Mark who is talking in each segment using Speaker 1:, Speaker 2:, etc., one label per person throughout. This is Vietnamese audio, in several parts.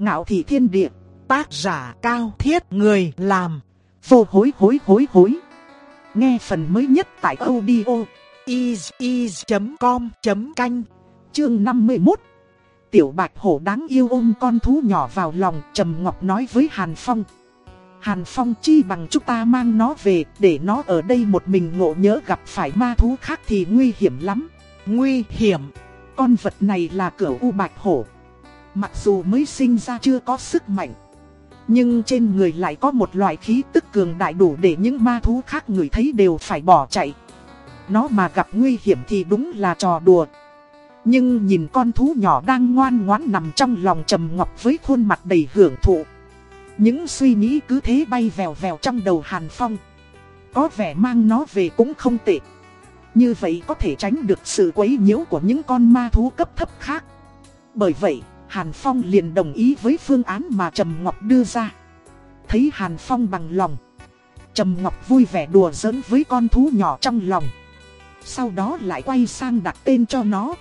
Speaker 1: Ngạo thị thiên địa, tác giả cao thiết người làm, vô hối hối hối hối. Nghe phần mới nhất tại audio is.com.canh, chương 51. Tiểu bạch hổ đáng yêu ôm con thú nhỏ vào lòng, Trầm Ngọc nói với Hàn Phong. Hàn Phong chi bằng chúng ta mang nó về, để nó ở đây một mình ngộ nhớ gặp phải ma thú khác thì nguy hiểm lắm. Nguy hiểm, con vật này là cửa u bạch hổ. Mặc dù mới sinh ra chưa có sức mạnh, nhưng trên người lại có một loại khí tức cường đại đủ để những ma thú khác người thấy đều phải bỏ chạy. Nó mà gặp nguy hiểm thì đúng là trò đùa. Nhưng nhìn con thú nhỏ đang ngoan ngoãn nằm trong lòng Trầm Ngọc với khuôn mặt đầy hưởng thụ. Những suy nghĩ cứ thế bay vèo vèo trong đầu Hàn Phong. Có vẻ mang nó về cũng không tệ. Như vậy có thể tránh được sự quấy nhiễu của những con ma thú cấp thấp khác. Bởi vậy, Hàn Phong liền đồng ý với phương án mà Trầm Ngọc đưa ra. Thấy Hàn Phong bằng lòng. Trầm Ngọc vui vẻ đùa giỡn với con thú nhỏ trong lòng. Sau đó lại quay sang đặt tên cho nó.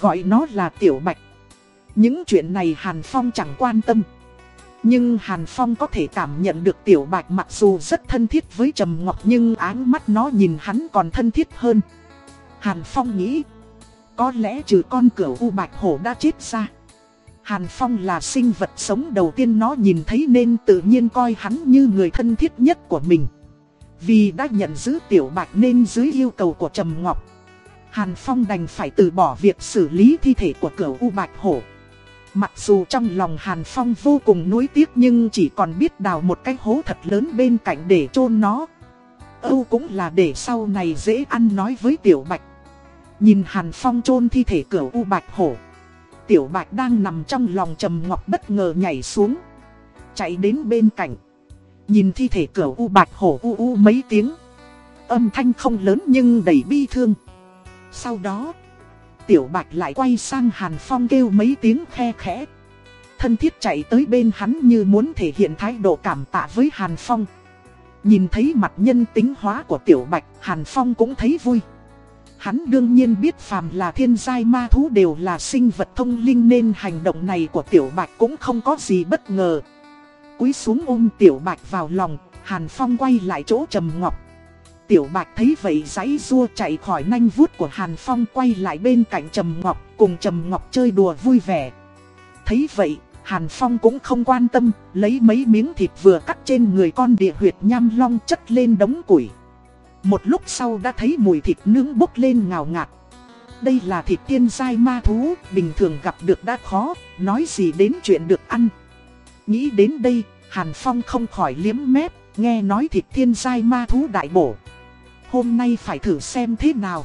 Speaker 1: Gọi nó là Tiểu Bạch. Những chuyện này Hàn Phong chẳng quan tâm. Nhưng Hàn Phong có thể cảm nhận được Tiểu Bạch mặc dù rất thân thiết với Trầm Ngọc nhưng áng mắt nó nhìn hắn còn thân thiết hơn. Hàn Phong nghĩ, có lẽ trừ con cửu U Bạch Hổ đã chết ra. Hàn Phong là sinh vật sống đầu tiên nó nhìn thấy nên tự nhiên coi hắn như người thân thiết nhất của mình. Vì đã nhận giữ Tiểu Bạch nên dưới yêu cầu của Trầm Ngọc. Hàn Phong đành phải từ bỏ việc xử lý thi thể của cửu U Bạch Hổ. Mặc dù trong lòng Hàn Phong vô cùng nuối tiếc nhưng chỉ còn biết đào một cái hố thật lớn bên cạnh để chôn nó. Âu cũng là để sau này dễ ăn nói với Tiểu Bạch. Nhìn Hàn Phong chôn thi thể cửa U Bạch Hổ. Tiểu Bạch đang nằm trong lòng Trầm Ngọc bất ngờ nhảy xuống. Chạy đến bên cạnh. Nhìn thi thể cửa U Bạch Hổ u u mấy tiếng. Âm thanh không lớn nhưng đầy bi thương. Sau đó... Tiểu Bạch lại quay sang Hàn Phong kêu mấy tiếng khe khẽ. Thân thiết chạy tới bên hắn như muốn thể hiện thái độ cảm tạ với Hàn Phong. Nhìn thấy mặt nhân tính hóa của Tiểu Bạch, Hàn Phong cũng thấy vui. Hắn đương nhiên biết phàm là thiên giai ma thú đều là sinh vật thông linh nên hành động này của Tiểu Bạch cũng không có gì bất ngờ. Cúi xuống ôm Tiểu Bạch vào lòng, Hàn Phong quay lại chỗ Trầm Ngọc. Tiểu Bạch thấy vậy giấy rua chạy khỏi nanh vuốt của Hàn Phong quay lại bên cạnh Trầm Ngọc cùng Trầm Ngọc chơi đùa vui vẻ. Thấy vậy, Hàn Phong cũng không quan tâm, lấy mấy miếng thịt vừa cắt trên người con địa huyệt nham long chất lên đống củi. Một lúc sau đã thấy mùi thịt nướng bốc lên ngào ngạt. Đây là thịt tiên dai ma thú, bình thường gặp được đã khó, nói gì đến chuyện được ăn. Nghĩ đến đây, Hàn Phong không khỏi liếm mép, nghe nói thịt tiên dai ma thú đại bổ. Hôm nay phải thử xem thế nào.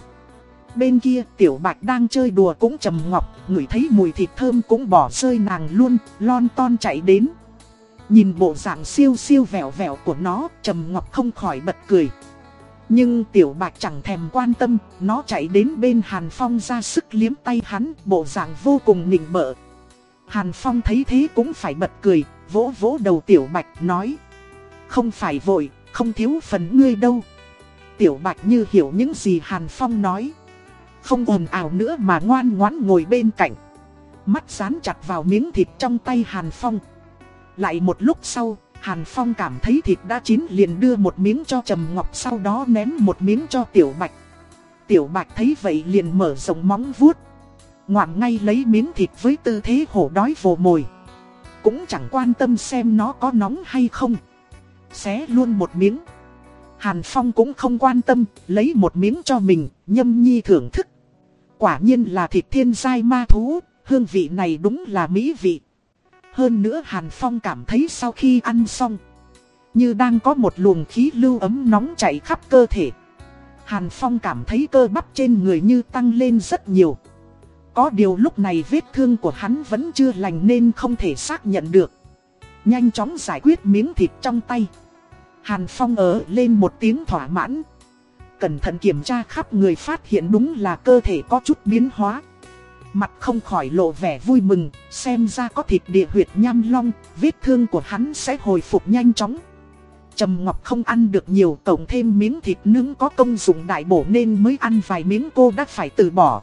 Speaker 1: Bên kia tiểu bạch đang chơi đùa cũng trầm ngọc, ngửi thấy mùi thịt thơm cũng bỏ rơi nàng luôn, lon ton chạy đến. Nhìn bộ dạng siêu siêu vẹo vẹo của nó, trầm ngọc không khỏi bật cười. Nhưng tiểu bạch chẳng thèm quan tâm, nó chạy đến bên Hàn Phong ra sức liếm tay hắn, bộ dạng vô cùng nịnh bợ. Hàn Phong thấy thế cũng phải bật cười, vỗ vỗ đầu tiểu bạch nói. Không phải vội, không thiếu phần ngươi đâu. Tiểu Bạch như hiểu những gì Hàn Phong nói. Không ồn ào nữa mà ngoan ngoãn ngồi bên cạnh. Mắt dán chặt vào miếng thịt trong tay Hàn Phong. Lại một lúc sau, Hàn Phong cảm thấy thịt đã chín liền đưa một miếng cho Trầm Ngọc sau đó ném một miếng cho Tiểu Bạch. Tiểu Bạch thấy vậy liền mở rộng móng vuốt. Ngoạn ngay lấy miếng thịt với tư thế hổ đói vồ mồi. Cũng chẳng quan tâm xem nó có nóng hay không. Xé luôn một miếng. Hàn Phong cũng không quan tâm, lấy một miếng cho mình, nhâm nhi thưởng thức. Quả nhiên là thịt thiên giai ma thú, hương vị này đúng là mỹ vị. Hơn nữa Hàn Phong cảm thấy sau khi ăn xong, như đang có một luồng khí lưu ấm nóng chảy khắp cơ thể. Hàn Phong cảm thấy cơ bắp trên người như tăng lên rất nhiều. Có điều lúc này vết thương của hắn vẫn chưa lành nên không thể xác nhận được. Nhanh chóng giải quyết miếng thịt trong tay. Hàn Phong ở lên một tiếng thỏa mãn. Cẩn thận kiểm tra khắp người phát hiện đúng là cơ thể có chút biến hóa. Mặt không khỏi lộ vẻ vui mừng, xem ra có thịt địa huyệt nham long, vết thương của hắn sẽ hồi phục nhanh chóng. Trầm Ngọc không ăn được nhiều cộng thêm miếng thịt nướng có công dụng đại bổ nên mới ăn vài miếng cô đã phải từ bỏ.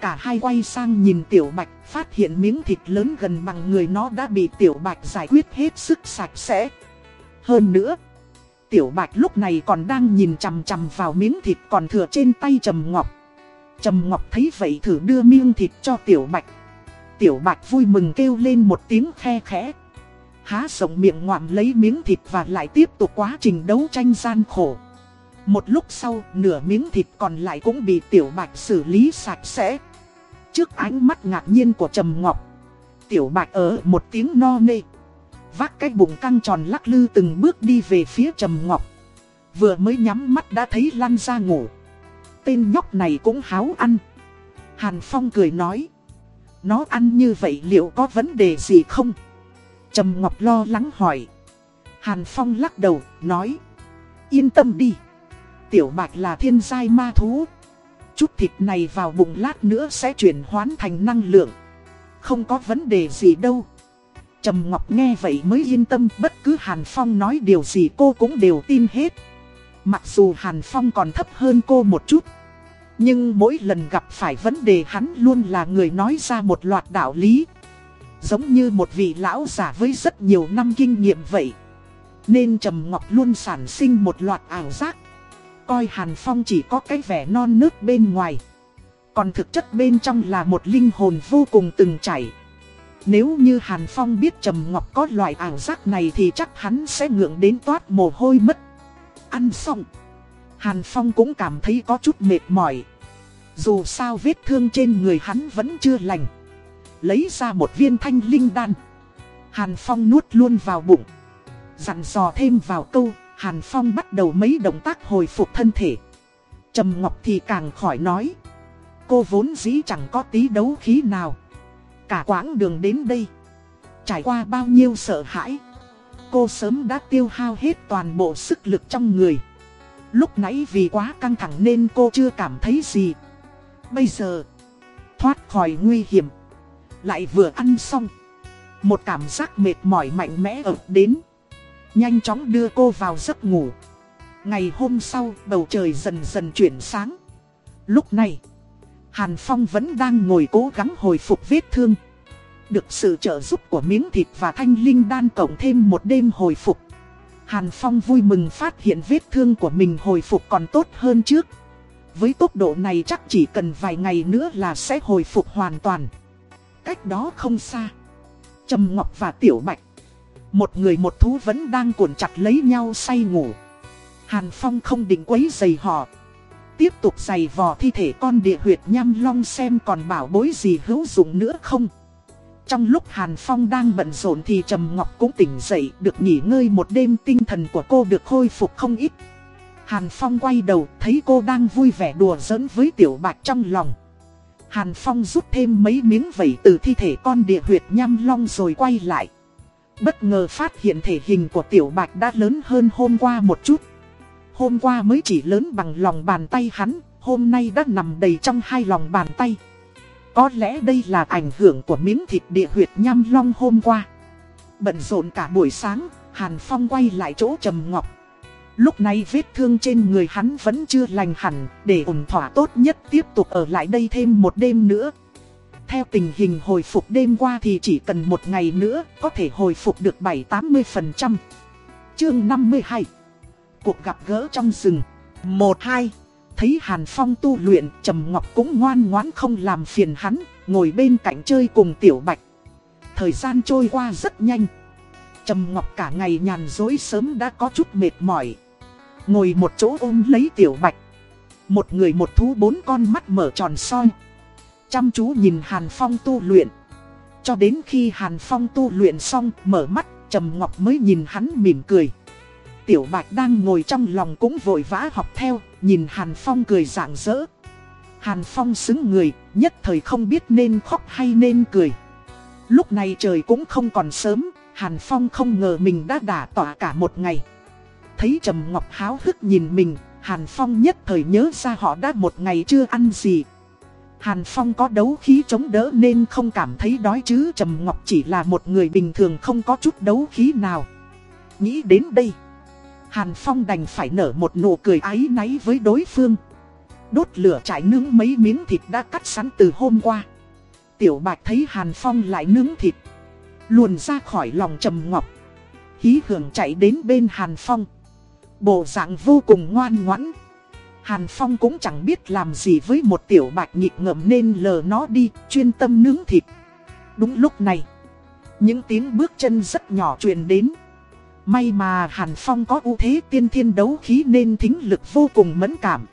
Speaker 1: Cả hai quay sang nhìn Tiểu Bạch, phát hiện miếng thịt lớn gần bằng người nó đã bị Tiểu Bạch giải quyết hết sức sạch sẽ. Hơn nữa, Tiểu Bạch lúc này còn đang nhìn chằm chằm vào miếng thịt còn thừa trên tay Trầm Ngọc. Trầm Ngọc thấy vậy thử đưa miếng thịt cho Tiểu Bạch. Tiểu Bạch vui mừng kêu lên một tiếng khe khẽ. Há rộng miệng ngoạm lấy miếng thịt và lại tiếp tục quá trình đấu tranh gian khổ. Một lúc sau, nửa miếng thịt còn lại cũng bị Tiểu Bạch xử lý sạch sẽ. Trước ánh mắt ngạc nhiên của Trầm Ngọc, Tiểu Bạch ở một tiếng no nê. Vác cái bụng căng tròn lắc lư từng bước đi về phía Trầm Ngọc. Vừa mới nhắm mắt đã thấy lăn ra ngủ. Tên nhóc này cũng háo ăn. Hàn Phong cười nói. Nó ăn như vậy liệu có vấn đề gì không? Trầm Ngọc lo lắng hỏi. Hàn Phong lắc đầu, nói. Yên tâm đi. Tiểu Bạch là thiên giai ma thú. Chút thịt này vào bụng lát nữa sẽ chuyển hóa thành năng lượng. Không có vấn đề gì đâu. Trầm Ngọc nghe vậy mới yên tâm bất cứ Hàn Phong nói điều gì cô cũng đều tin hết. Mặc dù Hàn Phong còn thấp hơn cô một chút. Nhưng mỗi lần gặp phải vấn đề hắn luôn là người nói ra một loạt đạo lý. Giống như một vị lão giả với rất nhiều năm kinh nghiệm vậy. Nên Trầm Ngọc luôn sản sinh một loạt ảo giác. Coi Hàn Phong chỉ có cái vẻ non nước bên ngoài. Còn thực chất bên trong là một linh hồn vô cùng từng chảy. Nếu như Hàn Phong biết Trầm Ngọc có loại ảo giác này thì chắc hắn sẽ ngượng đến toát mồ hôi mất. Ăn xong. Hàn Phong cũng cảm thấy có chút mệt mỏi. Dù sao vết thương trên người hắn vẫn chưa lành. Lấy ra một viên thanh linh đan. Hàn Phong nuốt luôn vào bụng. Dặn dò thêm vào câu, Hàn Phong bắt đầu mấy động tác hồi phục thân thể. Trầm Ngọc thì càng khỏi nói. Cô vốn dĩ chẳng có tí đấu khí nào. Cả quãng đường đến đây. Trải qua bao nhiêu sợ hãi. Cô sớm đã tiêu hao hết toàn bộ sức lực trong người. Lúc nãy vì quá căng thẳng nên cô chưa cảm thấy gì. Bây giờ, thoát khỏi nguy hiểm. Lại vừa ăn xong. Một cảm giác mệt mỏi mạnh mẽ ập đến. Nhanh chóng đưa cô vào giấc ngủ. Ngày hôm sau, bầu trời dần dần chuyển sáng. Lúc này, Hàn Phong vẫn đang ngồi cố gắng hồi phục vết thương. Được sự trợ giúp của miếng thịt và thanh linh đan cộng thêm một đêm hồi phục. Hàn Phong vui mừng phát hiện vết thương của mình hồi phục còn tốt hơn trước. Với tốc độ này chắc chỉ cần vài ngày nữa là sẽ hồi phục hoàn toàn. Cách đó không xa. Trầm Ngọc và Tiểu Bạch. Một người một thú vẫn đang cuộn chặt lấy nhau say ngủ. Hàn Phong không định quấy giày họ. Tiếp tục giày vò thi thể con địa huyệt nham long xem còn bảo bối gì hữu dụng nữa không. Trong lúc Hàn Phong đang bận rộn thì Trầm Ngọc cũng tỉnh dậy được nghỉ ngơi một đêm tinh thần của cô được khôi phục không ít. Hàn Phong quay đầu thấy cô đang vui vẻ đùa giỡn với Tiểu Bạch trong lòng. Hàn Phong rút thêm mấy miếng vẩy từ thi thể con địa huyệt nham long rồi quay lại. Bất ngờ phát hiện thể hình của Tiểu Bạch đã lớn hơn hôm qua một chút. Hôm qua mới chỉ lớn bằng lòng bàn tay hắn, hôm nay đã nằm đầy trong hai lòng bàn tay. Có lẽ đây là ảnh hưởng của miếng thịt địa huyệt nham long hôm qua. Bận rộn cả buổi sáng, Hàn Phong quay lại chỗ Trầm Ngọc. Lúc này vết thương trên người hắn vẫn chưa lành hẳn, để ổn thỏa tốt nhất tiếp tục ở lại đây thêm một đêm nữa. Theo tình hình hồi phục đêm qua thì chỉ cần một ngày nữa có thể hồi phục được 7-80%. Chương 52 Cuộc gặp gỡ trong rừng 1-2 Thấy Hàn Phong tu luyện, Trầm Ngọc cũng ngoan ngoãn không làm phiền hắn, ngồi bên cạnh chơi cùng Tiểu Bạch. Thời gian trôi qua rất nhanh. Trầm Ngọc cả ngày nhàn rỗi sớm đã có chút mệt mỏi. Ngồi một chỗ ôm lấy Tiểu Bạch. Một người một thú bốn con mắt mở tròn soi. Chăm chú nhìn Hàn Phong tu luyện. Cho đến khi Hàn Phong tu luyện xong, mở mắt, Trầm Ngọc mới nhìn hắn mỉm cười. Tiểu Bạch đang ngồi trong lòng cũng vội vã học theo, nhìn Hàn Phong cười rạng rỡ. Hàn Phong xứng người, nhất thời không biết nên khóc hay nên cười. Lúc này trời cũng không còn sớm, Hàn Phong không ngờ mình đã đả tỏa cả một ngày. Thấy Trầm Ngọc háo hức nhìn mình, Hàn Phong nhất thời nhớ ra họ đã một ngày chưa ăn gì. Hàn Phong có đấu khí chống đỡ nên không cảm thấy đói chứ Trầm Ngọc chỉ là một người bình thường không có chút đấu khí nào. Nghĩ đến đây. Hàn Phong đành phải nở một nụ cười ái náy với đối phương. Đốt lửa trải nướng mấy miếng thịt đã cắt sẵn từ hôm qua Tiểu bạch thấy Hàn Phong lại nướng thịt Luồn ra khỏi lòng trầm ngọc Hí hưởng chạy đến bên Hàn Phong Bộ dạng vô cùng ngoan ngoãn Hàn Phong cũng chẳng biết làm gì với một tiểu bạch nhịp ngậm nên lờ nó đi, chuyên tâm nướng thịt. Đúng lúc này, những tiếng bước chân rất nhỏ truyền đến. May mà Hàn Phong có ưu thế tiên thiên đấu khí nên thính lực vô cùng mẫn cảm.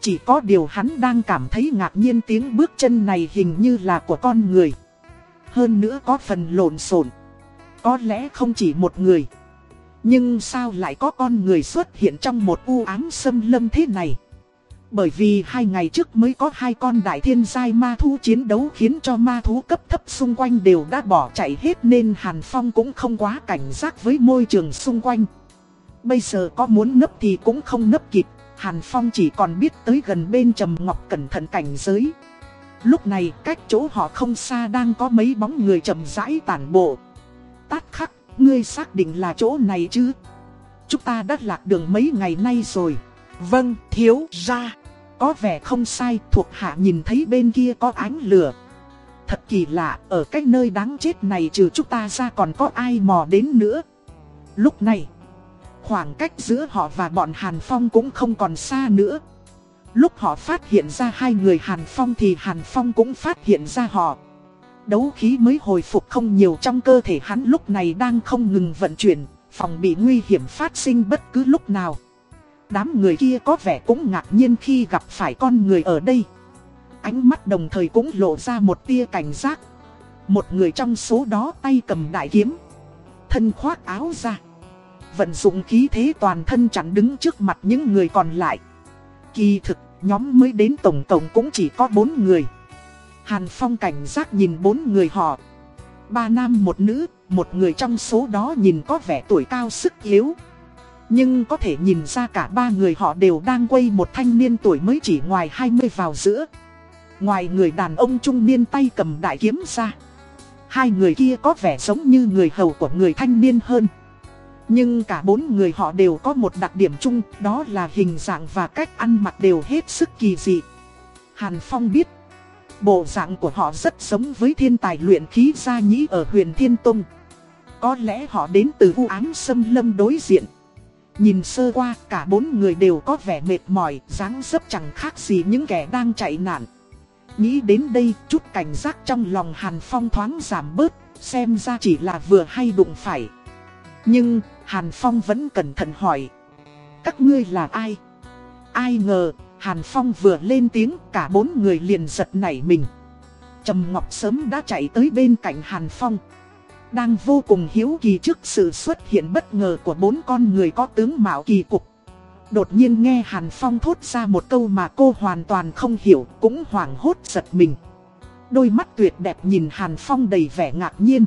Speaker 1: Chỉ có điều hắn đang cảm thấy ngạc nhiên tiếng bước chân này hình như là của con người. Hơn nữa có phần lộn xộn. Có lẽ không chỉ một người. Nhưng sao lại có con người xuất hiện trong một u ám xâm lâm thế này? Bởi vì hai ngày trước mới có hai con đại thiên giai ma thú chiến đấu khiến cho ma thú cấp thấp xung quanh đều đã bỏ chạy hết nên Hàn Phong cũng không quá cảnh giác với môi trường xung quanh. Bây giờ có muốn nấp thì cũng không nấp kịp, Hàn Phong chỉ còn biết tới gần bên Trầm Ngọc cẩn thận cảnh giới. Lúc này cách chỗ họ không xa đang có mấy bóng người chậm rãi tản bộ. Tát khắc ngươi xác định là chỗ này chứ? Chúng ta đã lạc đường mấy ngày nay rồi. Vâng, thiếu ra. Có vẻ không sai, thuộc hạ nhìn thấy bên kia có ánh lửa. Thật kỳ lạ, ở cái nơi đáng chết này trừ chúng ta ra còn có ai mò đến nữa. Lúc này, khoảng cách giữa họ và bọn Hàn Phong cũng không còn xa nữa. Lúc họ phát hiện ra hai người Hàn Phong thì Hàn Phong cũng phát hiện ra họ đấu khí mới hồi phục không nhiều trong cơ thể hắn lúc này đang không ngừng vận chuyển, phòng bị nguy hiểm phát sinh bất cứ lúc nào. Đám người kia có vẻ cũng ngạc nhiên khi gặp phải con người ở đây. Ánh mắt đồng thời cũng lộ ra một tia cảnh giác. Một người trong số đó tay cầm đại kiếm. Thân khoác áo ra. Vận dụng khí thế toàn thân chắn đứng trước mặt những người còn lại. Kỳ thực, nhóm mới đến tổng tổng cũng chỉ có bốn người. Hàn Phong cảnh giác nhìn bốn người họ. Ba nam một nữ, một người trong số đó nhìn có vẻ tuổi cao sức yếu. Nhưng có thể nhìn ra cả ba người họ đều đang quay một thanh niên tuổi mới chỉ ngoài 20 vào giữa. Ngoài người đàn ông trung niên tay cầm đại kiếm ra. Hai người kia có vẻ giống như người hầu của người thanh niên hơn. Nhưng cả bốn người họ đều có một đặc điểm chung, đó là hình dạng và cách ăn mặc đều hết sức kỳ dị. Hàn Phong biết Bộ dạng của họ rất giống với thiên tài luyện khí gia nhĩ ở huyền Thiên Tông. Có lẽ họ đến từ u ám xâm lâm đối diện. Nhìn sơ qua cả bốn người đều có vẻ mệt mỏi, dáng dấp chẳng khác gì những kẻ đang chạy nạn. Nghĩ đến đây chút cảnh giác trong lòng Hàn Phong thoáng giảm bớt, xem ra chỉ là vừa hay đụng phải. Nhưng Hàn Phong vẫn cẩn thận hỏi. Các ngươi là ai? Ai ngờ Hàn Phong vừa lên tiếng cả bốn người liền giật nảy mình. Trầm Ngọc sớm đã chạy tới bên cạnh Hàn Phong. Đang vô cùng hiếu kỳ trước sự xuất hiện bất ngờ của bốn con người có tướng mạo kỳ cục. Đột nhiên nghe Hàn Phong thốt ra một câu mà cô hoàn toàn không hiểu, cũng hoảng hốt giật mình. Đôi mắt tuyệt đẹp nhìn Hàn Phong đầy vẻ ngạc nhiên.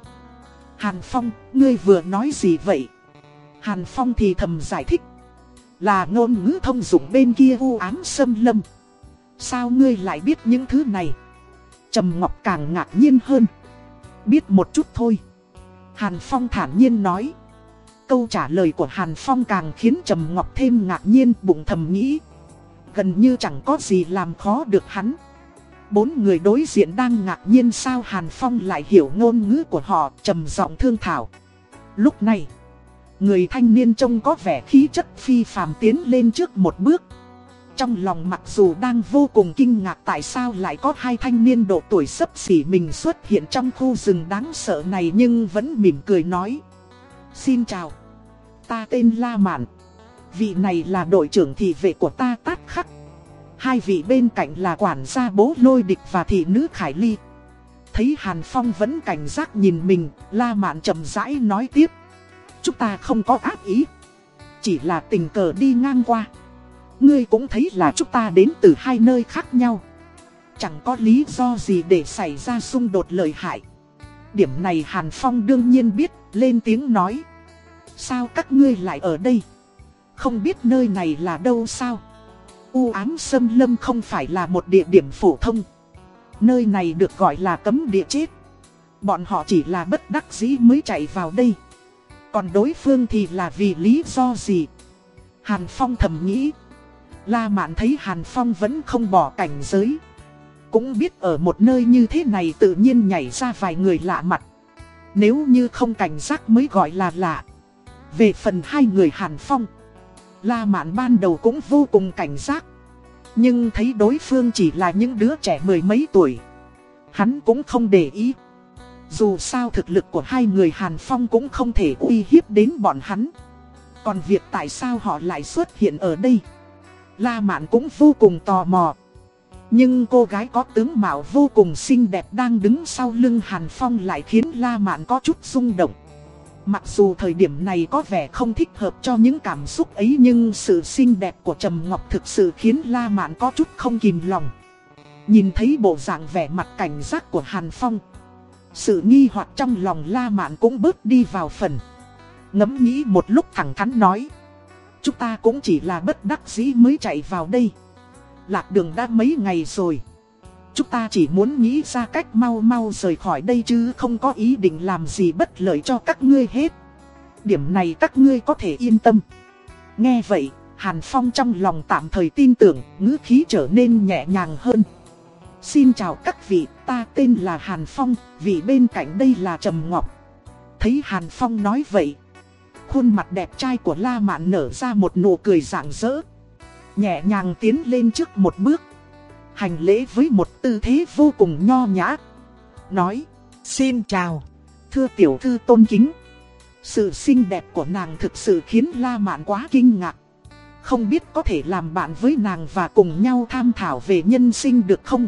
Speaker 1: Hàn Phong, ngươi vừa nói gì vậy? Hàn Phong thì thầm giải thích. Là ngôn ngữ thông dụng bên kia u ám xâm lâm Sao ngươi lại biết những thứ này Trầm Ngọc càng ngạc nhiên hơn Biết một chút thôi Hàn Phong thản nhiên nói. Câu trả lời của Hàn Phong càng khiến Trầm Ngọc thêm ngạc nhiên, bụng thầm nghĩ. Gần như chẳng có gì làm khó được hắn. Bốn người đối diện đang ngạc nhiên sao Hàn Phong lại hiểu ngôn ngữ của họ, trầm giọng thương thảo. Lúc này, Người thanh niên trông có vẻ khí chất phi phàm tiến lên trước một bước. Trong lòng mặc dù đang vô cùng kinh ngạc tại sao lại có hai thanh niên độ tuổi sấp xỉ mình xuất hiện trong khu rừng đáng sợ này nhưng vẫn mỉm cười nói. Xin chào, ta tên La Mạn. Vị này là đội trưởng thị vệ của ta Tát Khắc. Hai vị bên cạnh là quản gia bố lôi địch và thị nữ Khải Ly. Thấy Hàn Phong vẫn cảnh giác nhìn mình, La Mạn chậm rãi nói tiếp. Chúng ta không có ác ý Chỉ là tình cờ đi ngang qua Ngươi cũng thấy là chúng ta đến từ hai nơi khác nhau. Chẳng có lý do gì để xảy ra xung đột lợi hại. Điểm này Hàn Phong đương nhiên biết, Lên tiếng nói. Sao các ngươi lại ở đây? Không biết nơi này là đâu sao? U ám xâm lâm không phải là một địa điểm phổ thông. Nơi này được gọi là cấm địa chết. Bọn họ chỉ là bất đắc dĩ mới chạy vào đây. Còn đối phương thì là vì lý do gì? Hàn Phong thầm nghĩ. La Mạn thấy Hàn Phong vẫn không bỏ cảnh giới. Cũng biết ở một nơi như thế này tự nhiên nhảy ra vài người lạ mặt. Nếu như không cảnh giác mới gọi là lạ. Về phần hai người Hàn Phong, La Mạn ban đầu cũng vô cùng cảnh giác. Nhưng thấy đối phương chỉ là những đứa trẻ mười mấy tuổi. Hắn cũng không để ý. Dù sao thực lực của hai người Hàn Phong cũng không thể uy hiếp đến bọn hắn. Còn việc tại sao họ lại xuất hiện ở đây? La Mạn cũng vô cùng tò mò. Nhưng cô gái có tướng mạo vô cùng xinh đẹp đang đứng sau lưng Hàn Phong lại khiến La Mạn có chút rung động. Mặc dù thời điểm này có vẻ không thích hợp cho những cảm xúc ấy nhưng sự xinh đẹp của Trầm Ngọc thực sự khiến La Mạn có chút không kìm lòng. Nhìn thấy bộ dạng vẻ mặt cảnh giác của Hàn Phong. Sự nghi hoặc trong lòng La Mạn cũng bớt đi vào phần. Ngẫm nghĩ một lúc thẳng thắn nói. Chúng ta cũng chỉ là bất đắc dĩ mới chạy vào đây. Lạc đường đã mấy ngày rồi. Chúng ta chỉ muốn nghĩ ra cách mau mau rời khỏi đây chứ không có ý định làm gì bất lợi cho các ngươi hết. Điểm này các ngươi có thể yên tâm. Nghe vậy, Hàn Phong trong lòng tạm thời tin tưởng, ngữ khí trở nên nhẹ nhàng hơn. Xin chào các vị, ta tên là Hàn Phong, vị bên cạnh đây là Trầm Ngọc. Thấy Hàn Phong nói vậy, khuôn mặt đẹp trai của La Mạn nở ra một nụ cười rạng rỡ. Nhẹ nhàng tiến lên trước một bước. Hành lễ với một tư thế vô cùng nho nhã. Nói, xin chào, thưa tiểu thư tôn kính. Sự xinh đẹp của nàng thực sự khiến La Mạn quá kinh ngạc. Không biết có thể làm bạn với nàng và cùng nhau tham thảo về nhân sinh được không?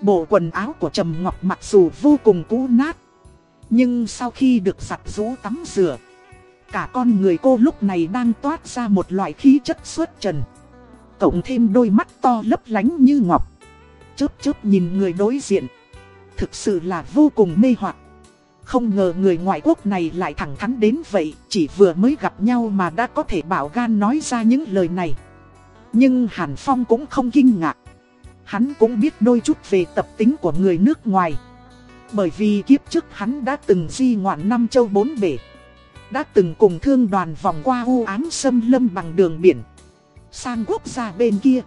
Speaker 1: Bộ quần áo của Trầm Ngọc mặc dù vô cùng cũ nát. Nhưng sau khi được giặt rũ tắm rửa, cả con người cô lúc này đang toát ra một loại khí chất xuất trần. Cộng thêm đôi mắt to lấp lánh như ngọc. Chớp chớp nhìn người đối diện. Thực sự là vô cùng mê hoặc. Không ngờ người ngoại quốc này lại thẳng thắn đến vậy, chỉ vừa mới gặp nhau mà đã có thể bảo gan nói ra những lời này. Nhưng Hàn Phong cũng không kinh ngạc. Hắn cũng biết đôi chút về tập tính của người nước ngoài. Bởi vì kiếp trước hắn đã từng di ngoạn năm châu bốn bể. Đã từng cùng thương đoàn vòng qua u ám xâm lâm bằng đường biển. Sang quốc gia bên kia.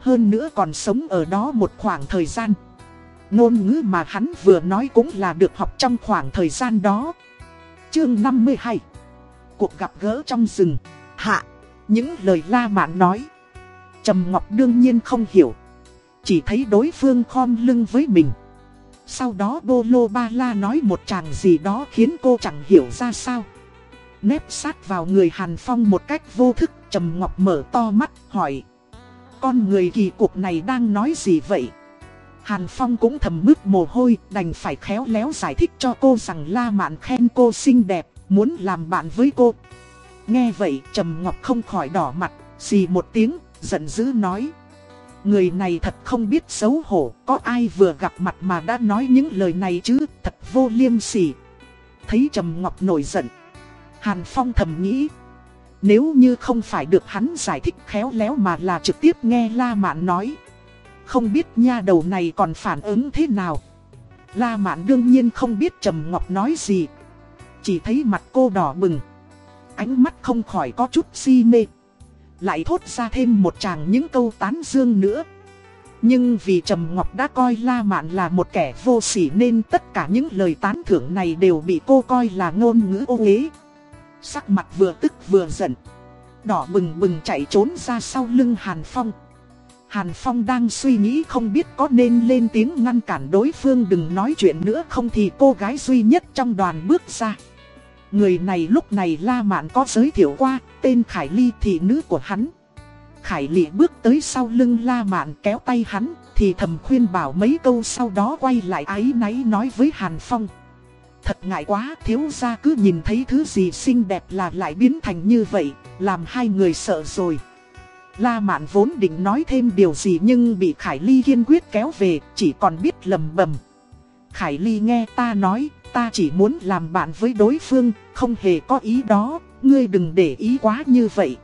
Speaker 1: Hơn nữa còn sống ở đó một khoảng thời gian. Ngôn ngữ mà hắn vừa nói cũng là được học trong khoảng thời gian đó. Chương 52 Cuộc gặp gỡ trong rừng Hạ, Những lời la mạn nói Trầm Ngọc đương nhiên không hiểu Chỉ thấy đối phương khom lưng với mình Sau đó Bô Lô Ba La nói một chàng gì đó khiến cô chẳng hiểu ra sao Nép sát vào người Hàn Phong một cách vô thức Trầm Ngọc mở to mắt hỏi Con người kỳ cục này đang nói gì vậy? Hàn Phong cũng thầm mứt mồ hôi, đành phải khéo léo giải thích cho cô rằng La Mạn khen cô xinh đẹp, muốn làm bạn với cô. Nghe vậy, Trầm Ngọc không khỏi đỏ mặt, xì một tiếng, giận dữ nói. Người này thật không biết xấu hổ, có ai vừa gặp mặt mà đã nói những lời này chứ, thật vô liêm sỉ. Thấy Trầm Ngọc nổi giận. Hàn Phong thầm nghĩ. Nếu như không phải được hắn giải thích khéo léo mà là trực tiếp nghe La Mạn nói. Không biết nha đầu này còn phản ứng thế nào. La mạn đương nhiên không biết Trầm Ngọc nói gì. Chỉ thấy mặt cô đỏ bừng. Ánh mắt không khỏi có chút si mê. Lại thốt ra thêm một chàng những câu tán dương nữa. Nhưng vì Trầm Ngọc đã coi La Mạn là một kẻ vô sỉ Nên tất cả những lời tán thưởng này đều bị cô coi là ngôn ngữ ô uế. Sắc mặt vừa tức vừa giận Đỏ bừng bừng chạy trốn ra sau lưng Hàn Phong Hàn Phong đang suy nghĩ không biết có nên lên tiếng ngăn cản đối phương đừng nói chuyện nữa không thì cô gái duy nhất trong đoàn bước ra. Người này lúc này La Mạn có giới thiệu qua, tên Khải Ly thị nữ của hắn. Khải Ly bước tới sau lưng La Mạn kéo tay hắn, thì thầm khuyên bảo mấy câu sau đó quay lại ái náy nói với Hàn Phong. Thật ngại quá, thiếu gia cứ nhìn thấy thứ gì xinh đẹp là lại biến thành như vậy, làm hai người sợ rồi. La Mạn vốn định nói thêm điều gì nhưng bị Khải Ly kiên quyết kéo về, chỉ còn biết lầm bầm. Khải Ly nghe ta nói, ta chỉ muốn làm bạn với đối phương, không hề có ý đó, ngươi đừng để ý quá như vậy.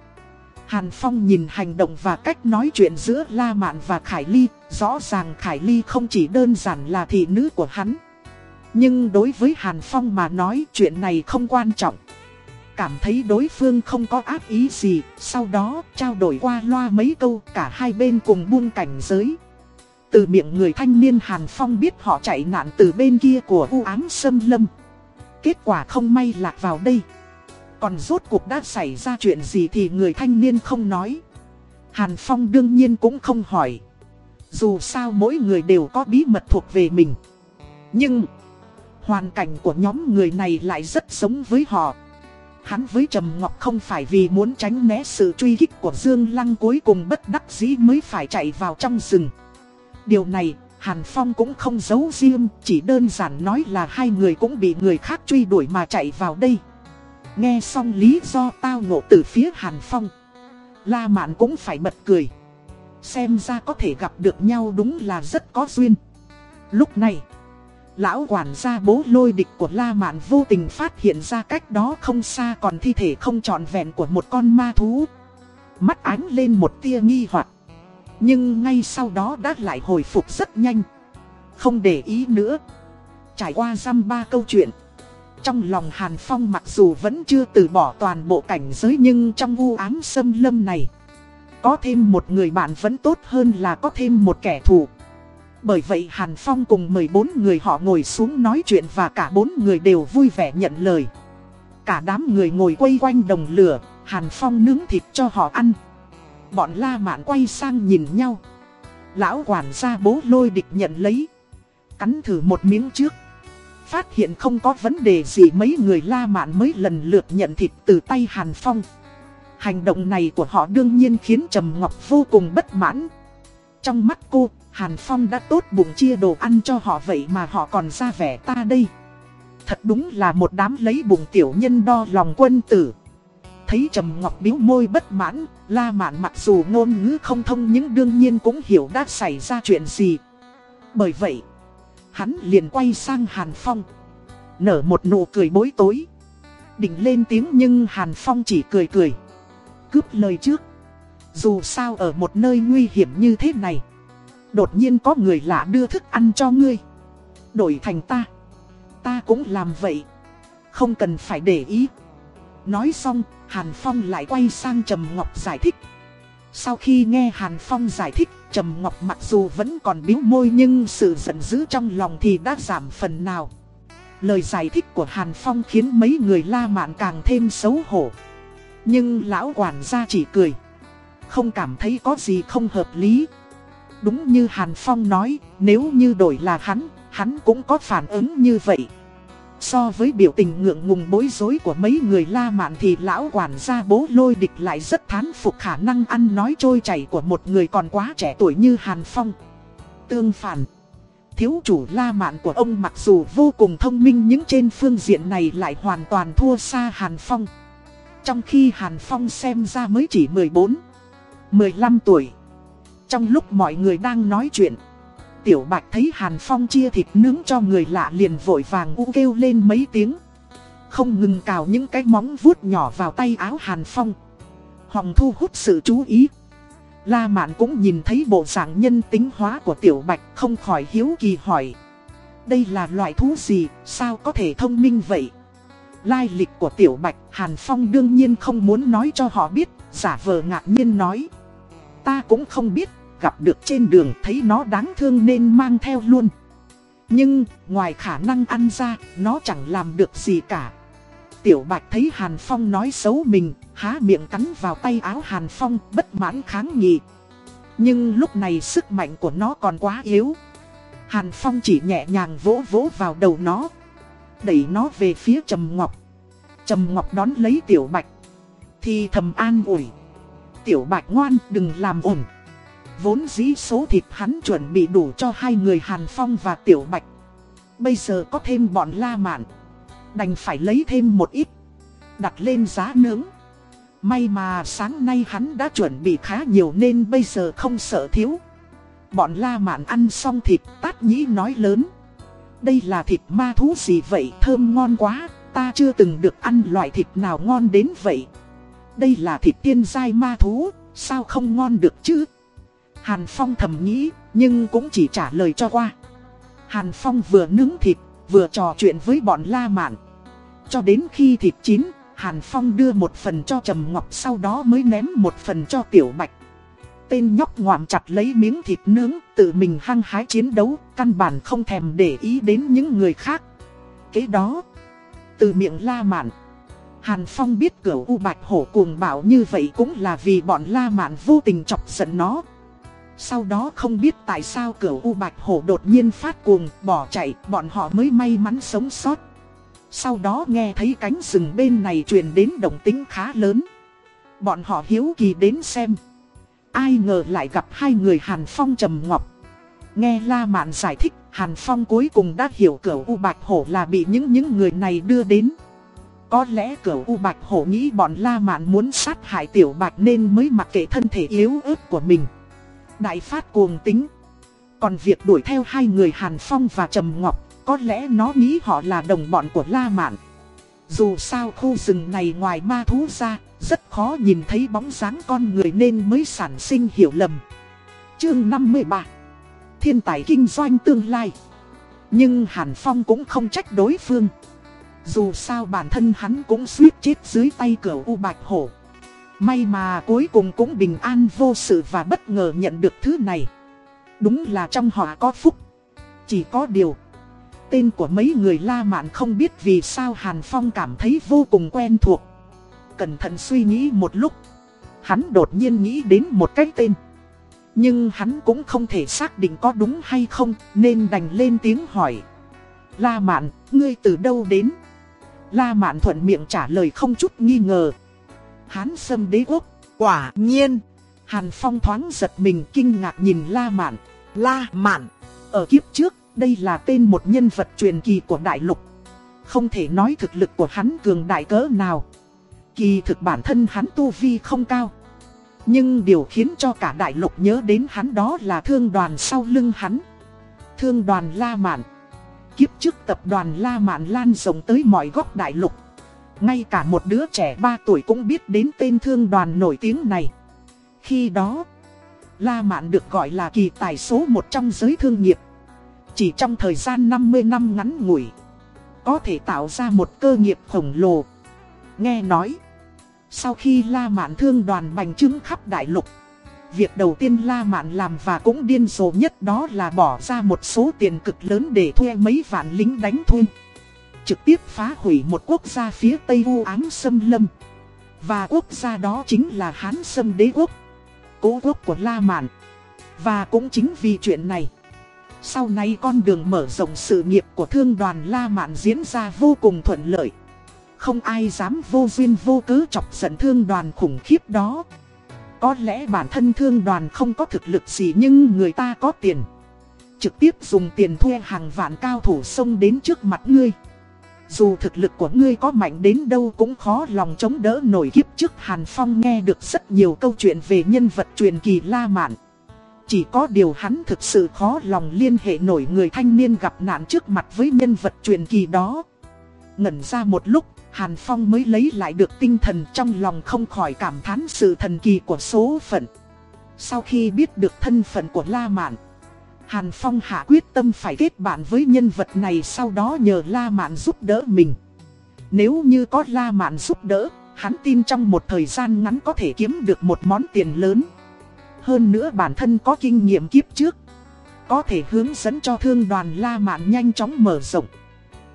Speaker 1: Hàn Phong nhìn hành động và cách nói chuyện giữa La Mạn và Khải Ly, rõ ràng Khải Ly không chỉ đơn giản là thị nữ của hắn. Nhưng đối với Hàn Phong mà nói chuyện này không quan trọng. cảm thấy đối phương không có ác ý gì, sau đó trao đổi qua loa mấy câu cả hai bên cùng buông cảnh giới. Từ miệng người thanh niên Hàn Phong biết họ chạy nạn từ bên kia của u ám sâm lâm. Kết quả không may lạc vào đây. Còn rốt cuộc đã xảy ra chuyện gì thì người thanh niên không nói. Hàn Phong đương nhiên cũng không hỏi. Dù sao mỗi người đều có bí mật thuộc về mình. Nhưng, hoàn cảnh của nhóm người này lại rất giống với họ. Hắn với Trầm Ngọc không phải vì muốn tránh né sự truy kích của Dương Lăng cuối cùng bất đắc dĩ mới phải chạy vào trong rừng. Điều này, Hàn Phong cũng không giấu riêng, chỉ đơn giản nói là hai người cũng bị người khác truy đuổi mà chạy vào đây. Nghe xong lý do tao ngộ từ phía Hàn Phong. La Mạn cũng phải bật cười. Xem ra có thể gặp được nhau đúng là rất có duyên. Lúc này, lão quản gia bố lôi địch của La Mạn vô tình phát hiện ra cách đó không xa còn thi thể không trọn vẹn của một con ma thú. Mắt ánh lên một tia nghi hoặc Nhưng ngay sau đó đã lại hồi phục rất nhanh. Không để ý nữa. Trải qua răm ba câu chuyện. Trong lòng Hàn Phong mặc dù vẫn chưa từ bỏ toàn bộ cảnh giới nhưng trong u ám xâm lâm này, Có thêm một người bạn vẫn tốt hơn là có thêm một kẻ thù bởi vậy Hàn Phong cùng 14 người họ ngồi xuống nói chuyện và cả bốn người đều vui vẻ nhận lời. Cả đám người ngồi quay quanh đồng lửa, Hàn Phong nướng thịt cho họ ăn. Bọn La Mạn quay sang nhìn nhau. Lão quản gia bố lôi địch nhận lấy. Cắn thử một miếng trước. Phát hiện không có vấn đề gì mấy người La Mạn mới lần lượt nhận thịt từ tay Hàn Phong. Hành động này của họ đương nhiên khiến Trầm Ngọc vô cùng bất mãn. Trong mắt cô, Hàn Phong đã tốt bụng chia đồ ăn cho họ vậy mà họ còn ra vẻ ta đây. Thật đúng là một đám lấy bụng tiểu nhân đo lòng quân tử. Thấy Trầm Ngọc biếu môi bất mãn, La Mạn mặc dù ngôn ngữ không thông nhưng đương nhiên cũng hiểu đã xảy ra chuyện gì. Bởi vậy, Hắn liền quay sang Hàn Phong Nở một nụ cười bối tối Định lên tiếng nhưng Hàn Phong chỉ cười cười Cướp lời trước Dù sao ở một nơi nguy hiểm như thế này Đột nhiên có người lạ đưa thức ăn cho ngươi Đổi thành ta Ta cũng làm vậy Không cần phải để ý Nói xong Hàn Phong lại quay sang Trầm Ngọc giải thích sau khi nghe Hàn Phong giải thích, Trầm Ngọc mặc dù vẫn còn biếu môi nhưng sự giận dữ trong lòng thì đã giảm phần nào. Lời giải thích của Hàn Phong khiến mấy người la mạn càng thêm xấu hổ. Nhưng lão quản gia chỉ cười. Không cảm thấy có gì không hợp lý. Đúng như Hàn Phong nói, nếu như đổi là hắn, hắn cũng có phản ứng như vậy. So với biểu tình ngượng ngùng bối rối của mấy người La Mạn thì lão quản gia bố lôi địch lại rất thán phục khả năng ăn nói trôi chảy của một người còn quá trẻ tuổi như Hàn Phong. Tương phản, thiếu chủ La Mạn của ông mặc dù vô cùng thông minh nhưng trên phương diện này lại hoàn toàn thua xa Hàn Phong. Trong khi Hàn Phong xem ra mới chỉ 14, 15 tuổi. Trong lúc mọi người đang nói chuyện Tiểu Bạch thấy Hàn Phong chia thịt nướng cho người lạ liền vội vàng u kêu lên mấy tiếng. Không ngừng cào những cái móng vuốt nhỏ vào tay áo Hàn Phong. hồng thu hút sự chú ý. La Mạn cũng nhìn thấy bộ dạng nhân tính hóa của Tiểu Bạch không khỏi hiếu kỳ hỏi. Đây là loại thú gì, sao có thể thông minh vậy? Lai lịch của Tiểu Bạch, Hàn Phong đương nhiên không muốn nói cho họ biết, giả vờ ngạc nhiên nói. Ta cũng không biết, gặp được trên đường thấy nó đáng thương nên mang theo luôn. Nhưng, ngoài khả năng ăn ra, nó chẳng làm được gì cả. Tiểu Bạch thấy Hàn Phong nói xấu mình, há miệng cắn vào tay áo Hàn Phong, bất mãn kháng nghị. Nhưng lúc này sức mạnh của nó còn quá yếu. Hàn Phong chỉ nhẹ nhàng vỗ vỗ vào đầu nó, đẩy nó về phía Trầm Ngọc. Trầm Ngọc đón lấy Tiểu Bạch, thì thầm an ủi. Tiểu Bạch ngoan, đừng làm ổn. Vốn dĩ số thịt hắn chuẩn bị đủ cho hai người Hàn Phong và Tiểu Bạch. Bây giờ có thêm bọn La Mạn. Đành phải lấy thêm một ít. Đặt lên giá nướng. May mà sáng nay hắn đã chuẩn bị khá nhiều nên bây giờ không sợ thiếu. Bọn La Mạn ăn xong thịt, tát nhĩ nói lớn. Đây là thịt ma thú gì vậy, thơm ngon quá, Ta chưa từng được ăn loại thịt nào ngon đến vậy. Đây là thịt tiên giai ma thú Sao không ngon được chứ Hàn Phong thầm nghĩ, nhưng cũng chỉ trả lời cho qua. Hàn Phong vừa nướng thịt, vừa trò chuyện với bọn La Mạn. Cho đến khi thịt chín, Hàn Phong đưa một phần cho Trầm Ngọc sau đó mới ném một phần cho Tiểu Bạch. Tên nhóc ngoạm chặt lấy miếng thịt nướng, tự mình hăng hái chiến đấu, căn bản không thèm để ý đến những người khác. Kế đó, từ miệng La Mạn, Hàn Phong biết cửa U Bạch Hổ cuồng bạo như vậy cũng là vì bọn La Mạn vô tình chọc giận nó. Sau đó không biết tại sao cửa U Bạch Hổ đột nhiên phát cuồng, bỏ chạy, bọn họ mới may mắn sống sót. Sau đó nghe thấy cánh rừng bên này truyền đến động tính khá lớn. Bọn họ hiếu kỳ đến xem. Ai ngờ lại gặp hai người Hàn Phong trầm ngọc. Nghe La Mạn giải thích, Hàn Phong cuối cùng đã hiểu cửa U Bạch Hổ là bị những những người này đưa đến. Có lẽ cửa U Bạch Hổ nghĩ bọn La Mạn muốn sát hại Tiểu Bạch nên mới mặc kệ thân thể yếu ớt của mình. Đại phát cuồng tính. Còn việc đuổi theo hai người Hàn Phong và Trầm Ngọc, có lẽ nó nghĩ họ là đồng bọn của La Mạn. Dù sao khu rừng này ngoài ma thú ra, rất khó nhìn thấy bóng dáng con người nên mới sản sinh hiểu lầm. Chương 53 Thiên tài kinh doanh tương lai Nhưng Hàn Phong cũng không trách đối phương. Dù sao bản thân hắn cũng suýt chết dưới tay cửa U Bạch Hổ. May mà cuối cùng cũng bình an vô sự và bất ngờ nhận được thứ này. Đúng là trong họ có phúc. Chỉ có điều. Tên của mấy người La Mạn không biết vì sao Hàn Phong cảm thấy vô cùng quen thuộc. Cẩn thận suy nghĩ một lúc. Hắn đột nhiên nghĩ đến một cái tên. Nhưng hắn cũng không thể xác định có đúng hay không nên đành lên tiếng hỏi. La Mạn, ngươi từ đâu đến? La Mạn thuận miệng trả lời không chút nghi ngờ. Hán Sâm đế quốc, quả nhiên. Hàn Phong thoáng giật mình kinh ngạc nhìn La Mạn. La Mạn, ở kiếp trước, đây là tên một nhân vật truyền kỳ của đại lục. Không thể nói thực lực của hắn cường đại cỡ nào. Kỳ thực bản thân hắn tu vi không cao. Nhưng điều khiến cho cả đại lục nhớ đến hắn đó là thương đoàn sau lưng hắn. Thương đoàn La Mạn. Kiếp trước tập đoàn La Mạn lan rộng tới mọi góc đại lục. Ngay cả một đứa trẻ 3 tuổi cũng biết đến tên thương đoàn nổi tiếng này. Khi đó, La Mạn được gọi là kỳ tài số một trong giới thương nghiệp. Chỉ trong thời gian 50 năm ngắn ngủi, có thể tạo ra một cơ nghiệp khổng lồ. Nghe nói, sau khi La Mạn thương đoàn bành trướng khắp đại lục, việc đầu tiên La Mạn làm và cũng điên rồ nhất đó là bỏ ra một số tiền cực lớn để thuê mấy vạn lính đánh thuê trực tiếp phá hủy một quốc gia phía Tây U Áng Sâm Lâm. Và quốc gia đó chính là Hán Sâm Đế Quốc, cố quốc của La Mạn. Và cũng chính vì chuyện này, sau này con đường mở rộng sự nghiệp của thương đoàn La Mạn diễn ra vô cùng thuận lợi. Không ai dám vô duyên vô cớ chọc giận thương đoàn khủng khiếp đó. Có lẽ bản thân thương đoàn không có thực lực gì nhưng người ta có tiền. Trực tiếp dùng tiền thuê hàng vạn cao thủ xông đến trước mặt ngươi. Dù thực lực của ngươi có mạnh đến đâu cũng khó lòng chống đỡ nổi kiếp trước Hàn Phong nghe được rất nhiều câu chuyện về nhân vật truyền kỳ La Mạn. Chỉ có điều hắn thực sự khó lòng liên hệ nổi người thanh niên gặp nạn trước mặt với nhân vật truyền kỳ đó. Ngẩn ra một lúc, Hàn Phong mới lấy lại được tinh thần trong lòng không khỏi cảm thán sự thần kỳ của số phận. Sau khi biết được thân phận của La Mạn, Hàn Phong hạ quyết tâm phải kết bạn với nhân vật này sau đó nhờ La Mạn giúp đỡ mình. Nếu như có La Mạn giúp đỡ, hắn tin trong một thời gian ngắn có thể kiếm được một món tiền lớn. Hơn nữa bản thân có kinh nghiệm kiếp trước. Có thể hướng dẫn cho thương đoàn La Mạn nhanh chóng mở rộng.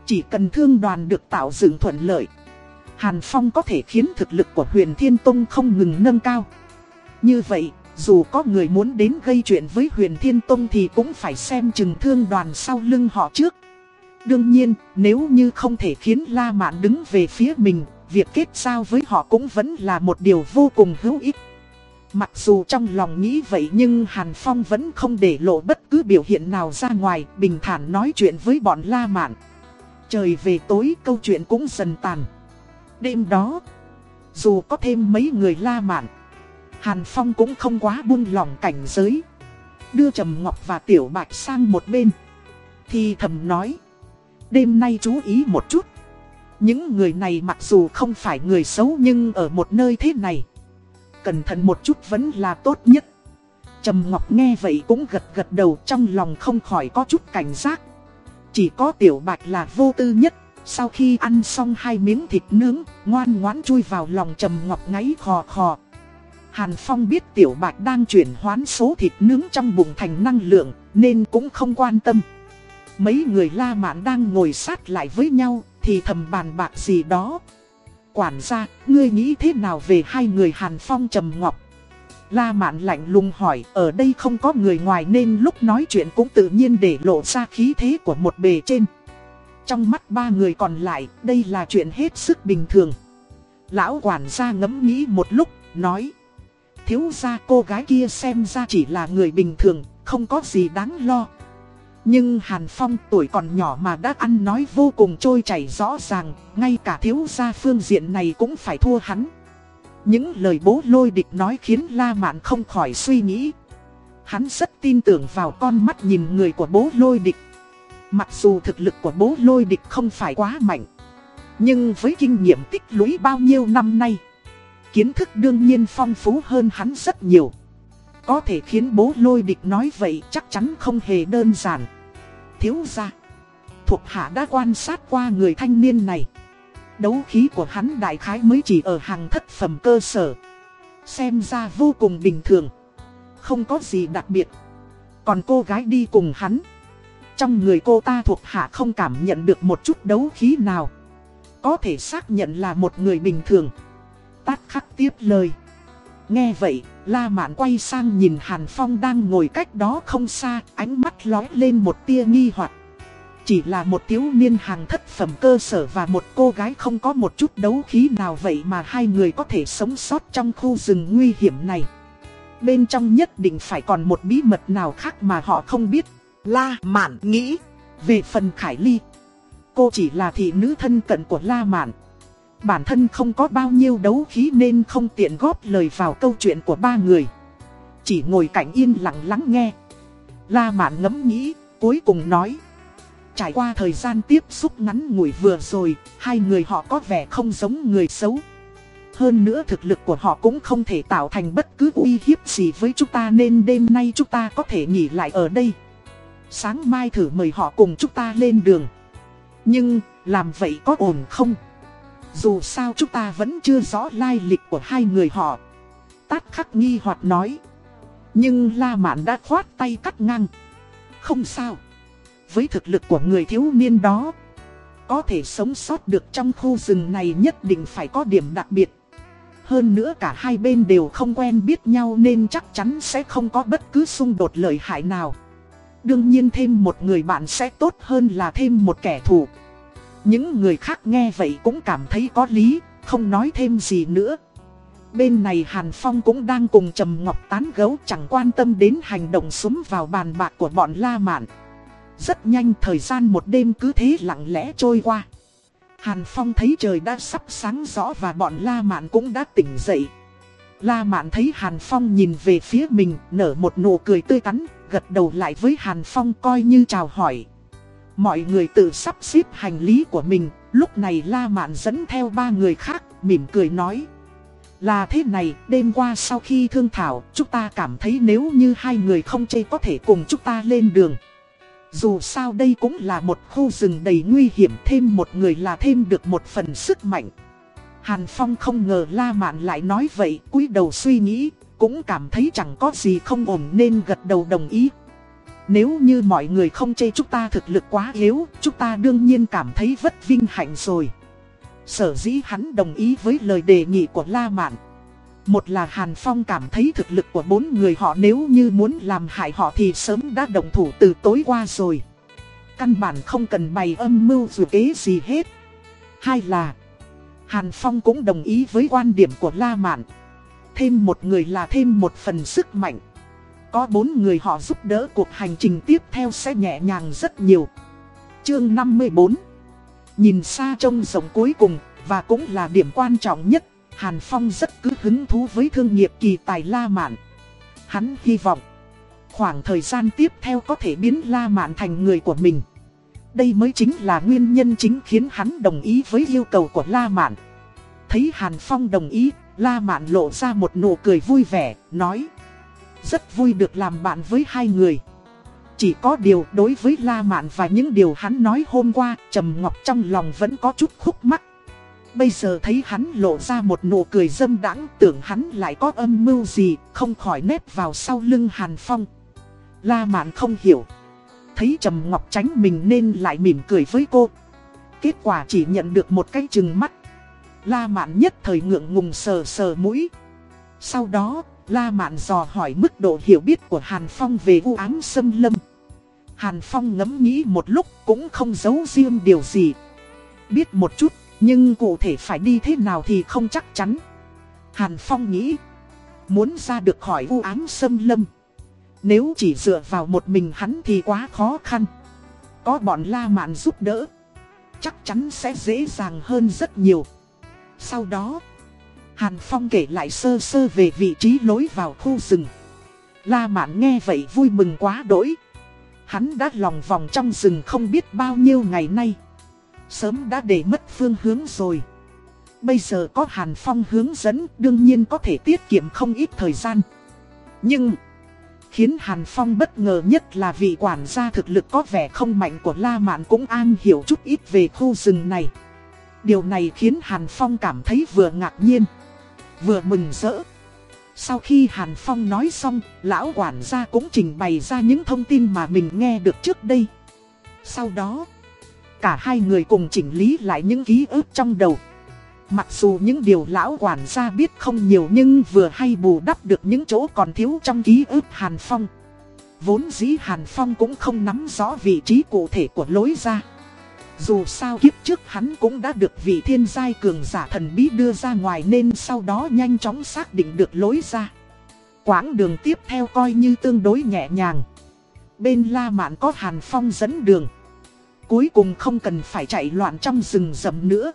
Speaker 1: Chỉ cần thương đoàn được tạo dựng thuận lợi. Hàn Phong có thể khiến thực lực của huyền Thiên Tông không ngừng nâng cao. Như vậy, dù có người muốn đến gây chuyện với huyền thiên tông thì cũng phải xem chừng thương đoàn sau lưng họ trước. Đương nhiên, nếu như không thể khiến La Mạn đứng về phía mình, việc kết giao với họ cũng vẫn là một điều vô cùng hữu ích. Mặc dù trong lòng nghĩ vậy nhưng Hàn Phong vẫn không để lộ bất cứ biểu hiện nào ra ngoài, bình thản nói chuyện với bọn La Mạn. Trời về tối câu chuyện cũng dần tàn. Đêm đó, dù có thêm mấy người La Mạn, Hàn Phong cũng không quá buông lỏng cảnh giới. Đưa Trầm Ngọc và Tiểu Bạch sang một bên. Thì thầm nói. Đêm nay chú ý một chút. Những người này mặc dù không phải người xấu nhưng ở một nơi thế này. Cẩn thận một chút vẫn là tốt nhất. Trầm Ngọc nghe vậy cũng gật gật đầu trong lòng không khỏi có chút cảnh giác. Chỉ có Tiểu Bạch là vô tư nhất, Sau khi ăn xong hai miếng thịt nướng, ngoan ngoãn chui vào lòng Trầm Ngọc ngáy khò khò. Hàn Phong biết Tiểu Bạch đang chuyển hoán số thịt nướng trong bụng thành năng lượng, nên cũng không quan tâm. Mấy người La Mạn đang ngồi sát lại với nhau, thì thầm bàn bạc gì đó. Quản gia, ngươi nghĩ thế nào về hai người Hàn Phong Trầm Ngọc? La Mạn lạnh lùng hỏi, ở đây không có người ngoài nên lúc nói chuyện cũng tự nhiên để lộ ra khí thế của một bề trên. Trong mắt ba người còn lại, đây là chuyện hết sức bình thường. Lão quản gia ngẫm nghĩ một lúc, nói Thiếu gia cô gái kia xem ra chỉ là người bình thường, không có gì đáng lo Nhưng Hàn Phong tuổi còn nhỏ mà đã ăn nói vô cùng trôi chảy rõ ràng Ngay cả thiếu gia phương diện này cũng phải thua hắn những lời bố lôi địch nói khiến La Mạn không khỏi suy nghĩ. Hắn rất tin tưởng vào con mắt nhìn người của bố lôi địch. Mặc dù thực lực của bố lôi địch không phải quá mạnh, Nhưng với kinh nghiệm tích lũy bao nhiêu năm nay, Kiến thức đương nhiên phong phú hơn hắn rất nhiều. Có thể khiến bố lôi địch nói vậy chắc chắn không hề đơn giản. Thiếu ra Thuộc hạ đã quan sát qua người thanh niên này. Đấu khí của hắn đại khái mới chỉ ở hàng thất phẩm cơ sở. Xem ra vô cùng bình thường. Không có gì đặc biệt. Còn cô gái đi cùng hắn. Trong người cô ta thuộc hạ không cảm nhận được một chút đấu khí nào. Có thể xác nhận là một người bình thường. Tát khắc tiếp lời. Nghe vậy, La Mạn quay sang nhìn Hàn Phong đang ngồi cách đó không xa Ánh mắt lóe lên một tia nghi hoặc. Chỉ là một thiếu niên hàng thất phẩm cơ sở và một cô gái không có một chút đấu khí nào vậy mà hai người có thể sống sót trong khu rừng nguy hiểm này Bên trong nhất định phải còn một bí mật nào khác mà họ không biết La Mạn nghĩ, về phần Khải Ly, cô chỉ là thị nữ thân cận của La Mạn. Bản thân không có bao nhiêu đấu khí nên không tiện góp lời vào câu chuyện của ba người. Chỉ ngồi cạnh yên lặng lắng nghe. La Mạn ngẫm nghĩ, cuối cùng nói. Trải qua thời gian tiếp xúc ngắn ngủi vừa rồi, hai người họ có vẻ không giống người xấu. Hơn nữa thực lực của họ cũng không thể tạo thành bất cứ uy hiếp gì với chúng ta nên đêm nay chúng ta có thể nghỉ lại ở đây. Sáng mai thử mời họ cùng chúng ta lên đường Nhưng làm vậy có ổn không? Dù sao chúng ta vẫn chưa rõ lai lịch của hai người họ Tát khắc nghi hoặc nói Nhưng La Mạn đã khoát tay cắt ngang Không sao với thực lực của người thiếu niên đó Có thể sống sót được trong khu rừng này nhất định phải có điểm đặc biệt hơn nữa cả hai bên đều không quen biết nhau nên chắc chắn sẽ không có bất cứ xung đột lợi hại nào. Đương nhiên thêm một người bạn sẽ tốt hơn là thêm một kẻ thù. Những người khác nghe vậy cũng cảm thấy có lý, không nói thêm gì nữa. Bên này Hàn Phong cũng đang cùng Trầm Ngọc tán gấu chẳng quan tâm đến hành động súng vào bàn bạc của bọn La Mạn. Rất nhanh thời gian một đêm cứ thế lặng lẽ trôi qua. Hàn Phong thấy trời đã sắp sáng rõ và bọn La Mạn cũng đã tỉnh dậy. La Mạn thấy Hàn Phong nhìn về phía mình, nở một nụ cười tươi tắn, gật đầu lại với Hàn Phong coi như chào hỏi. Mọi người tự sắp xếp hành lý của mình, lúc này La Mạn dẫn theo ba người khác, mỉm cười nói. Là thế này, đêm qua sau khi thương thảo, chúng ta cảm thấy nếu như hai người không chê có thể cùng chúng ta lên đường. Dù sao đây cũng là một khu rừng đầy nguy hiểm, thêm một người là thêm được một phần sức mạnh. Hàn Phong không ngờ La Mạn lại nói vậy, cúi đầu suy nghĩ, cũng cảm thấy chẳng có gì không ổn nên gật đầu đồng ý. Nếu như mọi người không chê chúng ta thực lực quá yếu, chúng ta đương nhiên cảm thấy vất vinh hạnh rồi. Sở dĩ hắn đồng ý với lời đề nghị của La Mạn. Một là Hàn Phong cảm thấy thực lực của bốn người họ nếu như muốn làm hại họ thì sớm đã đồng thủ từ tối qua rồi. Căn bản không cần bày âm mưu dù kế gì hết. Hai là Hàn Phong cũng đồng ý với quan điểm của La Mạn. Thêm một người là thêm một phần sức mạnh. Có bốn người họ giúp đỡ cuộc hành trình tiếp theo sẽ nhẹ nhàng rất nhiều. Chương 54 Nhìn xa trông rộng cuối cùng, và cũng là điểm quan trọng nhất, Hàn Phong rất cứ hứng thú với thương nghiệp kỳ tài La Mạn. Hắn hy vọng, khoảng thời gian tiếp theo có thể biến La Mạn thành người của mình. Đây mới chính là nguyên nhân chính khiến hắn đồng ý với yêu cầu của La Mạn. Thấy Hàn Phong đồng ý, La Mạn lộ ra một nụ cười vui vẻ, nói Rất vui được làm bạn với hai người Chỉ có điều đối với La Mạn và những điều hắn nói hôm qua, Trầm Ngọc trong lòng vẫn có chút khúc mắc. Bây giờ thấy hắn lộ ra một nụ cười dâm đãng tưởng hắn lại có âm mưu gì, không khỏi nếp vào sau lưng Hàn Phong. La Mạn không hiểu. Thấy Trầm Ngọc tránh mình nên lại mỉm cười với cô. Kết quả chỉ nhận được một cái chừng mắt. La Mạn nhất thời ngượng ngùng sờ sờ mũi. Sau đó, La Mạn dò hỏi mức độ hiểu biết của Hàn Phong về u ám xâm lâm. Hàn Phong ngẫm nghĩ một lúc cũng không giấu riêng điều gì. Biết một chút, nhưng cụ thể phải đi thế nào thì không chắc chắn. Hàn Phong nghĩ, muốn ra được khỏi u ám xâm lâm. Nếu chỉ dựa vào một mình hắn thì quá khó khăn. Có bọn La Mạn giúp đỡ, chắc chắn sẽ dễ dàng hơn rất nhiều. Sau đó, Hàn Phong kể lại sơ sơ về vị trí lối vào khu rừng. La Mạn nghe vậy vui mừng quá đỗi. Hắn đã lòng vòng trong rừng không biết bao nhiêu ngày nay. Sớm đã để mất phương hướng rồi. Bây giờ có Hàn Phong hướng dẫn đương nhiên có thể tiết kiệm không ít thời gian. Nhưng... Khiến Hàn Phong bất ngờ nhất là vị quản gia thực lực có vẻ không mạnh của La Mạn cũng an hiểu chút ít về khu rừng này. Điều này khiến Hàn Phong cảm thấy vừa ngạc nhiên, vừa mừng rỡ. Sau khi Hàn Phong nói xong, lão quản gia cũng trình bày ra những thông tin mà mình nghe được trước đây. Sau đó, cả hai người cùng chỉnh lý lại những ký ức trong đầu. Mặc dù những điều lão quản gia biết không nhiều nhưng vừa hay bù đắp được những chỗ còn thiếu trong ký ức Hàn Phong. Vốn dĩ Hàn Phong cũng không nắm rõ vị trí cụ thể của lối ra. Dù sao kiếp trước hắn cũng đã được vị thiên giai cường giả thần bí đưa ra ngoài nên sau đó nhanh chóng xác định được lối ra. Quãng đường tiếp theo coi như tương đối nhẹ nhàng. Bên La Mạn có Hàn Phong dẫn đường. Cuối cùng không cần phải chạy loạn trong rừng rậm nữa.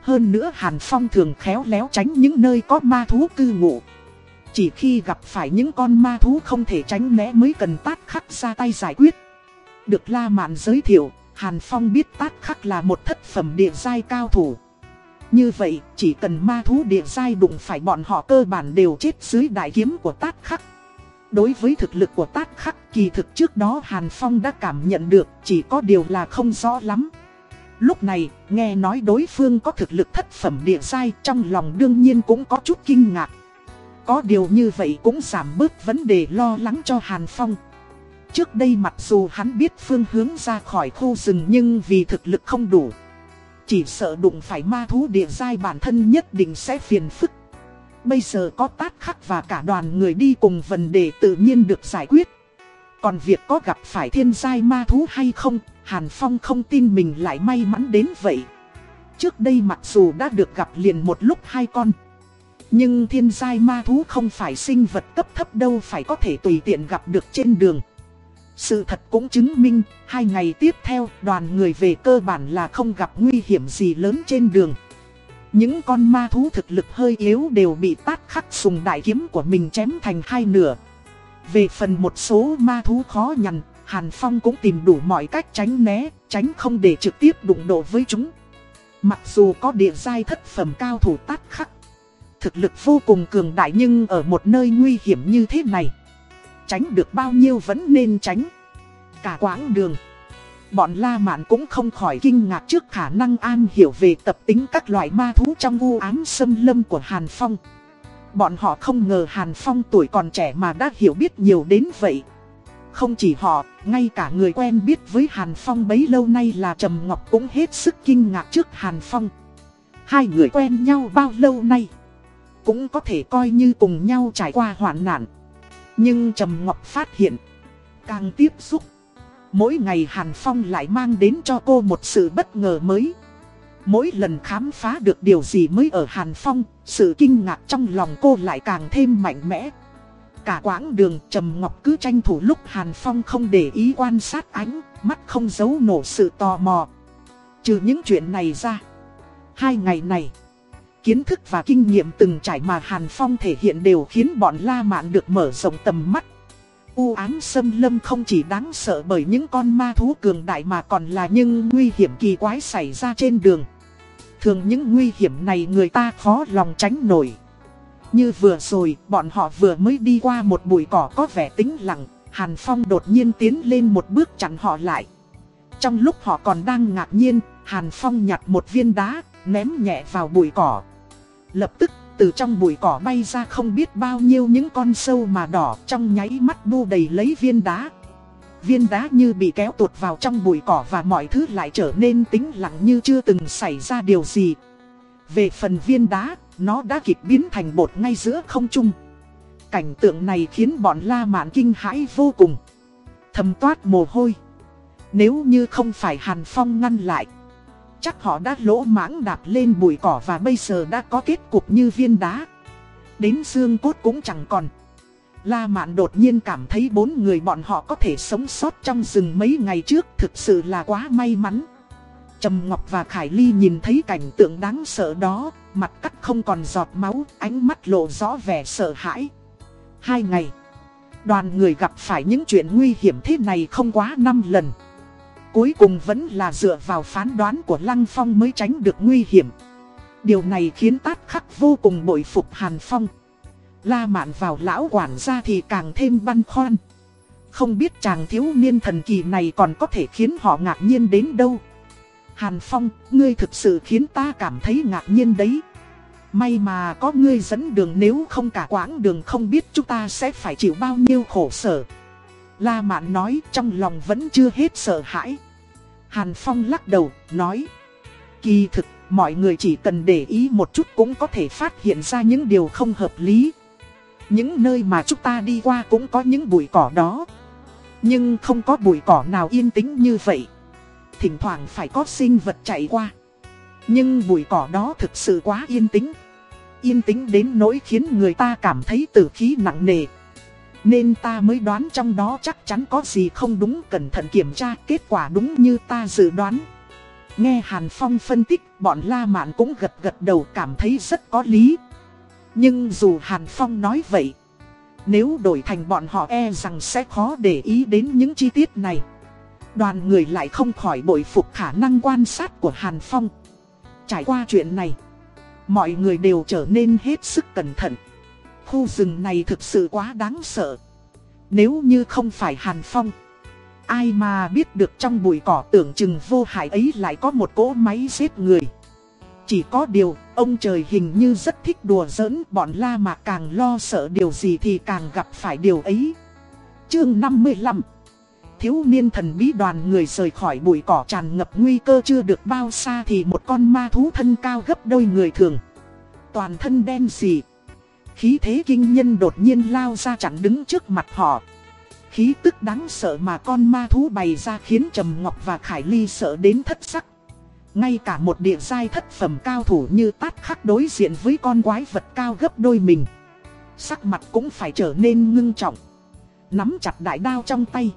Speaker 1: Hơn nữa Hàn Phong thường khéo léo tránh những nơi có ma thú cư ngụ. Chỉ khi gặp phải những con ma thú không thể tránh né mới cần tát khắc ra tay giải quyết. Được La Mạn giới thiệu, Hàn Phong biết tát khắc là một thất phẩm địa giai cao thủ. Như vậy, chỉ cần ma thú địa giai đụng phải bọn họ cơ bản đều chết dưới đại kiếm của tát khắc. Đối với thực lực của tát khắc kỳ thực trước đó Hàn Phong đã cảm nhận được, chỉ có điều là không rõ lắm. Lúc này, nghe nói đối phương có thực lực thất phẩm địa sai trong lòng đương nhiên cũng có chút kinh ngạc. Có điều như vậy cũng giảm bớt vấn đề lo lắng cho Hàn Phong. Trước đây mặc dù hắn biết phương hướng ra khỏi khu rừng nhưng vì thực lực không đủ. Chỉ sợ đụng phải ma thú địa giai bản thân nhất định sẽ phiền phức. Bây giờ có tát khắc và cả đoàn người đi cùng vấn đề tự nhiên được giải quyết. Còn việc có gặp phải thiên giai ma thú hay không, Hàn Phong không tin mình lại may mắn đến vậy. Trước đây mặc dù đã được gặp liền một lúc hai con. Nhưng thiên giai ma thú không phải sinh vật cấp thấp đâu phải có thể tùy tiện gặp được trên đường. Sự thật cũng chứng minh, hai ngày tiếp theo đoàn người về cơ bản là không gặp nguy hiểm gì lớn trên đường. Những con ma thú thực lực hơi yếu đều bị tát khắc sùng đại kiếm của mình chém thành hai nửa. Về phần một số ma thú khó nhằn, Hàn Phong cũng tìm đủ mọi cách tránh né, tránh không để trực tiếp đụng độ với chúng. Mặc dù có địa giai thất phẩm cao thủ tát khắc, thực lực vô cùng cường đại nhưng ở một nơi nguy hiểm như thế này. Tránh được bao nhiêu vẫn nên tránh. Cả quãng đường. Bọn La Mạn cũng không khỏi kinh ngạc trước khả năng an hiểu về tập tính các loại ma thú trong u ám xâm lâm của Hàn Phong. Bọn họ không ngờ Hàn Phong tuổi còn trẻ mà đã hiểu biết nhiều đến vậy. Không chỉ họ, ngay cả người quen biết với Hàn Phong bấy lâu nay là Trầm Ngọc cũng hết sức kinh ngạc trước Hàn Phong. Hai người quen nhau bao lâu nay, cũng có thể coi như cùng nhau trải qua hoạn nạn. Nhưng Trầm Ngọc phát hiện, càng tiếp xúc, mỗi ngày Hàn Phong lại mang đến cho cô một sự bất ngờ mới. Mỗi lần khám phá được điều gì mới ở Hàn Phong, sự kinh ngạc trong lòng cô lại càng thêm mạnh mẽ. Cả quãng đường Trầm Ngọc cứ tranh thủ lúc Hàn Phong không để ý quan sát ánh, mắt không giấu nổ sự tò mò. Trừ những chuyện này ra, hai ngày này, kiến thức và kinh nghiệm từng trải mà Hàn Phong thể hiện đều khiến bọn La Mạn được mở rộng tầm mắt. U ám xâm lâm không chỉ đáng sợ bởi những con ma thú cường đại mà còn là những nguy hiểm kỳ quái xảy ra trên đường. Thường những nguy hiểm này người ta khó lòng tránh nổi. Như vừa rồi, bọn họ vừa mới đi qua một bụi cỏ có vẻ tĩnh lặng, Hàn Phong đột nhiên tiến lên một bước chặn họ lại. Trong lúc họ còn đang ngạc nhiên, Hàn Phong nhặt một viên đá, ném nhẹ vào bụi cỏ. Lập tức, từ trong bụi cỏ bay ra không biết bao nhiêu những con sâu mà đỏ trong nháy mắt bu đầy lấy viên đá. Viên đá như bị kéo tuột vào trong bụi cỏ và mọi thứ lại trở nên tĩnh lặng như chưa từng xảy ra điều gì. Về phần viên đá, nó đã kịp biến thành bột ngay giữa không trung. Cảnh tượng này khiến bọn La Mạn kinh hãi vô cùng. Thầm toát mồ hôi. Nếu như không phải Hàn Phong ngăn lại, chắc họ đã lỗ mãng đạp lên bụi cỏ và bây giờ đã có kết cục như viên đá. Đến xương cốt cũng chẳng còn. La Mạn đột nhiên cảm thấy bốn người bọn họ có thể sống sót trong rừng mấy ngày trước thực sự là quá may mắn. Trầm Ngọc và Khải Ly nhìn thấy cảnh tượng đáng sợ đó, mặt cắt không còn giọt máu, ánh mắt lộ rõ vẻ sợ hãi. Hai ngày, đoàn người gặp phải những chuyện nguy hiểm thế này không quá năm lần. Cuối cùng vẫn là dựa vào phán đoán của Lăng Phong mới tránh được nguy hiểm. Điều này khiến tát khắc vô cùng bội phục Hàn Phong. La mạn vào lão quản gia thì càng thêm băn khoăn. Không biết chàng thiếu niên thần kỳ này còn có thể khiến họ ngạc nhiên đến đâu. Hàn Phong, ngươi thực sự khiến ta cảm thấy ngạc nhiên đấy. May mà có ngươi dẫn đường nếu không cả quãng đường không biết chúng ta sẽ phải chịu bao nhiêu khổ sở. La Mạn nói trong lòng vẫn chưa hết sợ hãi. Hàn Phong lắc đầu, nói. Kỳ thực, mọi người chỉ cần để ý một chút cũng có thể phát hiện ra những điều không hợp lý. Những nơi mà chúng ta đi qua cũng có những bụi cỏ đó. Nhưng không có bụi cỏ nào yên tĩnh như vậy. Thỉnh thoảng phải có sinh vật chạy qua. Nhưng bụi cỏ đó thực sự quá yên tĩnh. Yên tĩnh đến nỗi khiến người ta cảm thấy tử khí nặng nề. Nên ta mới đoán trong đó chắc chắn có gì không đúng cẩn thận kiểm tra kết quả đúng như ta dự đoán. Nghe Hàn Phong phân tích bọn La Mạn cũng gật gật đầu cảm thấy rất có lý. Nhưng dù Hàn Phong nói vậy, nếu đổi thành bọn họ e rằng sẽ khó để ý đến những chi tiết này. Đoàn người lại không khỏi bội phục khả năng quan sát của Hàn Phong. Trải qua chuyện này, mọi người đều trở nên hết sức cẩn thận. Khu rừng này thực sự quá đáng sợ. Nếu như không phải Hàn Phong, ai mà biết được trong bụi cỏ tưởng chừng vô hại ấy lại có một cỗ máy giết người. Chỉ có điều, ông trời hình như rất thích đùa giỡn bọn La Mạc càng lo sợ điều gì thì càng gặp phải điều ấy. Chương 55 Thiếu niên thần bí đoàn người rời khỏi bụi cỏ tràn ngập nguy cơ chưa được bao xa thì một con ma thú thân cao gấp đôi người thường. Toàn thân đen xì. Khí thế kinh nhân đột nhiên lao ra chặn đứng trước mặt họ. Khí tức đáng sợ mà con ma thú bày ra khiến Trầm Ngọc và Khải Ly sợ đến thất sắc. Ngay cả một địa giai thất phẩm cao thủ như tát khắc đối diện với con quái vật cao gấp đôi mình. Sắc mặt cũng phải trở nên ngưng trọng. Nắm chặt đại đao trong tay.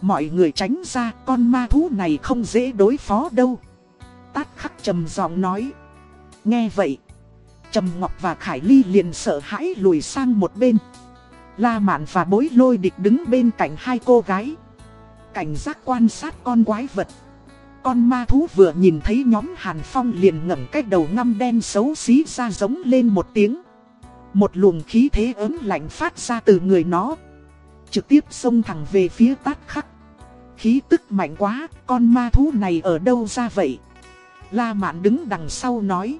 Speaker 1: Mọi người tránh ra, con ma thú này không dễ đối phó đâu. Tát khắc trầm giọng nói. Nghe vậy. Trầm Ngọc và Khải Ly liền sợ hãi lùi sang một bên. La Mạn và bối lôi địch đứng bên cạnh hai cô gái. Cảnh giác quan sát con quái vật. Con ma thú vừa nhìn thấy nhóm Hàn Phong liền ngẩng cái đầu ngăm đen xấu xí ra giống lên một tiếng. Một luồng khí thế ớn lạnh phát ra từ người nó. Trực tiếp xông thẳng về phía tát khắc. Khí tức mạnh quá, con ma thú này ở đâu ra vậy? La Mạn đứng đằng sau nói.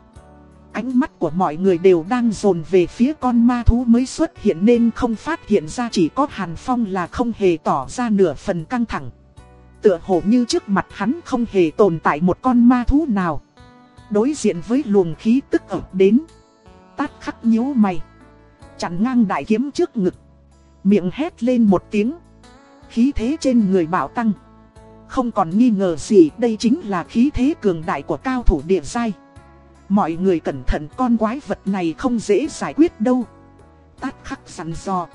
Speaker 1: Ánh mắt của mọi người đều đang dồn về phía con ma thú mới xuất hiện nên không phát hiện ra chỉ có Hàn Phong là không hề tỏ ra nửa phần căng thẳng. Tựa hồ như trước mặt hắn không hề tồn tại một con ma thú nào. Đối diện với luồng khí tức ập đến. Tát khắc nhíu mày. Chặn ngang đại kiếm trước ngực. Miệng hét lên một tiếng. Khí thế trên người bảo tăng. Không còn nghi ngờ gì, đây chính là khí thế cường đại của cao thủ địa giai. Mọi người cẩn thận con quái vật này không dễ giải quyết đâu. Tát khắc sẵn dò.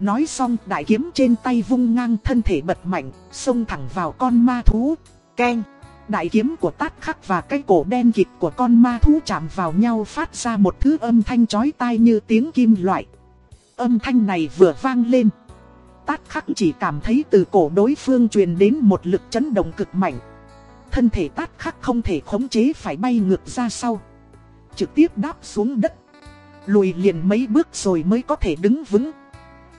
Speaker 1: Nói xong đại kiếm trên tay vung ngang thân thể bật mạnh, xông thẳng vào con ma thú. Keng! Đại kiếm của tát khắc và cái cổ đen kịt của con ma thú chạm vào nhau phát ra một thứ âm thanh chói tai như tiếng kim loại. Âm thanh này vừa vang lên. Tát khắc chỉ cảm thấy từ cổ đối phương truyền đến một lực chấn động cực mạnh. Thân thể tát khắc không thể khống chế phải bay ngược ra sau. Trực tiếp đáp xuống đất. Lùi liền mấy bước rồi mới có thể đứng vững.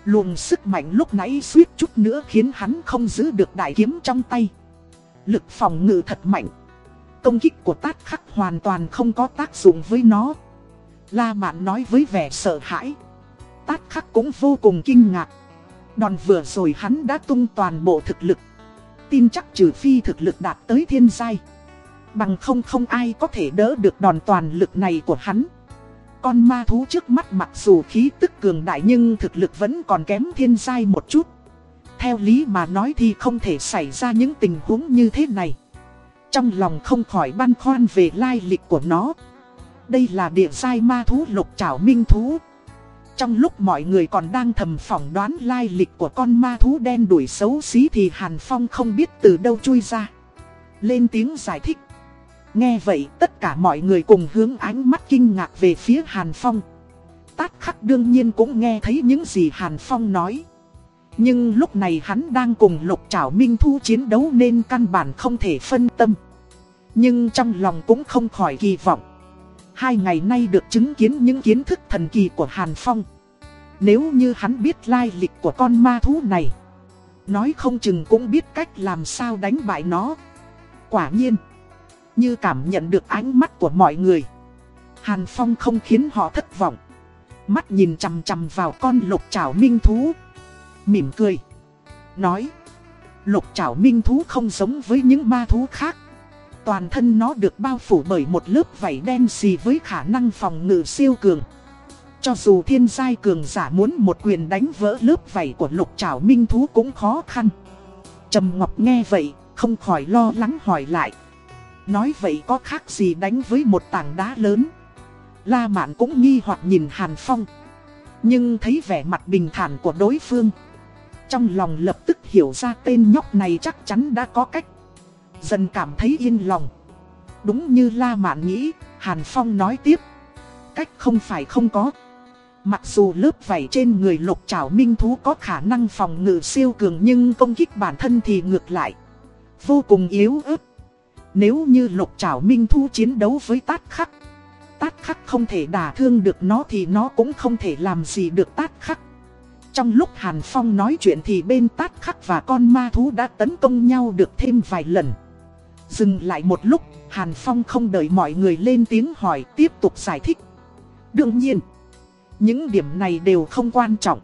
Speaker 1: Luồng sức mạnh lúc nãy suýt chút nữa khiến hắn không giữ được đại kiếm trong tay. Lực phòng ngự thật mạnh. Công kích của tát khắc hoàn toàn không có tác dụng với nó. La Mạn nói với vẻ sợ hãi. Tát khắc cũng vô cùng kinh ngạc. Đòn vừa rồi hắn đã tung toàn bộ thực lực. Tin chắc trừ phi thực lực đạt tới thiên giai. Bằng không không ai có thể đỡ được đòn toàn lực này của hắn. Con ma thú trước mắt mặc dù khí tức cường đại nhưng thực lực vẫn còn kém thiên giai một chút. Theo lý mà nói thì không thể xảy ra những tình huống như thế này. Trong lòng không khỏi băn khoăn về lai lịch của nó. Đây là địa giai ma thú lục trảo minh thú. Trong lúc mọi người còn đang thầm phỏng đoán lai lịch của con ma thú đen đuổi xấu xí thì Hàn Phong không biết từ đâu chui ra. Lên tiếng giải thích. Nghe vậy, tất cả mọi người cùng hướng ánh mắt kinh ngạc về phía Hàn Phong. Tát khắc đương nhiên cũng nghe thấy những gì Hàn Phong nói. Nhưng lúc này hắn đang cùng lục trảo minh thu chiến đấu nên căn bản không thể phân tâm. Nhưng trong lòng cũng không khỏi kỳ vọng. Hai ngày nay được chứng kiến những kiến thức thần kỳ của Hàn Phong. Nếu như hắn biết lai lịch của con ma thú này. Nói không chừng cũng biết cách làm sao đánh bại nó. Quả nhiên. Như cảm nhận được ánh mắt của mọi người, Hàn Phong không khiến họ thất vọng Mắt nhìn chằm chằm vào con lục trảo minh thú, Mỉm cười, Nói, Lục trảo minh thú không giống với những ma thú khác Toàn thân nó được bao phủ bởi một lớp vảy đen xì với khả năng phòng ngự siêu cường. Cho dù thiên giai cường giả muốn một quyền đánh vỡ lớp vảy của lục trảo minh thú cũng khó khăn. Trầm Ngọc nghe vậy, không khỏi lo lắng hỏi lại. Nói vậy có khác gì đánh với một tảng đá lớn? La Mạn cũng nghi hoặc nhìn Hàn Phong. Nhưng thấy vẻ mặt bình thản của đối phương. Trong lòng lập tức hiểu ra tên nhóc này chắc chắn đã có cách Dần cảm thấy yên lòng. Đúng như La Mạn nghĩ, Hàn Phong nói tiếp. Cách không phải không có. Mặc dù lớp vảy trên người lục trảo minh thú có khả năng phòng ngự siêu cường Nhưng công kích bản thân thì ngược lại. Vô cùng yếu ớt. Nếu như lục trảo minh thú chiến đấu với tát khắc Tát khắc không thể đả thương được nó thì nó cũng không thể làm gì được tát khắc. Trong lúc Hàn Phong nói chuyện thì bên tát khắc và con ma thú đã tấn công nhau được thêm vài lần. Dừng lại một lúc, Hàn Phong không đợi mọi người lên tiếng hỏi tiếp tục giải thích Đương nhiên, những điểm này đều không quan trọng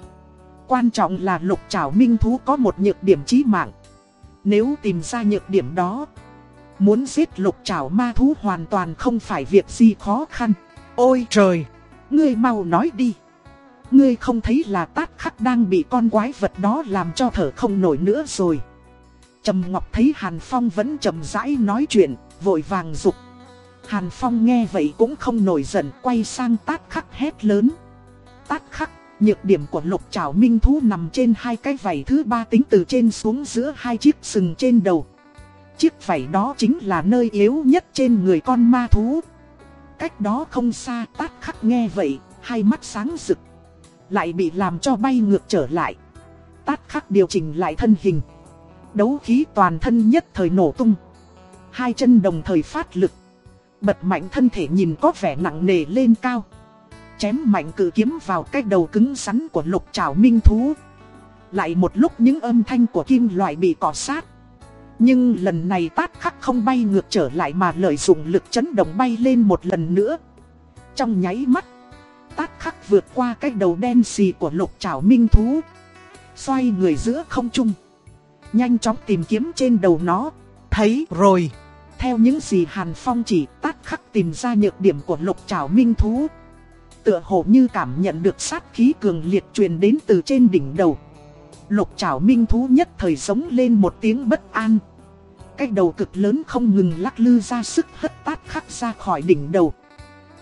Speaker 1: Quan trọng là lục trảo minh thú có một nhược điểm chí mạng Nếu tìm ra nhược điểm đó Muốn giết lục trảo ma thú hoàn toàn không phải việc gì khó khăn. Ôi trời! Ngươi mau nói đi. Ngươi không thấy là tát khắc đang bị con quái vật đó làm cho thở không nổi nữa rồi. Trầm Ngọc thấy Hàn Phong vẫn chậm rãi nói chuyện, vội vàng dục. Hàn Phong nghe vậy cũng không nổi giận, quay sang tát khắc hét lớn. Tát khắc, nhược điểm của lục trảo minh thú nằm trên hai cái vảy thứ ba tính từ trên xuống giữa hai chiếc sừng trên đầu. Chiếc vảy đó chính là nơi yếu nhất trên người con ma thú. Cách đó không xa tát khắc nghe vậy, hai mắt sáng rực. Lại bị làm cho bay ngược trở lại. Tát khắc điều chỉnh lại thân hình. Đấu khí toàn thân nhất thời nổ tung. Hai chân đồng thời phát lực. Bật mạnh thân thể nhìn có vẻ nặng nề lên cao. Chém mạnh cự kiếm vào cái đầu cứng rắn của lục trảo minh thú. Lại một lúc những âm thanh của kim loại bị cỏ sát. Nhưng lần này tát khắc không bay ngược trở lại mà lợi dụng lực chấn động bay lên một lần nữa. Trong nháy mắt, tát khắc vượt qua cái đầu đen xì của lục trảo minh thú. Xoay người giữa không trung. Nhanh chóng tìm kiếm trên đầu nó. Thấy rồi. Theo những gì Hàn Phong chỉ tát khắc tìm ra nhược điểm của lục trảo minh thú. Tựa hồ như cảm nhận được sát khí cường liệt truyền đến từ trên đỉnh đầu. Lục trảo minh thú nhất thời giống lên một tiếng bất an cái đầu cực lớn không ngừng lắc lư ra sức hất tát khắc ra khỏi đỉnh đầu.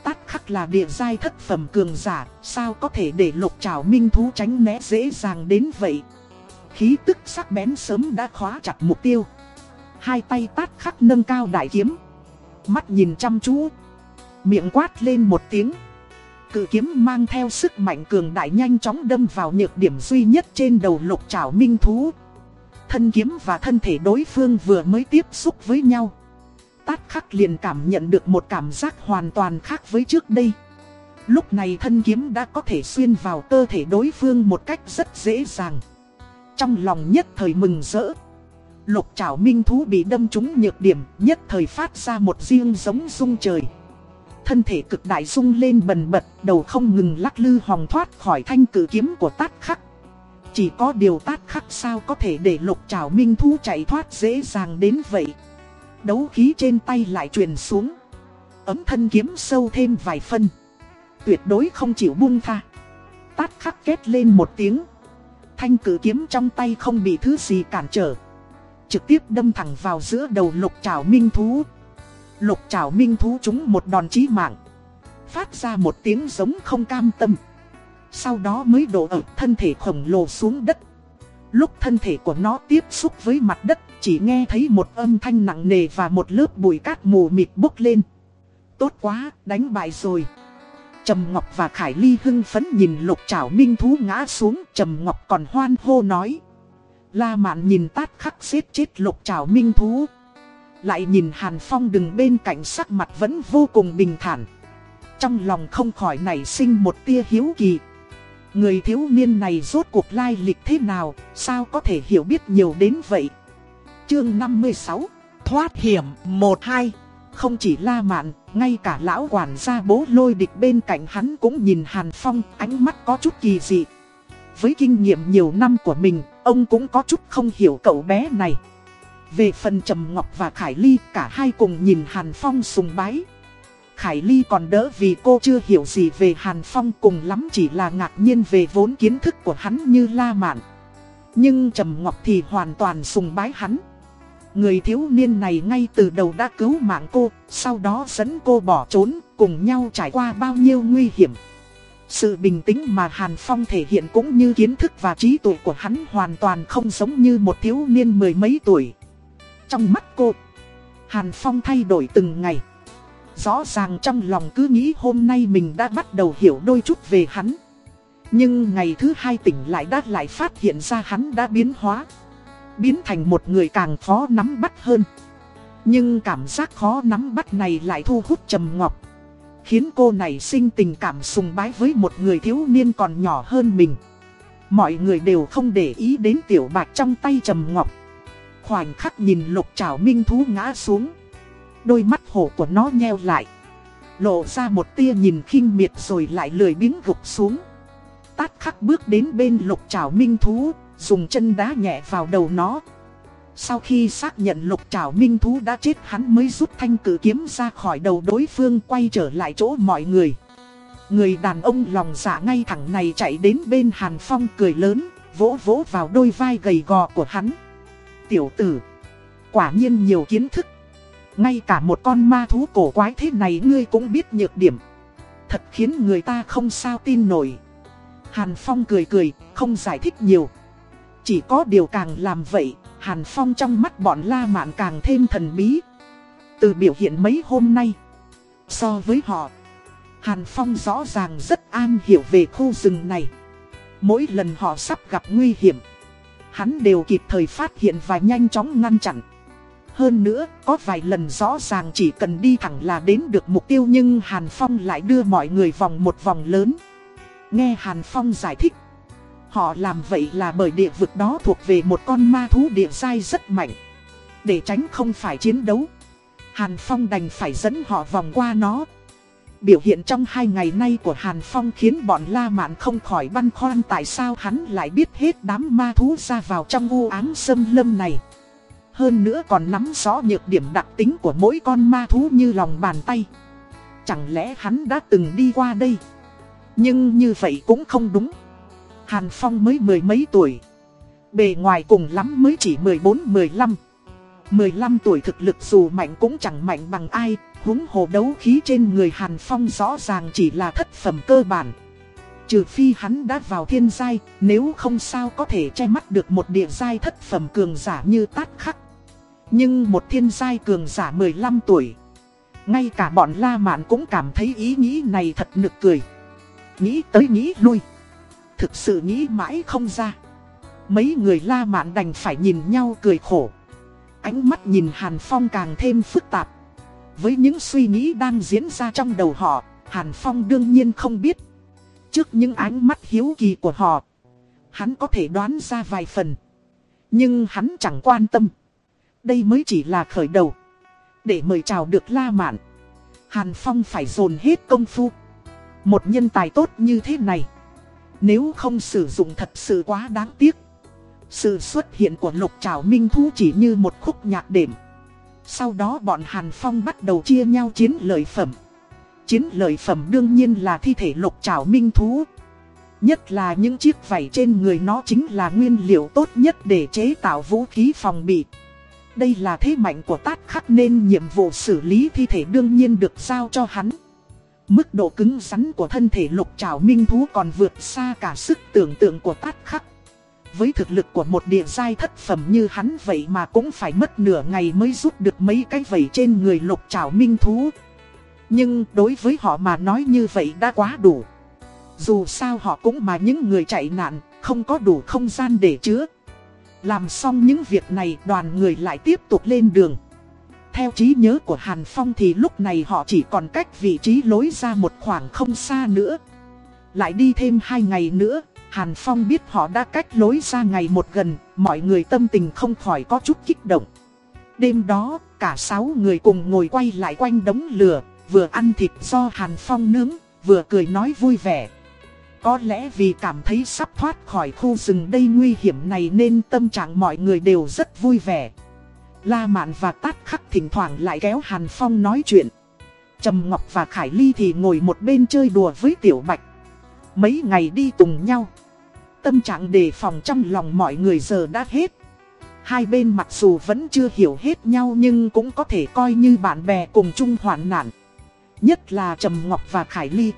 Speaker 1: Tát khắc là địa giai thất phẩm cường giả, sao có thể để lục trảo minh thú tránh né dễ dàng đến vậy. Khí tức sắc bén sớm đã khóa chặt mục tiêu. Hai tay tát khắc nâng cao đại kiếm. Mắt nhìn chăm chú. Miệng quát lên một tiếng. Cự kiếm mang theo sức mạnh cường đại nhanh chóng đâm vào nhược điểm duy nhất trên đầu lục trảo minh thú thân kiếm và thân thể đối phương vừa mới tiếp xúc với nhau. Tát khắc liền cảm nhận được một cảm giác hoàn toàn khác với trước đây. Lúc này thân kiếm đã có thể xuyên vào cơ thể đối phương một cách rất dễ dàng. Trong lòng nhất thời mừng rỡ. Lục trảo minh thú bị đâm trúng nhược điểm nhất thời phát ra một riêng giống rung trời. Thân thể cực đại rung lên bần bật, đầu không ngừng lắc lư hòng thoát khỏi thanh cử kiếm của tát khắc. Chỉ có điều tát khắc sao có thể để lục trảo minh thú chạy thoát dễ dàng đến vậy. Đấu khí trên tay lại truyền xuống. Ấm thân kiếm sâu thêm vài phân. Tuyệt đối không chịu buông tha. Tát khắc kết lên một tiếng. Thanh cử kiếm trong tay không bị thứ gì cản trở. Trực tiếp đâm thẳng vào giữa đầu lục trảo minh thú. Lục trảo minh thú chúng một đòn chí mạng. Phát ra một tiếng giống không cam tâm. Sau đó mới đổ ở thân thể khổng lồ xuống đất. Lúc thân thể của nó tiếp xúc với mặt đất, chỉ nghe thấy một âm thanh nặng nề và một lớp bụi cát mù mịt bốc lên. Tốt quá, đánh bại rồi. Trầm Ngọc và Khải Ly hưng phấn nhìn lục trảo minh thú ngã xuống, Trầm Ngọc còn hoan hô nói. La mạn nhìn tát khắc xếp chết lục trảo minh thú. Lại nhìn Hàn Phong đứng bên cạnh sắc mặt vẫn vô cùng bình thản. Trong lòng không khỏi nảy sinh một tia hiếu kỳ. Người thiếu niên này rốt cuộc lai lịch thế nào, sao có thể hiểu biết nhiều đến vậy? Chương 56 Thoát hiểm 1-2 không chỉ la mạn, ngay cả lão quản gia bố lôi địch bên cạnh hắn cũng nhìn Hàn Phong, ánh mắt có chút kỳ dị. Với kinh nghiệm nhiều năm của mình, ông cũng có chút không hiểu cậu bé này. Về phần Trầm Ngọc và Khải Ly, cả hai cùng nhìn Hàn Phong sùng bái. Khải Ly còn đỡ vì cô chưa hiểu gì về Hàn Phong cùng lắm chỉ là ngạc nhiên về vốn kiến thức của hắn như La Mạn. Nhưng Trầm Ngọc thì hoàn toàn sùng bái hắn. Người thiếu niên này ngay từ đầu đã cứu mạng cô, sau đó dẫn cô bỏ trốn, cùng nhau trải qua bao nhiêu nguy hiểm. Sự bình tĩnh mà Hàn Phong thể hiện cũng như kiến thức và trí tuệ của hắn hoàn toàn không giống như một thiếu niên mười mấy tuổi. Trong mắt cô, Hàn Phong thay đổi từng ngày. Rõ ràng trong lòng cứ nghĩ hôm nay mình đã bắt đầu hiểu đôi chút về hắn. Nhưng ngày thứ hai tỉnh lại đã lại phát hiện ra hắn đã biến hóa. Biến thành một người càng khó nắm bắt hơn. Nhưng cảm giác khó nắm bắt này lại thu hút Trầm Ngọc. Khiến cô này sinh tình cảm sùng bái với một người thiếu niên còn nhỏ hơn mình. Mọi người đều không để ý đến tiểu bạc trong tay Trầm Ngọc. Khoảnh khắc nhìn lục trảo minh thú ngã xuống. Đôi mắt hổ của nó nheo lại. Lộ ra một tia nhìn khinh miệt rồi lại lười biếng gục xuống. Tát khắc bước đến bên lục trảo minh thú, dùng chân đá nhẹ vào đầu nó. Sau khi xác nhận lục trảo minh thú đã chết hắn mới rút thanh cử kiếm ra khỏi đầu đối phương quay trở lại chỗ mọi người. Người đàn ông lòng dạ ngay thẳng này chạy đến bên Hàn Phong cười lớn, vỗ vỗ vào đôi vai gầy gò của hắn. Tiểu tử, quả nhiên nhiều kiến thức. Ngay cả một con ma thú cổ quái thế này ngươi cũng biết nhược điểm. Thật khiến người ta không sao tin nổi. Hàn Phong cười cười, không giải thích nhiều. Chỉ có điều càng làm vậy, Hàn Phong trong mắt bọn La Mạn càng thêm thần bí. Từ biểu hiện mấy hôm nay, so với họ, Hàn Phong rõ ràng rất an hiểu về khu rừng này. Mỗi lần họ sắp gặp nguy hiểm, hắn đều kịp thời phát hiện và nhanh chóng ngăn chặn. Hơn nữa, có vài lần rõ ràng chỉ cần đi thẳng là đến được mục tiêu nhưng Hàn Phong lại đưa mọi người vòng một vòng lớn. Nghe Hàn Phong giải thích, họ làm vậy là bởi địa vực đó thuộc về một con ma thú địa dai rất mạnh. Để tránh không phải chiến đấu, Hàn Phong đành phải dẫn họ vòng qua nó. Biểu hiện trong hai ngày nay của Hàn Phong khiến bọn La Mạn không khỏi băn khoăn tại sao hắn lại biết hết đám ma thú ra vào trong u ám sâm lâm này. Hơn nữa còn nắm rõ nhược điểm đặc tính của mỗi con ma thú như lòng bàn tay. Chẳng lẽ hắn đã từng đi qua đây? Nhưng như vậy cũng không đúng. Hàn Phong mới mười mấy tuổi. Bề ngoài cùng lắm mới chỉ 14-15. 15 tuổi thực lực dù mạnh cũng chẳng mạnh bằng ai, húng hồ đấu khí trên người Hàn Phong rõ ràng chỉ là thất phẩm cơ bản. Trừ phi hắn đã vào thiên giai, nếu không sao có thể che mắt được một địa giai thất phẩm cường giả như tát khắc. Nhưng một thiên giai cường giả 15 tuổi Ngay cả bọn La Mạn cũng cảm thấy ý nghĩ này thật nực cười Nghĩ tới nghĩ lui Thực sự nghĩ mãi không ra Mấy người La Mạn đành phải nhìn nhau cười khổ Ánh mắt nhìn Hàn Phong càng thêm phức tạp Với những suy nghĩ đang diễn ra trong đầu họ Hàn Phong đương nhiên không biết. Trước những ánh mắt hiếu kỳ của họ, hắn có thể đoán ra vài phần. Nhưng hắn chẳng quan tâm. Đây mới chỉ là khởi đầu. Để mời chào được La Mạn, Hàn Phong phải dồn hết công phu. Một nhân tài tốt như thế này, nếu không sử dụng thật sự quá đáng tiếc. Sự xuất hiện của lục trảo minh thú chỉ như một khúc nhạc đệm. Sau đó bọn Hàn Phong bắt đầu chia nhau chiến lợi phẩm. Chiến lợi phẩm đương nhiên là thi thể lục trảo minh thú. Nhất là những chiếc vảy trên người nó chính là nguyên liệu tốt nhất để chế tạo vũ khí phòng bị. Đây là thế mạnh của tát khắc nên nhiệm vụ xử lý thi thể đương nhiên được giao cho hắn. Mức độ cứng rắn của thân thể lục trảo minh thú còn vượt xa cả sức tưởng tượng của tát khắc. Với thực lực của một địa giai thất phẩm như hắn vậy mà cũng phải mất nửa ngày mới rút được mấy cái vẩy trên người lục trảo minh thú. Nhưng đối với họ mà nói như vậy đã quá đủ. Dù sao họ cũng mà những người chạy nạn, không có đủ không gian để chứa. Làm xong những việc này đoàn người lại tiếp tục lên đường. Theo trí nhớ của Hàn Phong thì lúc này họ chỉ còn cách vị trí lối ra một khoảng không xa nữa. Lại đi thêm hai ngày nữa, Hàn Phong biết họ đã cách lối ra ngày một gần, mọi người tâm tình không khỏi có chút kích động. Đêm đó, cả sáu người cùng ngồi quay lại quanh đống lửa, vừa ăn thịt do Hàn Phong nướng, vừa cười nói vui vẻ. Có lẽ vì cảm thấy sắp thoát khỏi khu rừng đây nguy hiểm này nên tâm trạng mọi người đều rất vui vẻ. La Mạn và Tát Khắc thỉnh thoảng lại kéo Hàn Phong nói chuyện. Trầm Ngọc và Khải Ly thì ngồi một bên chơi đùa với Tiểu Bạch. Mấy ngày đi cùng nhau. Tâm trạng đề phòng trong lòng mọi người giờ đã hết. Hai bên mặc dù vẫn chưa hiểu hết nhau nhưng cũng có thể coi như bạn bè cùng chung hoạn nạn. Nhất là Trầm Ngọc và Khải Ly.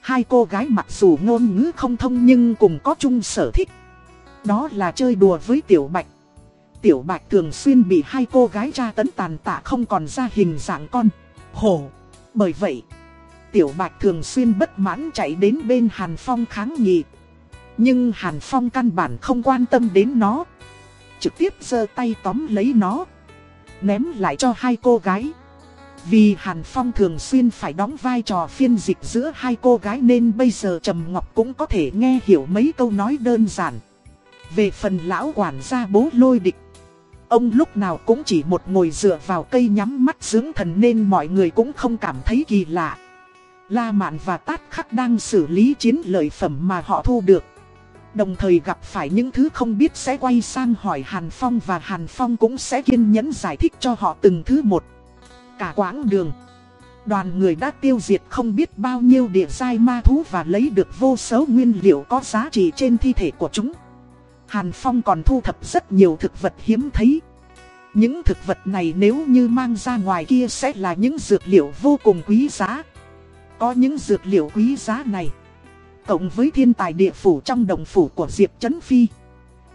Speaker 1: Hai cô gái mặc dù ngôn ngữ không thông nhưng cùng có chung sở thích. Đó là chơi đùa với Tiểu Bạch. Tiểu Bạch thường xuyên bị hai cô gái tra tấn tàn tạ không còn ra hình dạng con. Hổ. Bởi vậy, Tiểu Bạch thường xuyên bất mãn chạy đến bên Hàn Phong kháng nghị. Nhưng Hàn Phong căn bản không quan tâm đến nó. Trực tiếp giơ tay tóm lấy nó. Ném lại cho hai cô gái. Vì Hàn Phong thường xuyên phải đóng vai trò phiên dịch giữa hai cô gái nên bây giờ Trầm Ngọc cũng có thể nghe hiểu mấy câu nói đơn giản. Về phần lão quản gia bố lôi địch. Ông lúc nào cũng chỉ một ngồi dựa vào cây nhắm mắt dưỡng thần nên mọi người cũng không cảm thấy kỳ lạ. La Mạn và Tát Khắc đang xử lý chiến lợi phẩm mà họ thu được. Đồng thời gặp phải những thứ không biết sẽ quay sang hỏi Hàn Phong và Hàn Phong cũng sẽ kiên nhẫn giải thích cho họ từng thứ một. Cả quãng đường, đoàn người đã tiêu diệt không biết bao nhiêu địa giai ma thú và lấy được vô số nguyên liệu có giá trị trên thi thể của chúng. Hàn Phong còn thu thập rất nhiều thực vật hiếm thấy. Những thực vật này nếu như mang ra ngoài kia sẽ là những dược liệu vô cùng quý giá. Có những dược liệu quý giá này. Cộng với thiên tài địa phủ trong đồng phủ của Diệp Trấn Phi.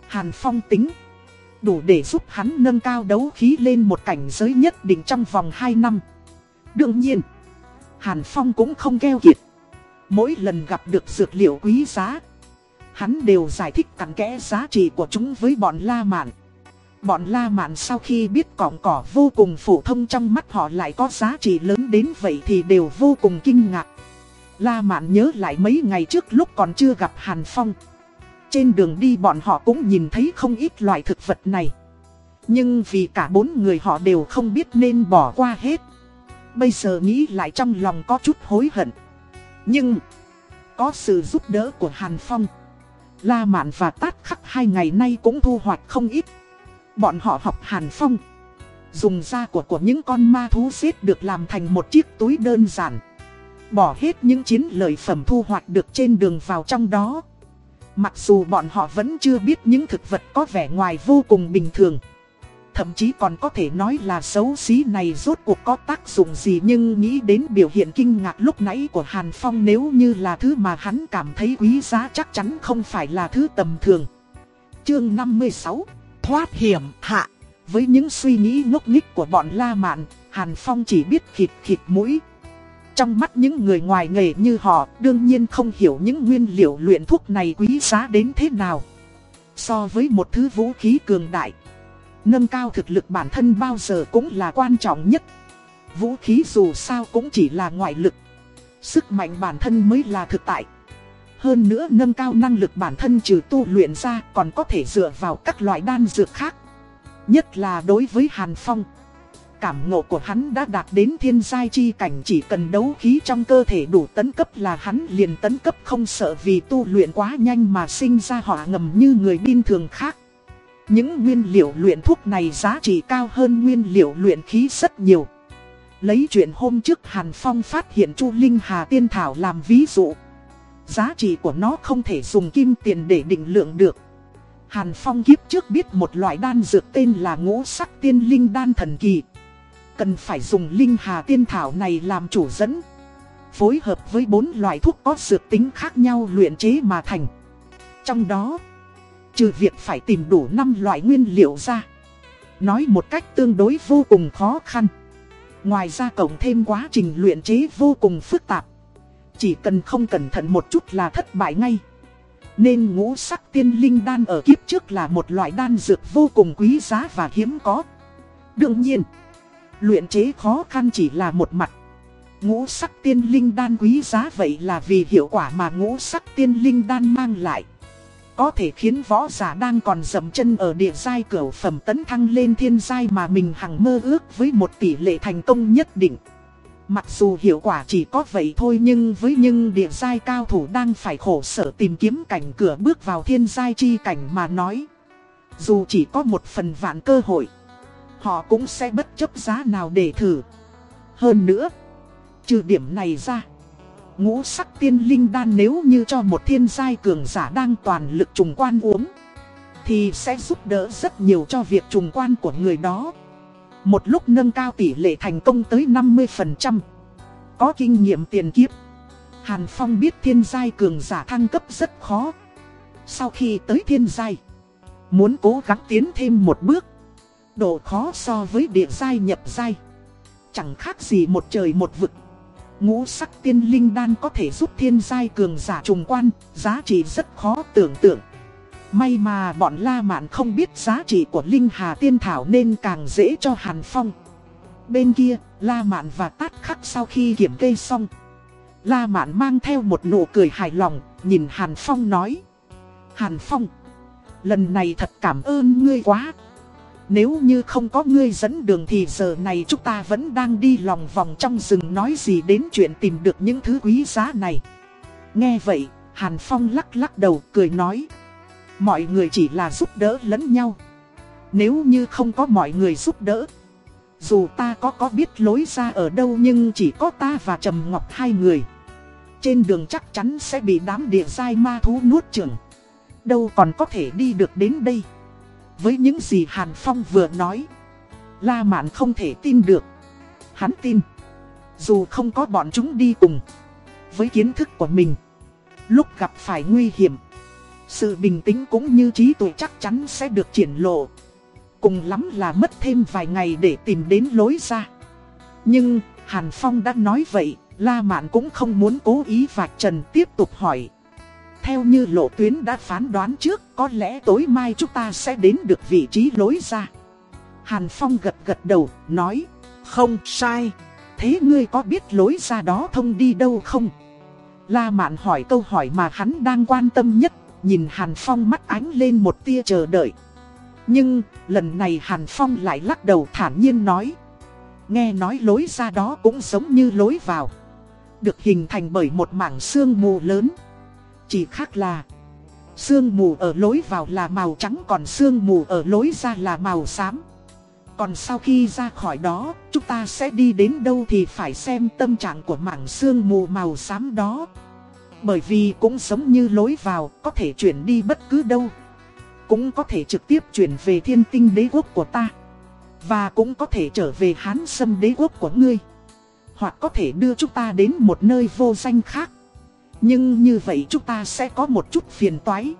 Speaker 1: Hàn Phong tính. Đủ để giúp hắn nâng cao đấu khí lên một cảnh giới nhất định trong vòng 2 năm. Đương nhiên, Hàn Phong cũng không keo kiệt. Mỗi lần gặp được dược liệu quý giá, hắn đều giải thích cặn kẽ giá trị của chúng với bọn La Mạn. Bọn La Mạn sau khi biết cỏng cỏ vô cùng phổ thông trong mắt họ lại có giá trị lớn đến vậy thì đều vô cùng kinh ngạc. La Mạn nhớ lại mấy ngày trước lúc còn chưa gặp Hàn Phong. Trên đường đi bọn họ cũng nhìn thấy không ít loại thực vật này. Nhưng vì cả bốn người họ đều không biết nên bỏ qua hết. Bây giờ nghĩ lại trong lòng có chút hối hận. Nhưng, có sự giúp đỡ của Hàn Phong. La Mạn và Tát Khắc hai ngày nay cũng thu hoạch không ít. Bọn họ học Hàn Phong. Dùng da của của những con ma thú xếp được làm thành một chiếc túi đơn giản. Bỏ hết những chiến lợi phẩm thu hoạch được trên đường vào trong đó. Mặc dù bọn họ vẫn chưa biết những thực vật có vẻ ngoài vô cùng bình thường. Thậm chí còn có thể nói là xấu xí này rốt cuộc có tác dụng gì nhưng nghĩ đến biểu hiện kinh ngạc lúc nãy của Hàn Phong nếu như là thứ mà hắn cảm thấy quý giá chắc chắn không phải là thứ tầm thường. Chương 56 Thoát hiểm hạ Với những suy nghĩ ngốc nghích của bọn La Mạn, Hàn Phong chỉ biết khịt khịt mũi, trong mắt những người ngoài nghề như họ, đương nhiên không hiểu những nguyên liệu luyện thuốc này quý giá đến thế nào. So với một thứ vũ khí cường đại, nâng cao thực lực bản thân bao giờ cũng là quan trọng nhất. Vũ khí dù sao cũng chỉ là ngoại lực. Sức mạnh bản thân mới là thực tại. Hơn nữa nâng cao năng lực bản thân trừ tu luyện ra còn có thể dựa vào các loại đan dược khác. Nhất là đối với Hàn Phong. Cảm ngộ của hắn đã đạt đến thiên giai chi cảnh chỉ cần đấu khí trong cơ thể đủ tấn cấp là hắn liền tấn cấp không sợ vì tu luyện quá nhanh mà sinh ra hỏa ngầm như người bình thường khác. Những nguyên liệu luyện thuốc này giá trị cao hơn nguyên liệu luyện khí rất nhiều. Lấy chuyện hôm trước Hàn Phong phát hiện Chu Linh Hà Tiên Thảo làm ví dụ. Giá trị của nó không thể dùng kim tiền để định lượng được. Hàn Phong kiếp trước biết một loại đan dược tên là ngũ sắc tiên linh đan thần kỳ. Cần phải dùng linh hà tiên thảo này làm chủ dẫn. Phối hợp với bốn loại thuốc có dược tính khác nhau luyện chế mà thành. Trong đó, trừ việc phải tìm đủ 5 loại nguyên liệu ra. Nói một cách tương đối vô cùng khó khăn. Ngoài ra cộng thêm quá trình luyện chế vô cùng phức tạp. Chỉ cần không cẩn thận một chút là thất bại ngay. Nên ngũ sắc tiên linh đan ở kiếp trước là một loại đan dược vô cùng quý giá và hiếm có. Đương nhiên, luyện chế khó khăn chỉ là một mặt. Ngũ sắc tiên linh đan quý giá vậy là vì hiệu quả mà ngũ sắc tiên linh đan mang lại. Có thể khiến võ giả đang còn dầm chân ở địa giai cửa phẩm tấn thăng lên thiên giai mà mình hằng mơ ước với một tỷ lệ thành công nhất định. Mặc dù hiệu quả chỉ có vậy thôi nhưng với những địa giai cao thủ đang phải khổ sở tìm kiếm cảnh cửa bước vào thiên giai chi cảnh mà nói. Dù chỉ có một phần vạn cơ hội, họ cũng sẽ bất chấp giá nào để thử. Hơn nữa, trừ điểm này ra, ngũ sắc tiên linh đan nếu như cho một thiên giai cường giả đang toàn lực trùng quan uống, thì sẽ giúp đỡ rất nhiều cho việc trùng quan của người đó. Một lúc nâng cao tỷ lệ thành công tới 50%. Có kinh nghiệm tiền kiếp. Hàn Phong biết thiên giai cường giả thăng cấp rất khó. Sau khi tới thiên giai, muốn cố gắng tiến thêm một bước. Độ khó so với địa giai nhập giai. Chẳng khác gì một trời một vực. Ngũ sắc tiên linh đan có thể giúp thiên giai cường giả trùng quan, giá trị rất khó tưởng tượng. May mà bọn La Mạn không biết giá trị của Linh Hà Tiên Thảo nên càng dễ cho Hàn Phong. Bên kia, La Mạn và Tát Khắc sau khi kiểm kê xong. La Mạn mang theo một nụ cười hài lòng, nhìn Hàn Phong nói. Hàn Phong, lần này thật cảm ơn ngươi quá. Nếu như không có ngươi dẫn đường thì giờ này chúng ta vẫn đang đi lòng vòng trong rừng nói gì đến chuyện tìm được những thứ quý giá này. Nghe vậy, Hàn Phong lắc lắc đầu cười nói. Mọi người chỉ là giúp đỡ lẫn nhau Nếu như không có mọi người giúp đỡ Dù ta có có biết lối ra ở đâu nhưng chỉ có ta và Trầm Ngọc hai người Trên đường chắc chắn sẽ bị đám địa sai ma thú nuốt chửng Đâu còn có thể đi được đến đây với những gì Hàn Phong vừa nói La Mạn không thể tin được Hắn tin Dù không có bọn chúng đi cùng Với kiến thức của mình Lúc gặp phải nguy hiểm sự bình tĩnh cũng như trí tuệ chắc chắn sẽ được triển lộ. Cùng lắm là mất thêm vài ngày để tìm đến lối ra. Nhưng, Hàn Phong đã nói vậy, La Mạn cũng không muốn cố ý vạch trần tiếp tục hỏi. Theo như lộ tuyến đã phán đoán trước, có lẽ tối mai chúng ta sẽ đến được vị trí lối ra. Hàn Phong gật gật đầu, nói, không sai, thế ngươi có biết lối ra đó thông đi đâu không? La Mạn hỏi câu hỏi mà hắn đang quan tâm nhất Nhìn Hàn Phong mắt ánh lên một tia chờ đợi Nhưng lần này Hàn Phong lại lắc đầu thản nhiên nói Nghe nói lối ra đó cũng giống như lối vào Được hình thành bởi một mảng sương mù lớn chỉ khác là Sương mù ở lối vào là màu trắng còn sương mù ở lối ra là màu xám Còn sau khi ra khỏi đó, chúng ta sẽ đi đến đâu thì phải xem tâm trạng của mảng sương mù màu xám đó bởi vì cũng giống như lối vào, có thể chuyển đi bất cứ đâu. Cũng có thể trực tiếp chuyển về thiên tinh đế quốc của ta. Và cũng có thể trở về hán sâm đế quốc của ngươi. Hoặc có thể đưa chúng ta đến một nơi vô danh khác. Nhưng như vậy chúng ta sẽ có một chút phiền toái.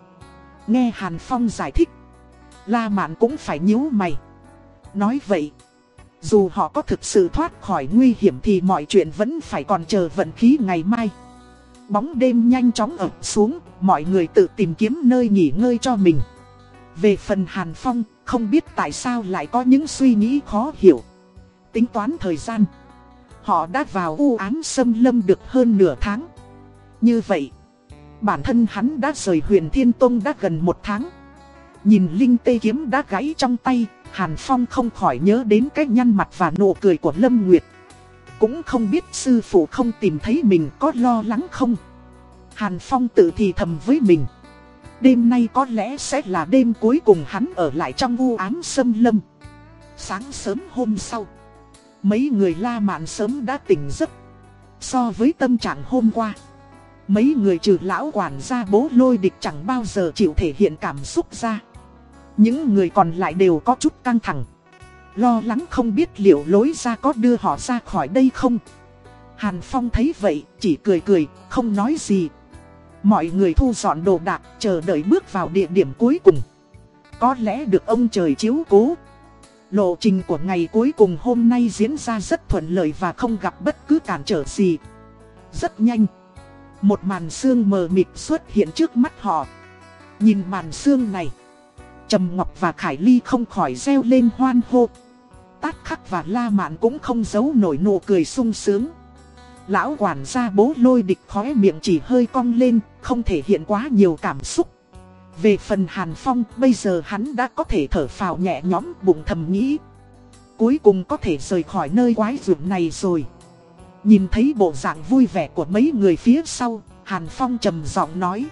Speaker 1: Nghe Hàn Phong giải thích. La Mạn cũng phải nhíu mày. Nói vậy. Dù họ có thực sự thoát khỏi nguy hiểm thì mọi chuyện vẫn phải còn chờ vận khí ngày mai. Bóng đêm nhanh chóng ập xuống, mọi người tự tìm kiếm nơi nghỉ ngơi cho mình. Về phần Hàn Phong, không biết tại sao lại có những suy nghĩ khó hiểu. Tính toán thời gian. Họ đã vào u ám xâm lâm được hơn nửa tháng. Như vậy, bản thân hắn đã rời huyền Thiên Tông đã gần một tháng. Nhìn Linh Tê Kiếm đã gãy trong tay, Hàn Phong không khỏi nhớ đến cái nhăn mặt và nụ cười của Lâm Nguyệt. Cũng không biết sư phụ không tìm thấy mình có lo lắng không. Hàn Phong tự thì thầm với mình. Đêm nay có lẽ sẽ là đêm cuối cùng hắn ở lại trong u ám sâm lâm. Sáng sớm hôm sau, mấy người La Mạn sớm đã tỉnh giấc. So với tâm trạng hôm qua, mấy người trừ lão quản gia bố lôi địch chẳng bao giờ chịu thể hiện cảm xúc ra. Những người còn lại đều có chút căng thẳng. Lo lắng không biết liệu lối ra có đưa họ ra khỏi đây không. Hàn Phong thấy vậy, chỉ cười cười, không nói gì. Mọi người thu dọn đồ đạc, chờ đợi bước vào địa điểm cuối cùng. Có lẽ được ông trời chiếu cố. Lộ trình của ngày cuối cùng hôm nay diễn ra rất thuận lợi và không gặp bất cứ cản trở gì. Rất nhanh. Một màn xương mờ mịt xuất hiện trước mắt họ. Nhìn màn xương này. Trầm Ngọc và Khải Ly không khỏi reo lên hoan hô. Tát khắc và La Mạn cũng không giấu nổi nụ cười sung sướng. Lão quản gia bố lôi địch khóe miệng chỉ hơi cong lên, không thể hiện quá nhiều cảm xúc. Về phần Hàn Phong, bây giờ hắn đã có thể thở phào nhẹ nhõm bụng thầm nghĩ. Cuối cùng có thể rời khỏi nơi quái dụng này rồi. Nhìn thấy bộ dạng vui vẻ của mấy người phía sau, Hàn Phong trầm giọng nói.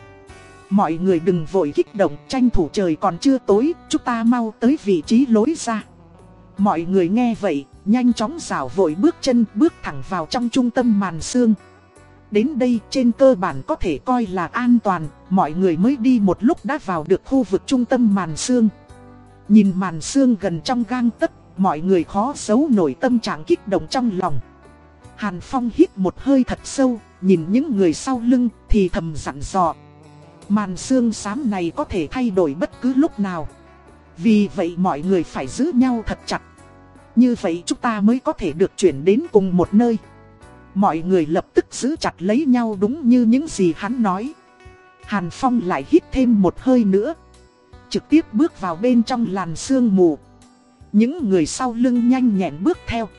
Speaker 1: Mọi người đừng vội kích động, tranh thủ trời còn chưa tối, chúng ta mau tới vị trí lối ra. Mọi người nghe vậy, nhanh chóng rảo vội bước chân bước thẳng vào trong trung tâm màn xương. Đến đây trên cơ bản có thể coi là an toàn, mọi người mới đi một lúc đã vào được khu vực trung tâm màn xương. Nhìn màn xương gần trong gang tấc, mọi người khó giấu nổi tâm trạng kích động trong lòng. Hàn Phong hít một hơi thật sâu, nhìn những người sau lưng thì thầm dặn dò. Màn xương xám này có thể thay đổi bất cứ lúc nào. Vì vậy mọi người phải giữ nhau thật chặt. Như vậy chúng ta mới có thể được chuyển đến cùng một nơi. Mọi người lập tức giữ chặt lấy nhau đúng như những gì hắn nói. Hàn Phong lại hít thêm một hơi nữa. Trực tiếp bước vào bên trong làn sương mù. Những người sau lưng nhanh nhẹn bước theo.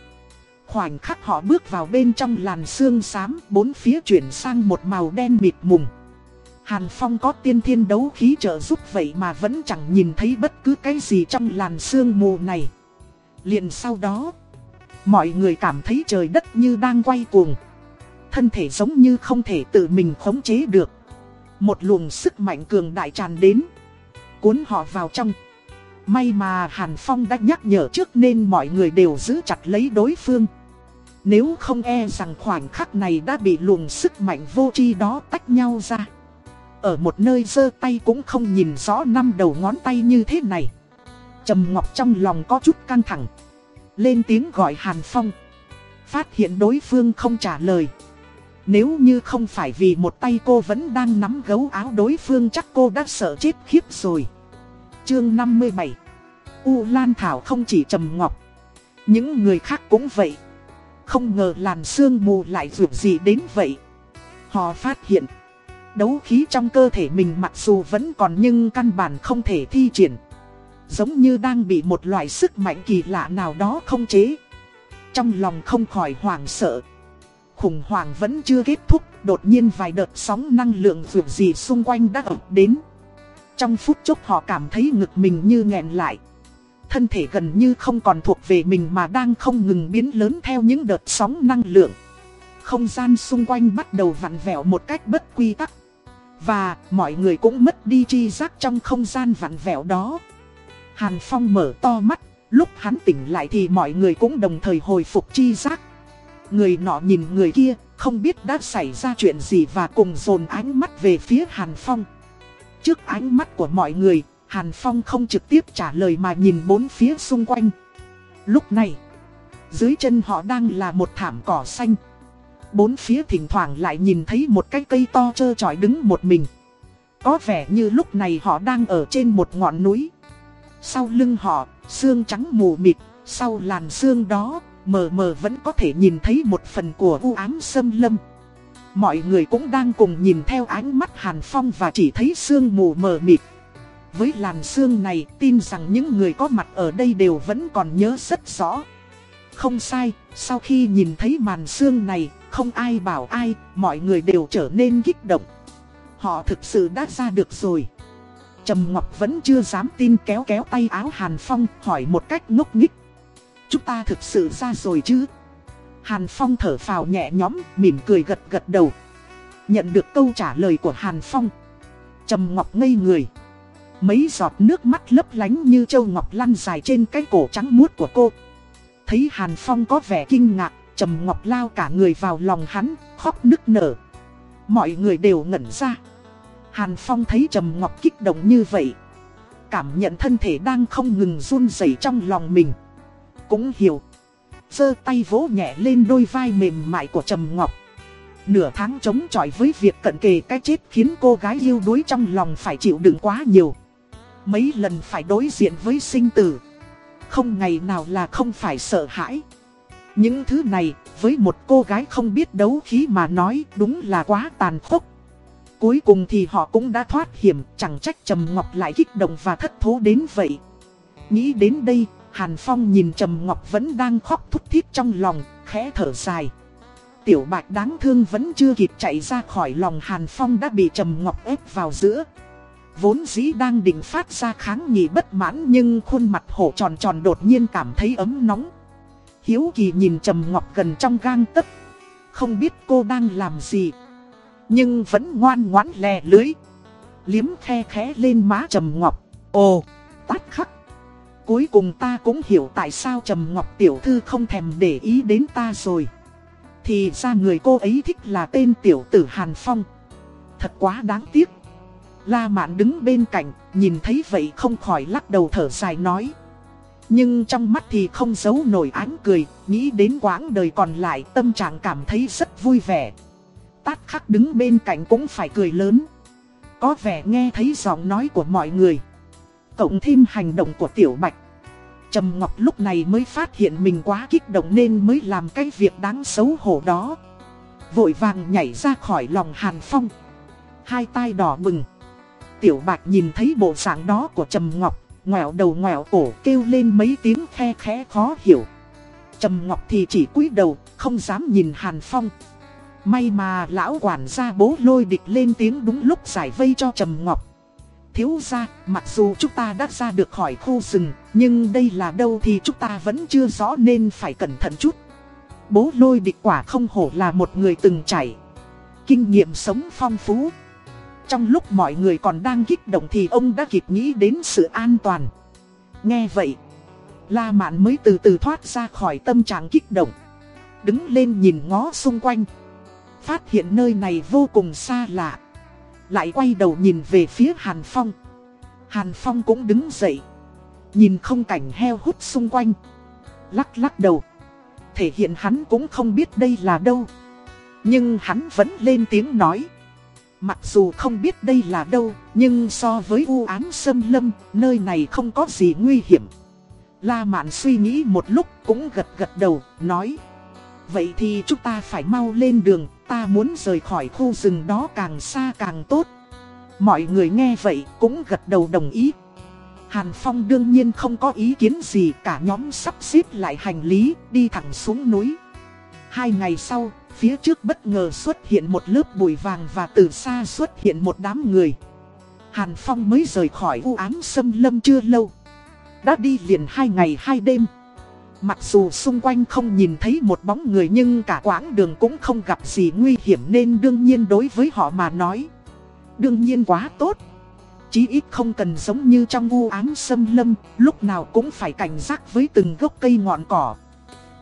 Speaker 1: Khoảnh khắc họ bước vào bên trong làn sương xám, bốn phía chuyển sang một màu đen mịt mùng. Hàn Phong có tiên thiên đấu khí trợ giúp vậy mà vẫn chẳng nhìn thấy bất cứ cái gì trong làn sương mù này. Liền sau đó, mọi người cảm thấy trời đất như đang quay cuồng. Thân thể giống như không thể tự mình khống chế được. Một luồng sức mạnh cường đại tràn đến, cuốn họ vào trong. May mà Hàn Phong đã nhắc nhở trước nên mọi người đều giữ chặt lấy đối phương. Nếu không e rằng khoảnh khắc này đã bị luồng sức mạnh vô tri đó tách nhau ra. Ở một nơi giơ tay cũng không nhìn rõ năm đầu ngón tay như thế này. Trầm Ngọc trong lòng có chút căng thẳng. Lên tiếng gọi Hàn Phong. Phát hiện đối phương không trả lời. Nếu như không phải vì một tay cô vẫn đang nắm gấu áo đối phương chắc cô đã sợ chết khiếp rồi. Chương 57 U Lan Thảo không chỉ Trầm Ngọc. Những người khác cũng vậy. Không ngờ làn sương mù lại vượt gì đến vậy. Họ phát hiện. Đấu khí trong cơ thể mình mặc dù vẫn còn nhưng căn bản không thể thi triển. Giống như đang bị một loại sức mạnh kỳ lạ nào đó không chế. Trong lòng không khỏi hoảng sợ. Khủng hoảng vẫn chưa kết thúc, đột nhiên vài đợt sóng năng lượng vượt gì xung quanh đã ập đến. Trong phút chốc họ cảm thấy ngực mình như nghẹn lại. Thân thể gần như không còn thuộc về mình mà đang không ngừng biến lớn theo những đợt sóng năng lượng. Không gian xung quanh bắt đầu vặn vẹo một cách bất quy tắc. Và mọi người cũng mất đi chi giác trong không gian vặn vẹo đó. Hàn Phong mở to mắt, lúc hắn tỉnh lại thì mọi người cũng đồng thời hồi phục chi giác. Người nọ nhìn người kia, không biết đã xảy ra chuyện gì và cùng dồn ánh mắt về phía Hàn Phong. Trước ánh mắt của mọi người, Hàn Phong không trực tiếp trả lời mà nhìn bốn phía xung quanh. Lúc này, dưới chân họ đang là một thảm cỏ xanh. Bốn phía thỉnh thoảng lại nhìn thấy một cái cây to trơ trọi đứng một mình. Có vẻ như lúc này họ đang ở trên một ngọn núi. Sau lưng họ, xương trắng mù mịt, sau làn xương đó, mờ mờ vẫn có thể nhìn thấy một phần của u ám sâm lâm. Mọi người cũng đang cùng nhìn theo ánh mắt Hàn Phong và chỉ thấy xương mù mờ mịt. Với làn xương này, tin rằng những người có mặt ở đây đều vẫn còn nhớ rất rõ. không sai, sau khi nhìn thấy màn xương này, không ai bảo ai, mọi người đều trở nên kích động. Họ thực sự đã ra được rồi. Trầm Ngọc vẫn chưa dám tin kéo kéo tay áo Hàn Phong hỏi một cách ngốc nghích. Chúng ta thực sự ra rồi chứ? Hàn Phong thở phào nhẹ nhõm, mỉm cười gật gật đầu. Nhận được câu trả lời của Hàn Phong. Trầm Ngọc ngây người. Mấy giọt nước mắt lấp lánh như châu ngọc lăn dài trên cái cổ trắng muốt của cô. Thấy Hàn Phong có vẻ kinh ngạc, Trầm Ngọc lao cả người vào lòng hắn, khóc nức nở. Mọi người đều ngẩn ra. Hàn Phong thấy Trầm Ngọc kích động như vậy. Cảm nhận thân thể đang không ngừng run rẩy trong lòng mình. Cũng hiểu. giơ tay vỗ nhẹ lên đôi vai mềm mại của Trầm Ngọc. Nửa tháng chống chọi với việc cận kề cái chết khiến cô gái yêu đuối trong lòng phải chịu đựng quá nhiều. Mấy lần phải đối diện với sinh tử. Không ngày nào là không phải sợ hãi. Những thứ này, với một cô gái không biết đấu khí mà nói đúng là quá tàn khốc. Cuối cùng thì họ cũng đã thoát hiểm, chẳng trách Trầm Ngọc lại kích động và thất thố đến vậy. Nghĩ đến đây, Hàn Phong nhìn Trầm Ngọc vẫn đang khóc thút thít trong lòng, khẽ thở dài. Tiểu Bạch đáng thương vẫn chưa kịp chạy ra khỏi lòng Hàn Phong đã bị Trầm Ngọc ép vào giữa. Vốn dĩ đang định phát ra kháng nghị bất mãn nhưng khuôn mặt hổ tròn tròn đột nhiên cảm thấy ấm nóng. Hiếu kỳ nhìn Trầm Ngọc gần trong gang tấc. Không biết cô đang làm gì. Nhưng vẫn ngoan ngoãn lè lưới. Liếm khe khẽ lên má Trầm Ngọc. Ồ, tát khắc. Cuối cùng ta cũng hiểu tại sao Trầm Ngọc tiểu thư không thèm để ý đến ta rồi. Thì ra người cô ấy thích là tên tiểu tử Hàn Phong. Thật quá đáng tiếc. La Mạn đứng bên cạnh, nhìn thấy vậy không khỏi lắc đầu thở dài nói. Nhưng trong mắt thì không giấu nổi ánh cười, nghĩ đến quãng đời còn lại tâm trạng cảm thấy rất vui vẻ. Tát khắc đứng bên cạnh cũng phải cười lớn. Có vẻ nghe thấy giọng nói của mọi người. Cộng thêm hành động của Tiểu Bạch. Trầm Ngọc lúc này mới phát hiện mình quá kích động nên mới làm cái việc đáng xấu hổ đó. Vội vàng nhảy ra khỏi lòng Hàn Phong. Hai tay đỏ bừng. Tiểu Bạch nhìn thấy bộ dạng đó của Trầm Ngọc, ngoẹo đầu ngoẹo cổ kêu lên mấy tiếng khe khẽ khó hiểu. Trầm Ngọc thì chỉ cúi đầu, không dám nhìn Hàn Phong. May mà lão quản gia bố lôi địch lên tiếng đúng lúc giải vây cho Trầm Ngọc. Thiếu ra, mặc dù chúng ta đã ra được khỏi khu rừng, nhưng đây là đâu thì chúng ta vẫn chưa rõ nên phải cẩn thận chút. Bố lôi địch quả không hổ là một người từng trải. Kinh nghiệm sống phong phú. Trong lúc mọi người còn đang kích động thì ông đã kịp nghĩ đến sự an toàn. Nghe vậy, La Mạn mới từ từ thoát ra khỏi tâm trạng kích động. Đứng lên nhìn ngó xung quanh. Phát hiện nơi này vô cùng xa lạ. Lại quay đầu nhìn về phía Hàn Phong. Hàn Phong cũng đứng dậy. Nhìn không cảnh heo hút xung quanh. Lắc lắc đầu. Thể hiện hắn cũng không biết đây là đâu. Nhưng hắn vẫn lên tiếng nói. Mặc dù không biết đây là đâu, nhưng so với u ám sâm lâm, nơi này không có gì nguy hiểm. La Mạn suy nghĩ một lúc cũng gật gật đầu, nói Vậy thì chúng ta phải mau lên đường, ta muốn rời khỏi khu rừng đó càng xa càng tốt. Mọi người nghe vậy cũng gật đầu đồng ý. Hàn Phong đương nhiên không có ý kiến gì cả nhóm sắp xếp lại hành lý đi thẳng xuống núi. Hai ngày sau, phía trước bất ngờ xuất hiện một lớp bụi vàng và từ xa xuất hiện một đám người. Hàn Phong mới rời khỏi u ám sâm lâm chưa lâu. Đã đi liền hai ngày hai đêm. Mặc dù xung quanh không nhìn thấy một bóng người nhưng cả quãng đường cũng không gặp gì nguy hiểm nên đương nhiên đối với họ mà nói. Đương nhiên quá tốt. Chí ít không cần giống như trong u ám sâm lâm, lúc nào cũng phải cảnh giác với từng gốc cây ngọn cỏ.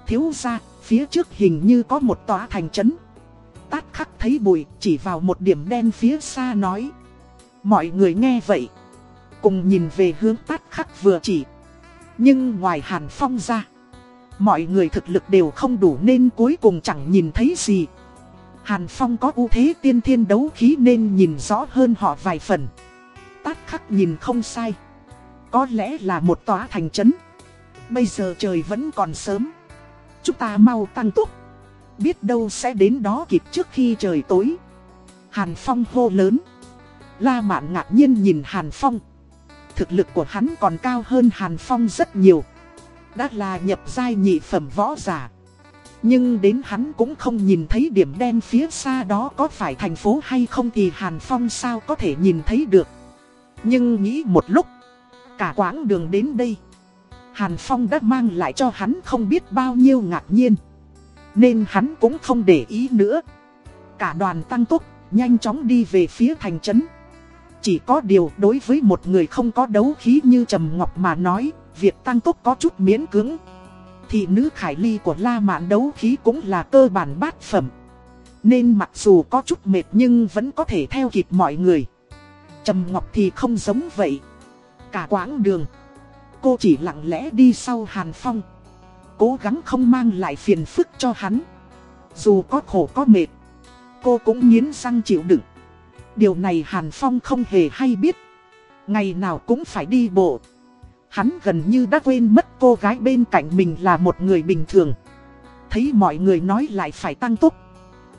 Speaker 1: Thiếu ra, phía trước hình như có một tòa thành trấn. Tát khắc thấy bụi, chỉ vào một điểm đen phía xa nói. Mọi người nghe vậy, cùng nhìn về hướng tát khắc vừa chỉ. Nhưng ngoài Hàn Phong ra, mọi người thực lực đều không đủ nên cuối cùng chẳng nhìn thấy gì. Hàn Phong có ưu thế tiên thiên đấu khí nên nhìn rõ hơn họ vài phần. Tát khắc nhìn không sai. Có lẽ là một tòa thành trấn. Bây giờ trời vẫn còn sớm. Chúng ta mau tăng tốc. Biết đâu sẽ đến đó kịp trước khi trời tối. Hàn Phong hô lớn. La Mạn ngạc nhiên nhìn Hàn Phong. Thực lực của hắn còn cao hơn Hàn Phong rất nhiều. Đã là nhập giai nhị phẩm võ giả Nhưng đến hắn cũng không nhìn thấy điểm đen phía xa đó có phải thành phố hay không thì Hàn Phong sao có thể nhìn thấy được Nhưng nghĩ một lúc, Cả quãng đường đến đây Hàn Phong đã mang lại cho hắn không biết bao nhiêu ngạc nhiên Nên hắn cũng không để ý nữa Cả đoàn tăng tốc nhanh chóng đi về phía thành trấn chỉ có điều đối với một người không có đấu khí như Trầm Ngọc mà nói, việc tăng tốc có chút miễn cưỡng. Thì nữ khải ly của La Mạn đấu khí cũng là cơ bản bát phẩm. Nên mặc dù có chút mệt nhưng vẫn có thể theo kịp mọi người. Trầm Ngọc thì không giống vậy. Cả quãng đường, cô chỉ lặng lẽ đi sau Hàn Phong. Cố gắng không mang lại phiền phức cho hắn. Dù có khổ có mệt, cô cũng nghiến răng chịu đựng. Điều này Hàn Phong không hề hay biết. Ngày nào cũng phải đi bộ. Hắn gần như đã quên mất cô gái bên cạnh mình là một người bình thường. Thấy mọi người nói lại phải tăng tốc.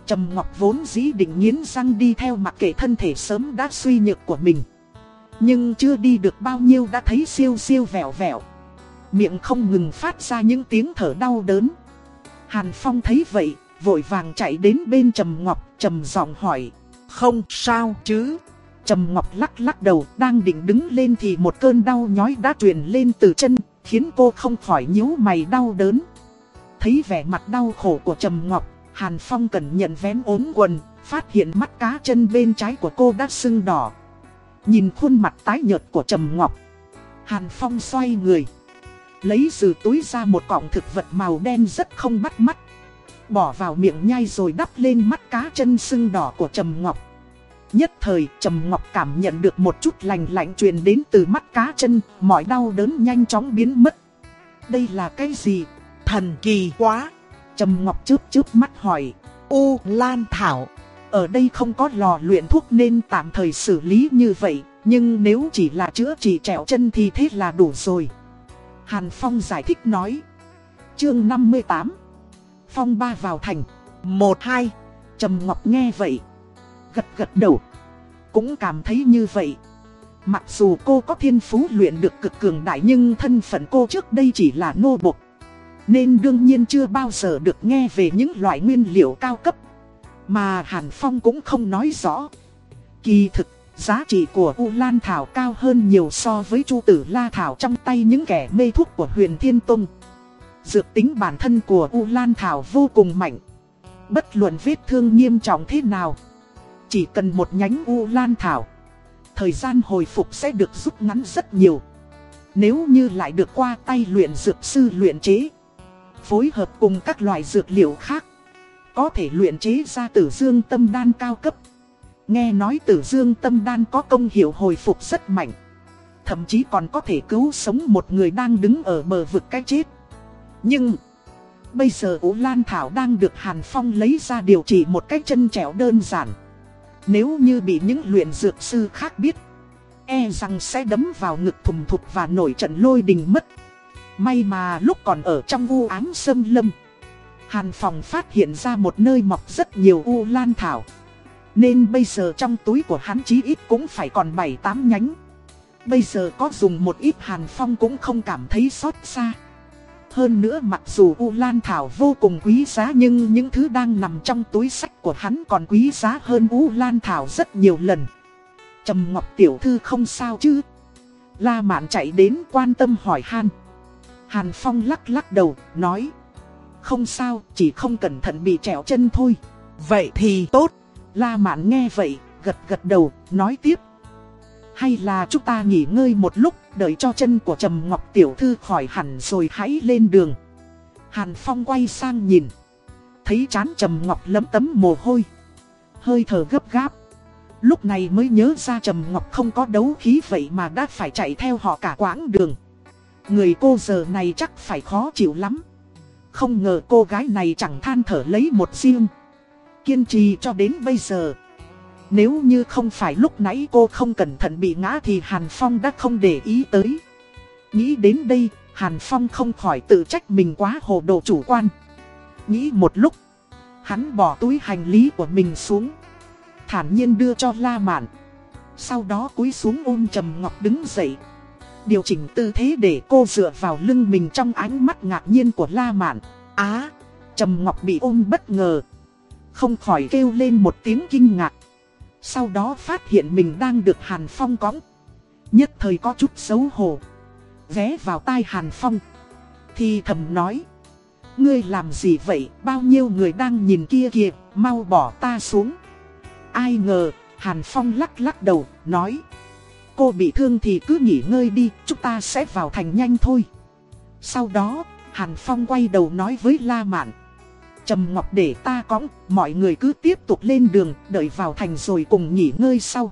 Speaker 1: Trầm Ngọc vốn dĩ định nghiến răng đi theo mặc kệ thân thể sớm đã suy nhược của mình. Nhưng chưa đi được bao nhiêu đã thấy siêu siêu vẹo vẹo. Miệng không ngừng phát ra những tiếng thở đau đớn. Hàn Phong thấy vậy, vội vàng chạy đến bên Trầm Ngọc, trầm giọng hỏi. Không sao chứ. Trầm Ngọc lắc lắc đầu, đang định đứng lên thì một cơn đau nhói đã truyền lên từ chân, khiến cô không khỏi nhíu mày đau đớn. Thấy vẻ mặt đau khổ của Trầm Ngọc, Hàn Phong cẩn nhận vén ốm quần, phát hiện mắt cá chân bên trái của cô đã sưng đỏ. Nhìn khuôn mặt tái nhợt của Trầm Ngọc, Hàn Phong xoay người, lấy từ túi ra một cọng thực vật màu đen rất không bắt mắt. Bỏ vào miệng nhai rồi đắp lên mắt cá chân sưng đỏ của Trầm Ngọc. Nhất thời Trầm Ngọc cảm nhận được một chút lành lạnh truyền đến từ mắt cá chân, mọi đau đớn nhanh chóng biến mất. Đây là cái gì? Thần kỳ quá! Trầm Ngọc chớp chớp mắt hỏi. U Lan Thảo. Ở đây không có lò luyện thuốc nên tạm thời xử lý như vậy, nhưng nếu chỉ là chữa trị trẹo chân thì thế là đủ rồi. Hàn Phong giải thích nói. Chương 58 Phong ba vào thành. Một hai. Trầm Ngọc nghe vậy. Gật gật đầu. Cũng cảm thấy như vậy. Mặc dù cô có thiên phú luyện được cực cường đại nhưng thân phận cô trước đây chỉ là nô bộc. Nên đương nhiên chưa bao giờ được nghe về những loại nguyên liệu cao cấp. Mà Hàn Phong cũng không nói rõ. Kỳ thực, giá trị của U Lan Thảo cao hơn nhiều so với Chu Tử La Thảo trong tay những kẻ mê thuốc của huyền Thiên Tông. Dược tính bản thân của U Lan Thảo vô cùng mạnh. Bất luận vết thương nghiêm trọng thế nào. Chỉ cần một nhánh U Lan Thảo. Thời gian hồi phục sẽ được rút ngắn rất nhiều. Nếu như lại được qua tay luyện dược sư luyện chế. Phối hợp cùng các loại dược liệu khác. Có thể luyện chế ra tử dương tâm đan cao cấp. Nghe nói tử dương tâm đan có công hiệu hồi phục rất mạnh. Thậm chí còn có thể cứu sống một người đang đứng ở bờ vực cái chết. Nhưng, bây giờ Ú Lan Thảo đang được Hàn Phong lấy ra điều trị một cách chân trẻo đơn giản. Nếu như bị những luyện dược sư khác biết, e rằng sẽ đấm vào ngực thùng thục và nổi trận lôi đình mất. May mà lúc còn ở trong u ám sâm lâm, Hàn Phong phát hiện ra một nơi mọc rất nhiều u lan thảo. Nên bây giờ trong túi của hắn chí ít cũng phải còn 7-8 nhánh. Bây giờ có dùng một ít Hàn Phong cũng không cảm thấy xót xa. Hơn nữa mặc dù U Lan Thảo vô cùng quý giá nhưng những thứ đang nằm trong túi sách của hắn còn quý giá hơn U Lan Thảo rất nhiều lần. Trầm Ngọc Tiểu Thư không sao chứ? La Mạn chạy đến quan tâm hỏi Han. Hàn Phong lắc lắc đầu, nói. Không sao, chỉ không cẩn thận bị trẹo chân thôi. Vậy thì tốt. La Mạn nghe vậy, gật gật đầu, nói tiếp. Hay là chúng ta nghỉ ngơi một lúc, đợi cho chân của Trầm Ngọc Tiểu Thư khỏi hẳn rồi hãy lên đường. Hàn Phong quay sang nhìn. Thấy chán Trầm Ngọc lấm tấm mồ hôi. Hơi thở gấp gáp. Lúc này mới nhớ ra Trầm Ngọc không có đấu khí vậy mà đã phải chạy theo họ cả quãng đường. Người cô giờ này chắc phải khó chịu lắm. Không ngờ cô gái này chẳng than thở lấy một riêng. Kiên trì cho đến bây giờ. Nếu như không phải lúc nãy cô không cẩn thận bị ngã thì Hàn Phong đã không để ý tới. Nghĩ đến đây, Hàn Phong không khỏi tự trách mình quá hồ đồ chủ quan. Nghĩ một lúc, hắn bỏ túi hành lý của mình xuống. Thản nhiên đưa cho La Mạn. Sau đó cúi xuống ôm Trầm Ngọc đứng dậy. Điều chỉnh tư thế để cô dựa vào lưng mình trong ánh mắt ngạc nhiên của La Mạn. Á, Trầm Ngọc bị ôm bất ngờ. Không khỏi kêu lên một tiếng kinh ngạc. Sau đó phát hiện mình đang được Hàn Phong cõng. Nhất thời có chút xấu hổ. Ghé vào tai Hàn Phong. Thì thầm nói. Ngươi làm gì vậy, bao nhiêu người đang nhìn kia kìa, mau bỏ ta xuống. Ai ngờ, Hàn Phong lắc lắc đầu, nói. Cô bị thương thì cứ nghỉ ngơi đi, chúng ta sẽ vào thành nhanh thôi. Sau đó, Hàn Phong quay đầu nói với La Mạn. Trầm Ngọc để ta cõng, mọi người cứ tiếp tục lên đường, đợi vào thành rồi cùng nghỉ ngơi sau.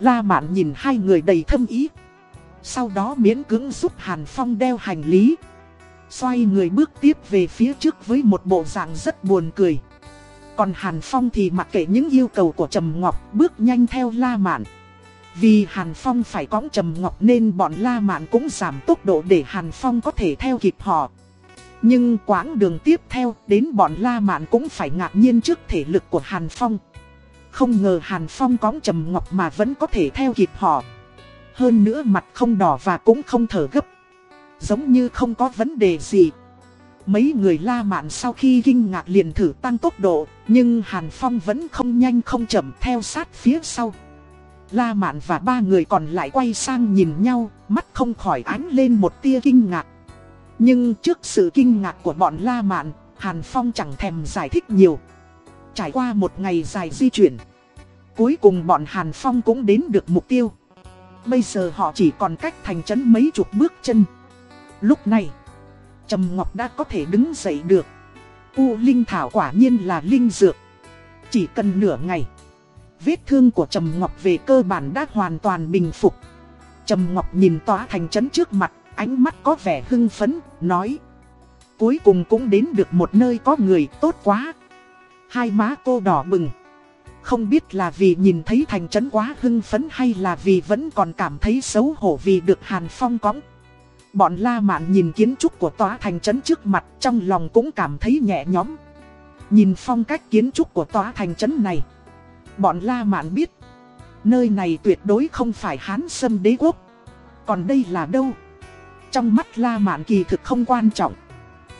Speaker 1: La Mạn nhìn hai người đầy thâm ý. Sau đó miễn cưỡng giúp Hàn Phong đeo hành lý. Xoay người bước tiếp về phía trước với một bộ dạng rất buồn cười. Còn Hàn Phong thì mặc kệ những yêu cầu của Trầm Ngọc bước nhanh theo La Mạn. Vì Hàn Phong phải cõng Trầm Ngọc nên bọn La Mạn cũng giảm tốc độ để Hàn Phong có thể theo kịp họ. Nhưng quãng đường tiếp theo đến bọn La Mạn cũng phải ngạc nhiên trước thể lực của Hàn Phong. Không ngờ Hàn Phong cõng Trầm Ngọc mà vẫn có thể theo kịp họ. Hơn nữa mặt không đỏ và cũng không thở gấp. Giống như không có vấn đề gì. Mấy người La Mạn sau khi kinh ngạc liền thử tăng tốc độ, nhưng Hàn Phong vẫn không nhanh không chậm theo sát phía sau. La Mạn và ba người còn lại quay sang nhìn nhau, mắt không khỏi ánh lên một tia kinh ngạc. Nhưng trước sự kinh ngạc của bọn La Mạn, Hàn Phong chẳng thèm giải thích nhiều. Trải qua một ngày dài di chuyển, cuối cùng bọn Hàn Phong cũng đến được mục tiêu. Bây giờ họ chỉ còn cách thành trấn mấy chục bước chân. Lúc này, Trầm Ngọc đã có thể đứng dậy được. U Linh Thảo quả nhiên là linh dược. Chỉ cần nửa ngày, vết thương của Trầm Ngọc về cơ bản đã hoàn toàn bình phục. Trầm Ngọc nhìn tòa thành trấn trước mặt, ánh mắt có vẻ hưng phấn, nói. Cuối cùng cũng đến được một nơi có người tốt quá. Hai má cô đỏ bừng. Không biết là vì nhìn thấy thành trấn quá hưng phấn hay là vì vẫn còn cảm thấy xấu hổ vì được Hàn Phong cõng. Bọn La Mạn nhìn kiến trúc của tòa thành trấn trước mặt trong lòng cũng cảm thấy nhẹ nhõm. Nhìn phong cách kiến trúc của tòa thành trấn này. Bọn La Mạn biết. Nơi này tuyệt đối không phải Hán Sâm đế quốc. Còn đây là đâu? Trong mắt La Mạn kỳ thực không quan trọng.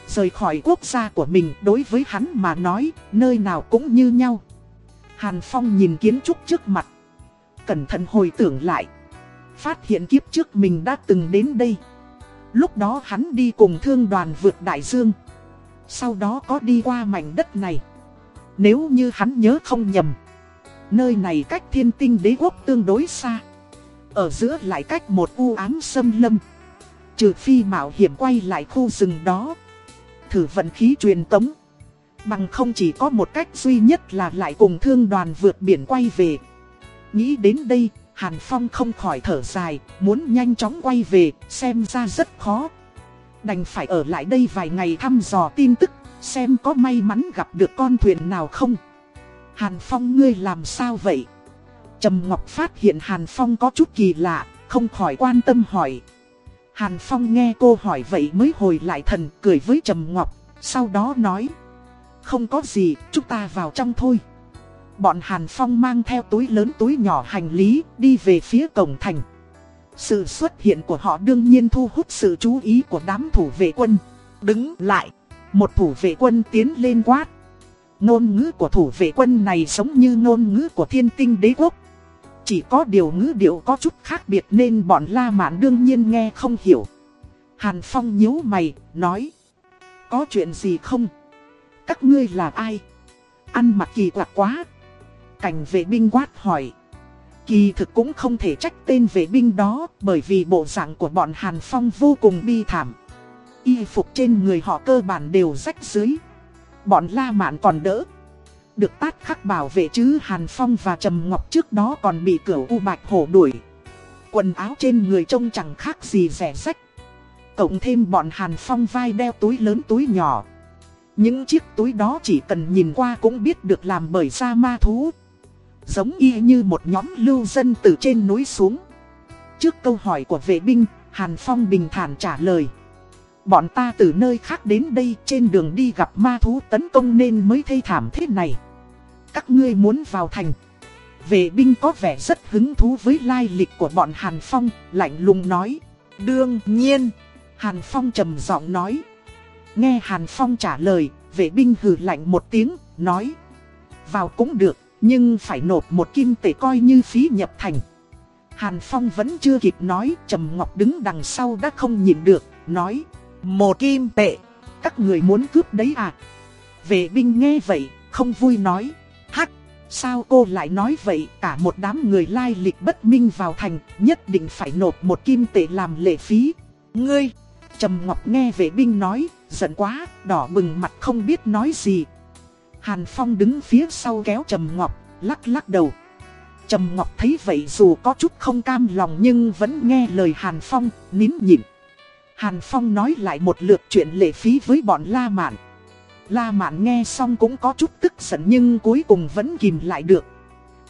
Speaker 1: Rời khỏi quốc gia của mình đối với hắn mà nói, nơi nào cũng như nhau. Hàn Phong nhìn kiến trúc trước mặt. Cẩn thận hồi tưởng lại. Phát hiện kiếp trước mình đã từng đến đây. Lúc đó hắn đi cùng thương đoàn vượt đại dương. Sau đó có đi qua mảnh đất này. Nếu như hắn nhớ không nhầm. Nơi này cách thiên tinh đế quốc tương đối xa. Ở giữa lại cách một u ám sâm lâm. Trừ phi mạo hiểm quay lại khu rừng đó. Thử vận khí truyền tống. Bằng không chỉ có một cách duy nhất là lại cùng thương đoàn vượt biển quay về. Nghĩ đến đây, Hàn Phong không khỏi thở dài, muốn nhanh chóng quay về, xem ra rất khó. Đành phải ở lại đây vài ngày thăm dò tin tức, xem có may mắn gặp được con thuyền nào không. Hàn Phong ngươi làm sao vậy? Trầm Ngọc phát hiện Hàn Phong có chút kỳ lạ, không khỏi quan tâm hỏi. Hàn Phong nghe cô hỏi vậy mới hồi lại thần cười với Trầm Ngọc, sau đó nói. Không có gì, chúng ta vào trong thôi. Bọn Hàn Phong mang theo túi lớn túi nhỏ hành lý, đi về phía cổng thành. Sự xuất hiện của họ đương nhiên thu hút sự chú ý của đám thủ vệ quân. Đứng lại, một thủ vệ quân tiến lên quát. Ngôn ngữ của thủ vệ quân này giống như ngôn ngữ của thiên tinh đế quốc. Chỉ có điều ngữ điệu có chút khác biệt nên bọn La Mạn đương nhiên nghe không hiểu. Hàn Phong nhíu mày, nói. Có chuyện gì không? Các ngươi là ai? Ăn mặc kỳ quặc quá. Cảnh vệ binh quát hỏi. Kỳ thực cũng không thể trách tên vệ binh đó bởi vì bộ dạng của bọn Hàn Phong vô cùng bi thảm. Y phục trên người họ cơ bản đều rách dưới. Bọn La Mạn còn đỡ. Được tát khắc bảo vệ chứ Hàn Phong và Trầm Ngọc trước đó còn bị cửu U Bạch Hổ đuổi. Quần áo trên người trông chẳng khác gì rẻ rách. Cộng thêm bọn Hàn Phong vai đeo túi lớn túi nhỏ. Những chiếc túi đó chỉ cần nhìn qua cũng biết được làm bởi da ma thú. Giống y như một nhóm lưu dân từ trên núi xuống. Trước câu hỏi của vệ binh, Hàn Phong bình thản trả lời. Bọn ta từ nơi khác đến đây trên đường đi gặp ma thú tấn công nên mới thê thảm thế này. Các ngươi muốn vào thành. Vệ binh có vẻ rất hứng thú với lai lịch của bọn Hàn Phong, lạnh lùng nói.
Speaker 2: Đương nhiên,
Speaker 1: Hàn Phong trầm giọng nói. Nghe Hàn Phong trả lời, vệ binh hừ lạnh một tiếng, nói. Vào cũng được, nhưng phải nộp một kim tệ coi như phí nhập thành. Hàn Phong vẫn chưa kịp nói, Trầm Ngọc đứng đằng sau đã không nhìn được, nói
Speaker 2: một kim tệ,
Speaker 1: các người muốn cướp đấy à? Vệ binh nghe vậy, không vui nói. Hắc, sao cô lại nói vậy? Cả một đám người lai lịch bất minh vào thành, nhất định phải nộp một kim tệ làm lệ phí.
Speaker 2: ngươi,
Speaker 1: Trầm Ngọc nghe vệ binh nói, giận quá, đỏ bừng mặt không biết nói gì. Hàn Phong đứng phía sau kéo Trầm Ngọc, lắc lắc đầu. Trầm Ngọc thấy vậy dù có chút không cam lòng nhưng vẫn nghe lời Hàn Phong, nín nhịn. Hàn Phong nói lại một lượt chuyện lệ phí với bọn La Mạn. La Mạn nghe xong cũng có chút tức giận nhưng cuối cùng vẫn kìm lại được.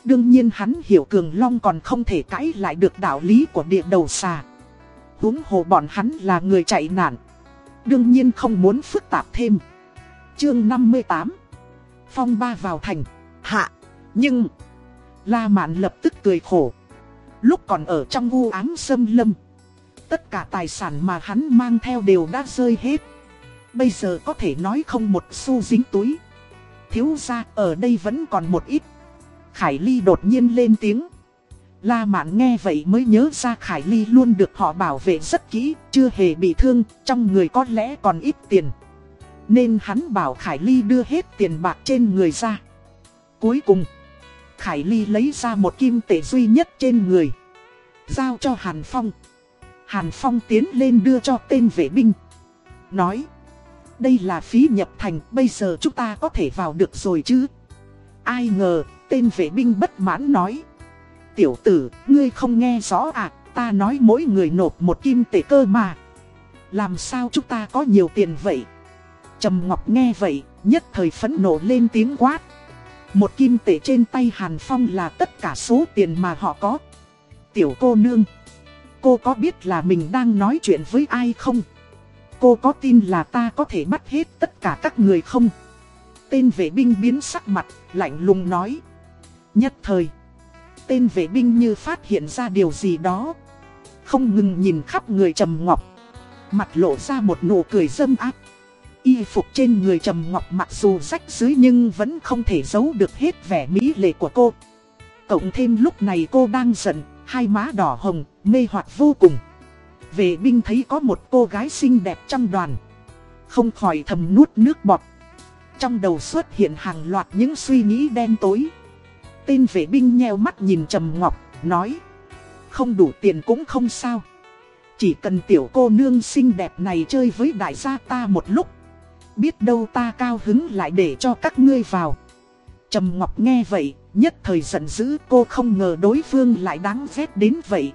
Speaker 1: Đương nhiên hắn hiểu Cường Long còn không thể cãi lại được đạo lý của địa đầu xà. huống hồ bọn hắn là người chạy nạn. Đương nhiên không muốn phức tạp thêm. Chương 58 Phong ba vào thành.
Speaker 2: hạ, nhưng,
Speaker 1: La Mạn lập tức cười khổ. Lúc còn ở trong u ám sâm lâm. Tất cả tài sản mà hắn mang theo đều đã rơi hết. Bây giờ có thể nói không một xu dính túi. Thiếu ra ở đây vẫn còn một ít. Khải Ly đột nhiên lên tiếng. La Mạn nghe vậy mới nhớ ra Khải Ly luôn được họ bảo vệ rất kỹ, chưa hề bị thương, trong người có lẽ còn ít tiền. Nên hắn bảo Khải Ly đưa hết tiền bạc trên người ra. Cuối cùng, Khải Ly lấy ra một kim tệ duy nhất trên người. Giao cho Hàn Phong. Hàn Phong tiến lên đưa cho tên vệ binh. Nói. Đây là phí nhập thành, bây giờ chúng ta có thể vào được rồi chứ. Ai ngờ, tên vệ binh bất mãn nói. Tiểu tử, ngươi không nghe rõ à, ta nói mỗi người nộp một kim tệ cơ mà. Làm sao chúng ta có nhiều tiền vậy? Trầm Ngọc nghe vậy, nhất thời phẫn nộ lên tiếng quát. Một kim tệ trên tay Hàn Phong là tất cả số tiền mà họ có. Tiểu cô nương, cô có biết là mình đang nói chuyện với ai không? Cô có tin là ta có thể bắt hết tất cả các người không? Tên vệ binh biến sắc mặt, lạnh lùng nói. Nhất thời, tên vệ binh như phát hiện ra điều gì đó. Không ngừng nhìn khắp người Trầm Ngọc. Mặt lộ ra một nụ cười dâm áp. Y phục trên người Trầm Ngọc mặc dù rách dưới nhưng vẫn không thể giấu được hết vẻ mỹ lệ của cô. Cộng thêm lúc này cô đang giận, hai má đỏ hồng, mê hoặc vô cùng. Vệ binh thấy có một cô gái xinh đẹp trong đoàn. Không khỏi thầm nuốt nước bọt. Trong đầu xuất hiện hàng loạt những suy nghĩ đen tối. Tên vệ binh nheo mắt nhìn Trầm Ngọc, nói. Không đủ tiền cũng không sao. Chỉ cần tiểu cô nương xinh đẹp này chơi với đại gia ta một lúc. Biết đâu ta cao hứng lại để cho các ngươi vào. Trầm Ngọc nghe vậy, nhất thời giận dữ cô không ngờ đối phương lại đáng ghét đến vậy.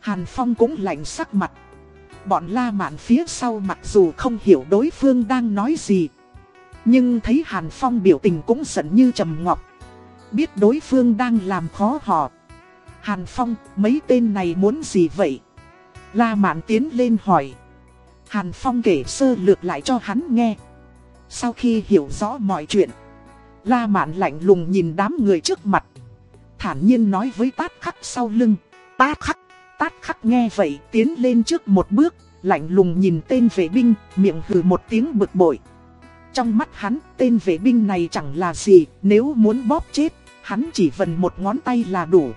Speaker 1: Hàn Phong cũng lạnh sắc mặt. Bọn la mạn phía sau mặc dù không hiểu đối phương đang nói gì. Nhưng thấy Hàn Phong biểu tình cũng giận như Trầm Ngọc. Biết đối phương đang làm khó họ. Hàn Phong, mấy tên này muốn gì vậy? La mạn tiến lên hỏi. Hàn Phong kể sơ lược lại cho hắn nghe. Sau khi hiểu rõ mọi chuyện, La Mạn lạnh lùng nhìn đám người trước mặt. Thản nhiên nói với tát khắc sau lưng. Tát khắc, tát khắc nghe vậy tiến lên trước một bước, lạnh lùng nhìn tên vệ binh, miệng hừ một tiếng bực bội. Trong mắt hắn, tên vệ binh này chẳng là gì, nếu muốn bóp chết, hắn chỉ vần một ngón tay là đủ.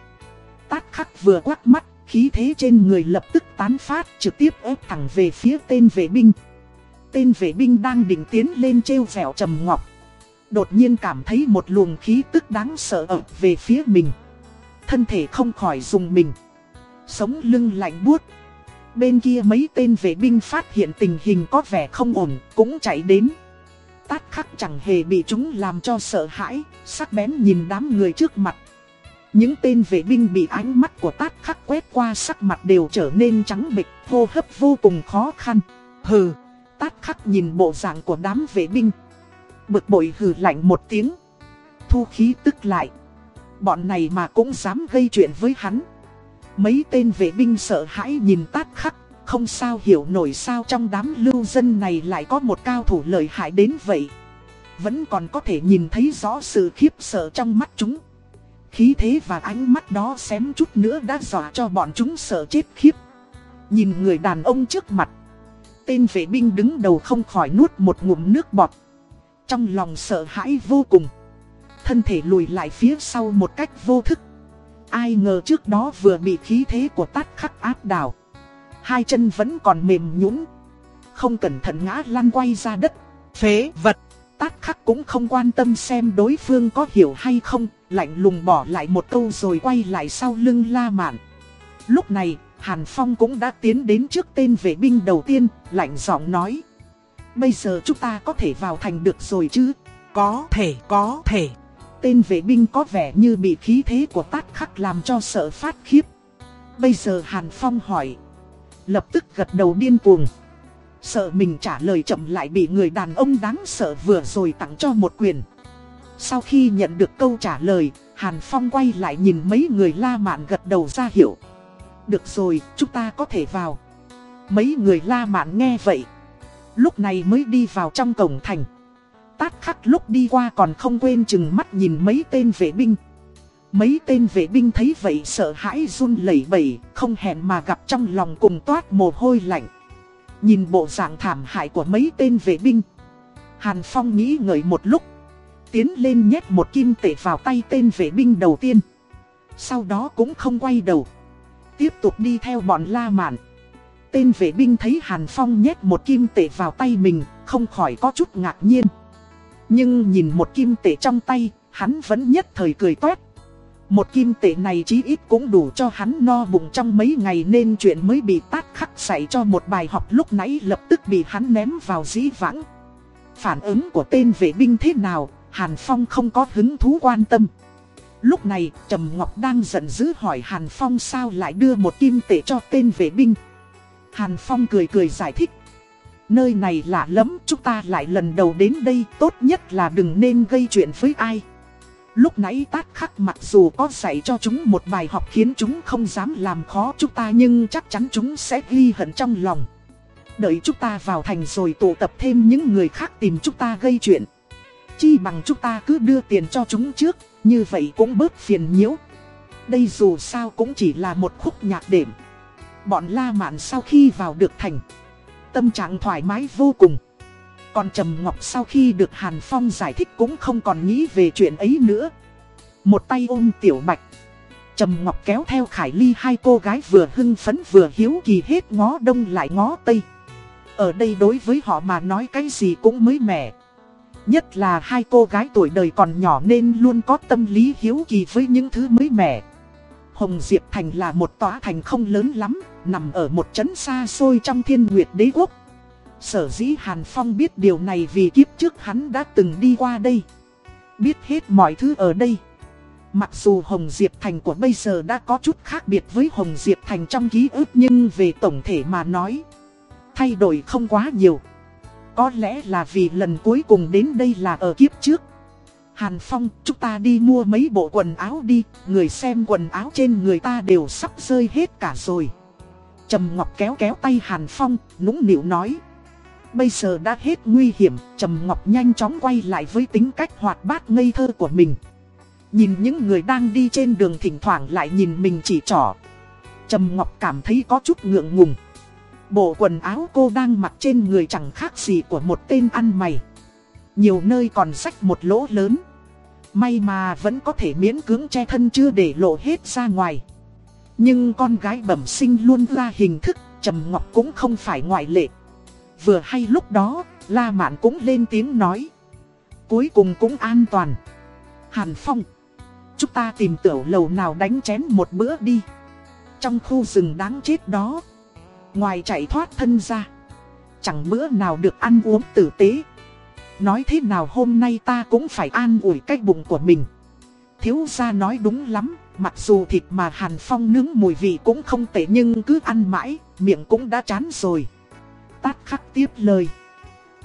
Speaker 1: Tát khắc vừa quát mắt, khí thế trên người lập tức tán phát trực tiếp ép thẳng về phía tên vệ binh. Tên vệ binh đang định tiến lên treo vẻo trầm ngọc. Đột nhiên cảm thấy một luồng khí tức đáng sợ ập về phía mình. Thân thể không khỏi dùng mình. Sống lưng lạnh buốt. Bên kia mấy tên vệ binh phát hiện tình hình có vẻ không ổn, cũng chạy đến. Tát khắc chẳng hề bị chúng làm cho sợ hãi, sắc bén nhìn đám người trước mặt. Những tên vệ binh bị ánh mắt của tát khắc quét qua sắc mặt đều trở nên trắng bệch, hô hấp vô cùng khó khăn. Hừ, tát khắc nhìn bộ dạng của đám vệ binh. Bực bội hừ lạnh một tiếng. Thu khí tức lại. Bọn này mà cũng dám gây chuyện với hắn. Mấy tên vệ binh sợ hãi nhìn tát khắc. Không sao hiểu nổi sao trong đám lưu dân này lại có một cao thủ lợi hại đến vậy. Vẫn còn có thể nhìn thấy rõ sự khiếp sợ trong mắt chúng. Khí thế và ánh mắt đó xém chút nữa đã dọa cho bọn chúng sợ chết khiếp. Nhìn người đàn ông trước mặt Tên vệ binh đứng đầu không khỏi nuốt một ngụm nước bọt trong lòng sợ hãi vô cùng. Thân thể lùi lại phía sau một cách vô thức. Ai ngờ trước đó vừa bị khí thế của tát khắc áp đảo. Hai chân vẫn còn mềm nhũn. Không cẩn thận ngã lăn quay ra đất.
Speaker 2: Phế vật.
Speaker 1: Tát khắc cũng không quan tâm xem đối phương có hiểu hay không, Lạnh lùng bỏ lại một câu rồi quay lại sau lưng la mạn. Lúc này, Hàn Phong cũng đã tiến đến trước tên vệ binh đầu tiên, Lạnh giọng nói. Bây giờ chúng ta có thể vào thành được rồi chứ?
Speaker 2: Có thể, có thể.
Speaker 1: Tên vệ binh có vẻ như bị khí thế của tát khắc làm cho sợ phát khiếp. Bây giờ Hàn Phong hỏi. Lập tức gật đầu điên cuồng. Sợ mình trả lời chậm lại bị người đàn ông đáng sợ vừa rồi tặng cho một quyền. Sau khi nhận được câu trả lời Hàn Phong quay lại nhìn mấy người la mạn gật đầu ra hiểu Được rồi, chúng ta có thể vào. Mấy người la mạn nghe vậy Lúc này mới đi vào trong cổng thành. Tát khắc lúc đi qua còn không quên chừng mắt nhìn mấy tên vệ binh. Mấy tên vệ binh thấy vậy sợ hãi run lẩy bẩy, Không hẹn mà gặp trong lòng cùng toát mồ hôi lạnh. Nhìn bộ dạng thảm hại của mấy tên vệ binh. Hàn Phong nghĩ ngợi một lúc, Tiến lên nhét một kim tệ vào tay tên vệ binh đầu tiên. Sau đó cũng không quay đầu, Tiếp tục đi theo bọn La Mạn. Tên vệ binh thấy Hàn Phong nhét một kim tệ vào tay mình Không khỏi có chút ngạc nhiên Nhưng nhìn một kim tệ trong tay Hắn vẫn nhất thời cười toét một kim tệ này chí ít cũng đủ cho hắn no bụng trong mấy ngày nên chuyện mới bị tát khắc xảy cho một bài học lúc nãy lập tức bị hắn ném vào dĩ vãng. Phản ứng của tên vệ binh thế nào, Hàn Phong không có hứng thú quan tâm. Lúc này, Trầm Ngọc đang giận dữ hỏi Hàn Phong sao lại đưa một kim tệ cho tên vệ binh. Hàn Phong cười cười giải thích. Nơi này lạ lắm, chúng ta lại lần đầu đến đây, tốt nhất là đừng nên gây chuyện với ai. Lúc nãy tát khắc mặc dù có dạy cho chúng một bài học khiến chúng không dám làm khó chúng ta nhưng chắc chắn chúng sẽ ghi hận trong lòng. Đợi chúng ta vào thành rồi tụ tập thêm những người khác tìm chúng ta gây chuyện. Chi bằng chúng ta cứ đưa tiền cho chúng trước, như vậy cũng bớt phiền nhiễu. Đây dù sao cũng chỉ là một khúc nhạc đệm. Bọn La Mạn sau khi vào được thành, tâm trạng thoải mái vô cùng. Còn Trầm Ngọc sau khi được Hàn Phong giải thích cũng không còn nghĩ về chuyện ấy nữa. Một tay ôm Tiểu Bạch. Trầm Ngọc kéo theo Khải Ly hai cô gái vừa hưng phấn vừa hiếu kỳ hết ngó đông lại ngó tây. Ở đây đối với họ mà nói cái gì cũng mới mẻ. Nhất là hai cô gái tuổi đời còn nhỏ nên luôn có tâm lý hiếu kỳ với những thứ mới mẻ. Hồng Diệp Thành là một tòa thành không lớn lắm, nằm ở một trấn xa xôi trong thiên nguyệt đế quốc. Sở dĩ Hàn Phong biết điều này vì kiếp trước hắn đã từng đi qua đây. Biết hết mọi thứ ở đây. Mặc dù Hồng Diệp Thành của bây giờ đã có chút khác biệt với Hồng Diệp Thành trong ký ức nhưng về tổng thể mà nói, thay đổi không quá nhiều. Có lẽ là vì lần cuối cùng đến đây là ở kiếp trước. Hàn Phong, chúng ta đi mua mấy bộ quần áo đi, người xem quần áo trên người ta đều sắp rơi hết cả rồi. Trầm Ngọc kéo kéo tay Hàn Phong, nũng nịu nói. Bây giờ đã hết nguy hiểm, Trầm Ngọc nhanh chóng quay lại với tính cách hoạt bát ngây thơ của mình. Nhìn những người đang đi trên đường thỉnh thoảng lại nhìn mình chỉ trỏ. Trầm Ngọc cảm thấy có chút ngượng ngùng. Bộ quần áo cô đang mặc trên người chẳng khác gì của một tên ăn mày. Nhiều nơi còn rách một lỗ lớn. May mà vẫn có thể miễn cưỡng che thân chưa để lộ hết ra ngoài. Nhưng con gái bẩm sinh luôn ra hình thức, Trầm Ngọc cũng không phải ngoại lệ. Vừa hay lúc đó, La Mạn cũng lên tiếng nói. Cuối cùng cũng an toàn. Hàn Phong. Chúng ta tìm tiểu lầu nào đánh chén một bữa đi. Trong khu rừng đáng chết đó. Ngoài chạy thoát thân ra. Chẳng bữa nào được ăn uống tử tế. Nói thế nào hôm nay ta cũng phải an ủi cái bụng của mình. Thiếu gia nói đúng lắm. Mặc dù thịt mà Hàn Phong nướng mùi vị cũng không tệ nhưng cứ ăn mãi, miệng cũng đã chán rồi tát khắc tiếp lời.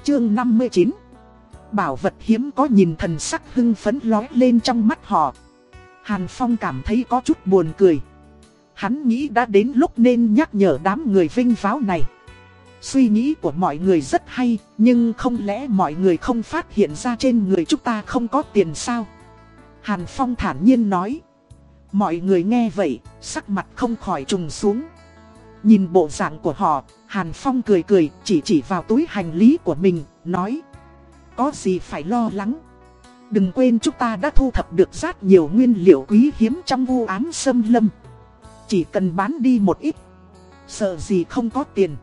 Speaker 1: Chương 59 Bảo vật hiếm có nhìn thần sắc hưng phấn lói lên trong mắt họ. Hàn Phong cảm thấy có chút buồn cười. Hắn nghĩ đã đến lúc nên nhắc nhở đám người vinh váo này. Suy nghĩ của mọi người rất hay, nhưng không lẽ mọi người không phát hiện ra trên người chúng ta không có tiền sao? Hàn Phong thản nhiên nói. Mọi người nghe vậy, sắc mặt không khỏi trùng xuống. Nhìn bộ dạng của họ, Hàn Phong cười cười, chỉ chỉ vào túi hành lý của mình, nói Có gì phải lo lắng Đừng quên chúng ta đã thu thập được rất nhiều nguyên liệu quý hiếm trong vu ám xâm lâm Chỉ cần bán đi một ít Sợ gì không có tiền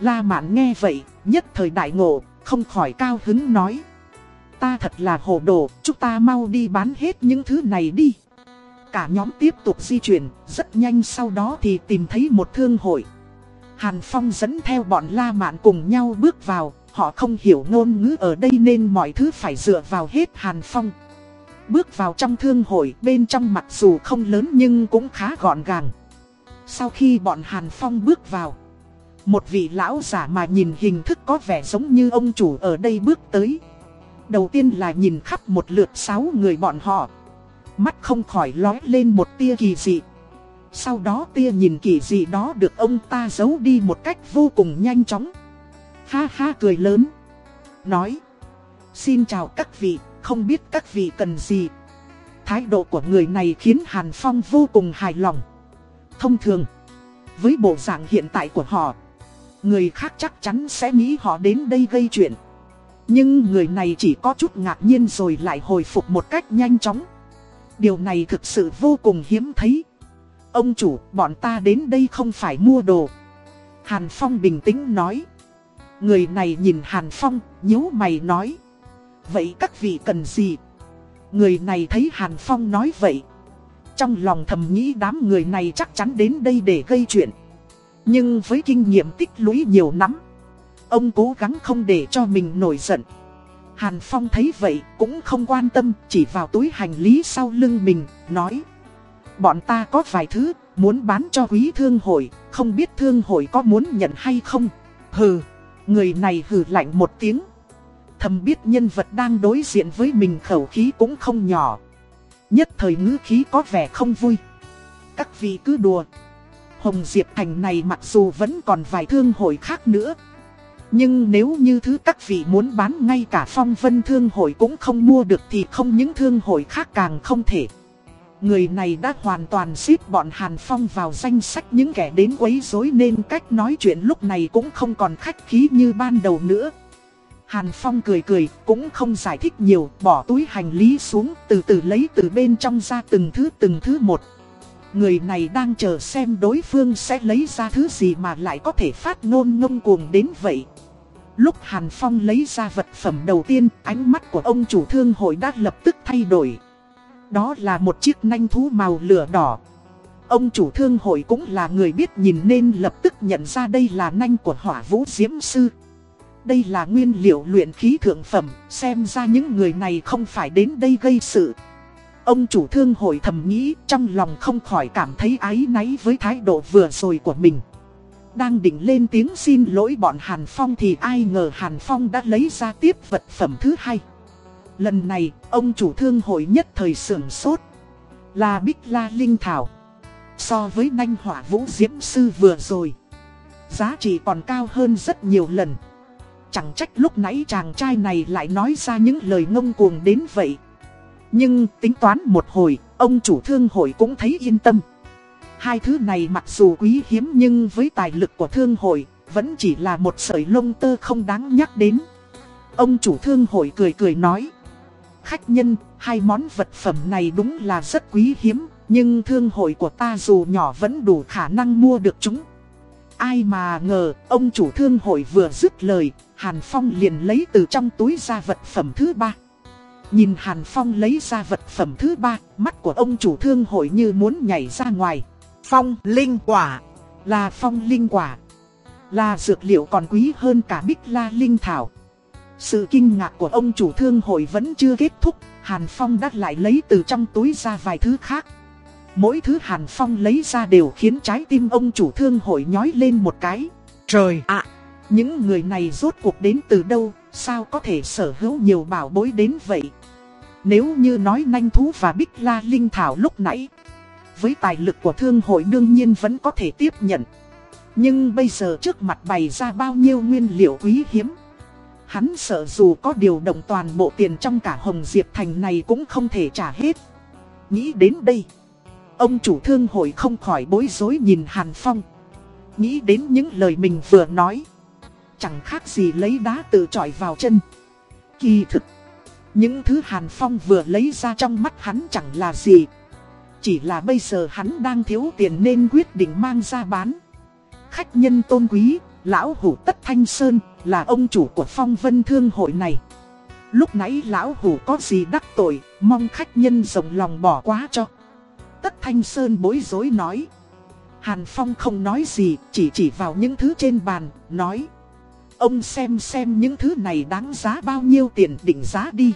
Speaker 1: La Mạn nghe vậy, nhất thời đại ngộ, không khỏi cao hứng nói Ta thật là hồ đồ, chúng ta mau đi bán hết những thứ này đi Cả nhóm tiếp tục di chuyển, rất nhanh sau đó thì tìm thấy một thương hội Hàn Phong dẫn theo bọn La Mạn cùng nhau bước vào, họ không hiểu ngôn ngữ ở đây nên mọi thứ phải dựa vào hết Hàn Phong. Bước vào trong thương hội, bên trong mặc dù không lớn nhưng cũng khá gọn gàng. Sau khi bọn Hàn Phong bước vào, một vị lão giả mà nhìn hình thức có vẻ giống như ông chủ ở đây bước tới. Đầu tiên là nhìn khắp một lượt sáu người bọn họ. Mắt không khỏi lói lên một tia kỳ dị. Sau đó tia nhìn kỳ dị đó được ông ta giấu đi một cách vô cùng nhanh chóng. Ha ha cười lớn. Nói. Xin chào các vị, không biết các vị cần gì. Thái độ của người này khiến Hàn Phong vô cùng hài lòng. Thông thường, với bộ dạng hiện tại của họ, người khác chắc chắn sẽ nghĩ họ đến đây gây chuyện. Nhưng người này chỉ có chút ngạc nhiên rồi lại hồi phục một cách nhanh chóng. Điều này thực sự vô cùng hiếm thấy. Ông chủ, bọn ta đến đây không phải mua đồ. Hàn Phong bình tĩnh nói. Người này nhìn Hàn Phong, nhíu mày nói. Vậy các vị cần gì? Người này thấy Hàn Phong nói vậy. Trong lòng thầm nghĩ đám người này chắc chắn đến đây để gây chuyện. Nhưng với kinh nghiệm tích lũy nhiều lắm. Ông cố gắng không để cho mình nổi giận. Hàn Phong thấy vậy cũng không quan tâm, chỉ vào túi hành lý sau lưng mình, nói. Bọn ta có vài thứ, muốn bán cho quý thương hội, không biết thương hội có muốn nhận hay không. Hừ, người này hừ lạnh một tiếng. Thầm biết nhân vật đang đối diện với mình khẩu khí cũng không nhỏ. Nhất thời ngữ khí có vẻ không vui. Các vị cứ đùa. Hồng Diệp Thành này mặc dù vẫn còn vài thương hội khác nữa. Nhưng nếu như thứ các vị muốn bán ngay cả phong vân thương hội cũng không mua được thì không những thương hội khác càng không thể. Người này đã hoàn toàn xếp bọn Hàn Phong vào danh sách những kẻ đến quấy rối nên cách nói chuyện lúc này cũng không còn khách khí như ban đầu nữa. Hàn Phong cười cười, cũng không giải thích nhiều, bỏ túi hành lý xuống, từ từ lấy từ bên trong ra từng thứ từng thứ một. Người này đang chờ xem đối phương sẽ lấy ra thứ gì mà lại có thể phát ngôn ngông cuồng đến vậy. Lúc Hàn Phong lấy ra vật phẩm đầu tiên, ánh mắt của ông chủ thương hội đã lập tức thay đổi. Đó là một chiếc nanh thú màu lửa đỏ. Ông chủ thương hội cũng là người biết nhìn nên lập tức nhận ra đây là nanh của hỏa vũ diễm sư. Đây là nguyên liệu luyện khí thượng phẩm, xem ra những người này không phải đến đây gây sự. Ông chủ thương hội thầm nghĩ trong lòng không khỏi cảm thấy ái náy với thái độ vừa rồi của mình. Đang định lên tiếng xin lỗi bọn Hàn Phong thì ai ngờ Hàn Phong đã lấy ra tiếp vật phẩm thứ hai. Lần này, ông chủ thương hội nhất thời sưởng sốt. Là Bích La Linh Thảo. So với nanh hỏa vũ diễm sư vừa rồi. Giá trị còn cao hơn rất nhiều lần. Chẳng trách lúc nãy chàng trai này lại nói ra những lời ngông cuồng đến vậy. Nhưng tính toán một hồi, ông chủ thương hội cũng thấy yên tâm. Hai thứ này mặc dù quý hiếm nhưng với tài lực của thương hội, vẫn chỉ là một sợi lông tơ không đáng nhắc đến. Ông chủ thương hội cười cười nói. Khách nhân, hai món vật phẩm này đúng là rất quý hiếm, nhưng thương hội của ta dù nhỏ vẫn đủ khả năng mua được chúng. Ai mà ngờ, ông chủ thương hội vừa dứt lời, Hàn Phong liền lấy từ trong túi ra vật phẩm thứ ba. Nhìn Hàn Phong lấy ra vật phẩm thứ ba, mắt của ông chủ thương hội như muốn nhảy ra ngoài.
Speaker 2: Phong linh quả.
Speaker 1: Là phong linh quả. Là dược liệu còn quý hơn cả bích la linh thảo. Sự kinh ngạc của ông chủ thương hội vẫn chưa kết thúc Hàn Phong đã lại lấy từ trong túi ra vài thứ khác. Mỗi thứ Hàn Phong lấy ra đều khiến trái tim ông chủ thương hội nhói lên một cái.
Speaker 2: Trời ạ!
Speaker 1: Những người này rốt cuộc đến từ đâu? Sao có thể sở hữu nhiều bảo bối đến vậy? Nếu như nói nanh thú và bích la linh thảo lúc nãy với tài lực của thương hội đương nhiên vẫn có thể tiếp nhận. Nhưng bây giờ trước mặt bày ra bao nhiêu nguyên liệu quý hiếm. Hắn sợ dù có điều động toàn bộ tiền trong cả Hồng Diệp Thành này cũng không thể trả hết. Nghĩ đến đây, ông chủ thương hội không khỏi bối rối nhìn Hàn Phong. Nghĩ đến những lời mình vừa nói Chẳng khác gì lấy đá tự trọi vào chân Kỳ thực những thứ Hàn Phong vừa lấy ra trong mắt hắn chẳng là gì. Chỉ là bây giờ hắn đang thiếu tiền nên quyết định mang ra bán. Khách nhân tôn quý, lão hủ tất thanh sơn là ông chủ của phong vân thương hội này. Lúc nãy lão hủ có gì đắc tội, mong khách nhân rộng lòng bỏ quá cho. Tất thanh sơn bối rối nói. Hàn Phong không nói gì, chỉ chỉ vào những thứ trên bàn, nói. Ông xem xem những thứ này đáng giá bao nhiêu tiền định giá đi.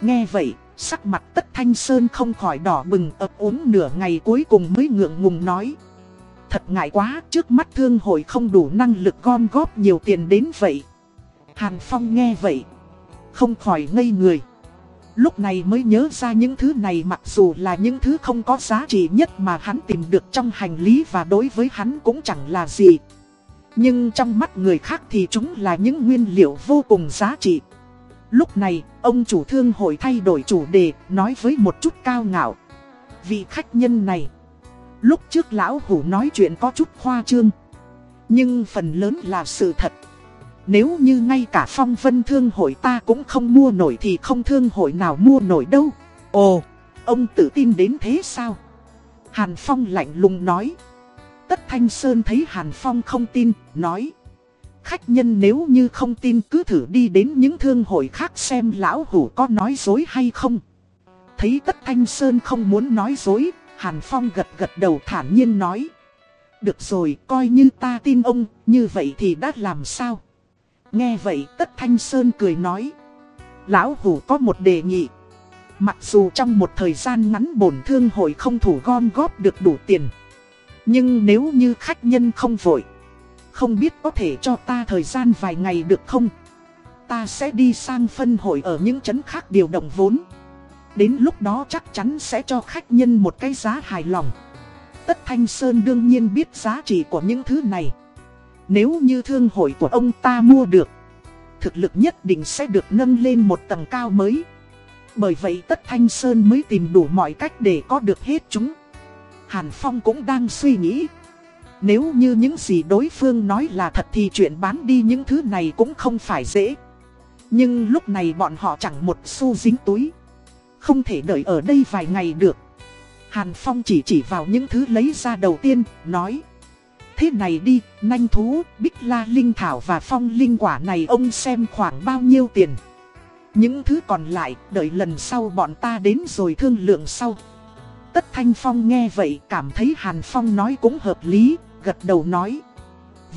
Speaker 1: Nghe vậy, sắc mặt tất thanh sơn không khỏi đỏ bừng ập uống nửa ngày cuối cùng mới ngượng ngùng nói. Thật ngại quá, trước mắt thương hội không đủ năng lực gom góp nhiều tiền đến vậy. Hàn Phong nghe vậy, không khỏi ngây người. Lúc này mới nhớ ra những thứ này mặc dù là những thứ không có giá trị nhất mà hắn tìm được trong hành lý và đối với hắn cũng chẳng là gì. Nhưng trong mắt người khác thì chúng là những nguyên liệu vô cùng giá trị. Lúc này, ông chủ thương hội thay đổi chủ đề, nói với một chút cao ngạo. Vị khách nhân này, lúc trước lão hủ nói chuyện có chút khoa trương. Nhưng phần lớn là sự thật. Nếu như ngay cả phong vân thương hội ta cũng không mua nổi thì không thương hội nào mua nổi đâu. Ồ, ông tự tin đến thế sao? Hàn Phong lạnh lùng nói. Tất Thanh Sơn thấy Hàn Phong không tin, nói. Khách nhân nếu như không tin cứ thử đi đến những thương hội khác xem lão hủ có nói dối hay không. Thấy Tất Thanh Sơn không muốn nói dối, Hàn Phong gật gật đầu thản nhiên nói. Được rồi, coi như ta tin ông, như vậy thì đã làm sao? Nghe vậy Tất Thanh Sơn cười nói. Lão Hủ có một đề nghị. Mặc dù trong một thời gian ngắn bổn thương hội không thủ gom góp được đủ tiền. Nhưng nếu như khách nhân không vội. Không biết có thể cho ta thời gian vài ngày được không? Ta sẽ đi sang phân hội ở những trấn khác điều động vốn. Đến lúc đó chắc chắn sẽ cho khách nhân một cái giá hài lòng. Tất Thanh Sơn đương nhiên biết giá trị của những thứ này. Nếu như thương hội của ông ta mua được, thực lực nhất định sẽ được nâng lên một tầng cao mới. Bởi vậy Tất Thanh Sơn mới tìm đủ mọi cách để có được hết chúng. Hàn Phong cũng đang suy nghĩ. Nếu như những gì đối phương nói là thật thì chuyện bán đi những thứ này cũng không phải dễ. Nhưng lúc này bọn họ chẳng một xu dính túi. Không thể đợi ở đây vài ngày được. Hàn Phong chỉ chỉ vào những thứ lấy ra đầu tiên, nói thế này đi, nanh thú, bích la linh thảo và phong linh quả này ông xem khoảng bao nhiêu tiền. Những thứ còn lại, đợi lần sau bọn ta đến rồi thương lượng sau. Tất Thanh Phong nghe vậy cảm thấy Hàn Phong nói cũng hợp lý, gật đầu nói.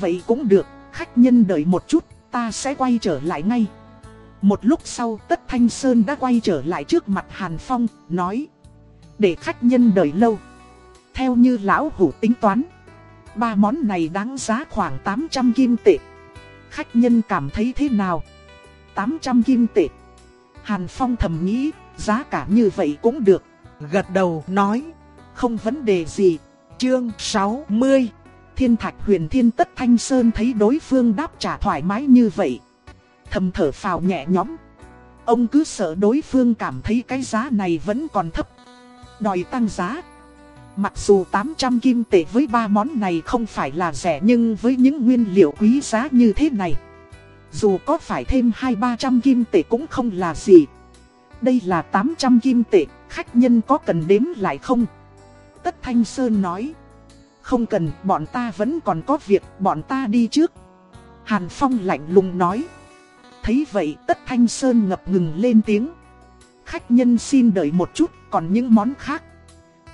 Speaker 1: Vậy cũng được, khách nhân đợi một chút, ta sẽ quay trở lại ngay. Một lúc sau Tất Thanh Sơn đã quay trở lại trước mặt Hàn Phong, nói. Để khách nhân đợi lâu. Theo như lão hủ tính toán. Ba món này đáng giá khoảng 800 kim tệ. Khách nhân cảm thấy thế nào? 800 kim tệ. Hàn Phong thầm nghĩ, giá cả như vậy cũng được.
Speaker 2: Gật đầu nói,
Speaker 1: không vấn đề gì.
Speaker 2: Chương 60
Speaker 1: Thiên Thạch huyền thiên tất thanh sơn thấy đối phương đáp trả thoải mái như vậy. Thầm thở phào nhẹ nhõm. Ông cứ sợ đối phương cảm thấy cái giá này vẫn còn thấp. Đòi tăng giá. Mặc dù 800 kim tệ với ba món này không phải là rẻ nhưng với những nguyên liệu quý giá như thế này Dù có phải thêm 2-300 kim tệ cũng không là gì đây là 800 kim tệ, khách nhân có cần đếm lại không? Tất Thanh Sơn nói Không cần, bọn ta vẫn còn có việc, bọn ta đi trước Hàn Phong lạnh lùng nói Thấy vậy Tất Thanh Sơn ngập ngừng lên tiếng Khách nhân xin đợi một chút, còn những món khác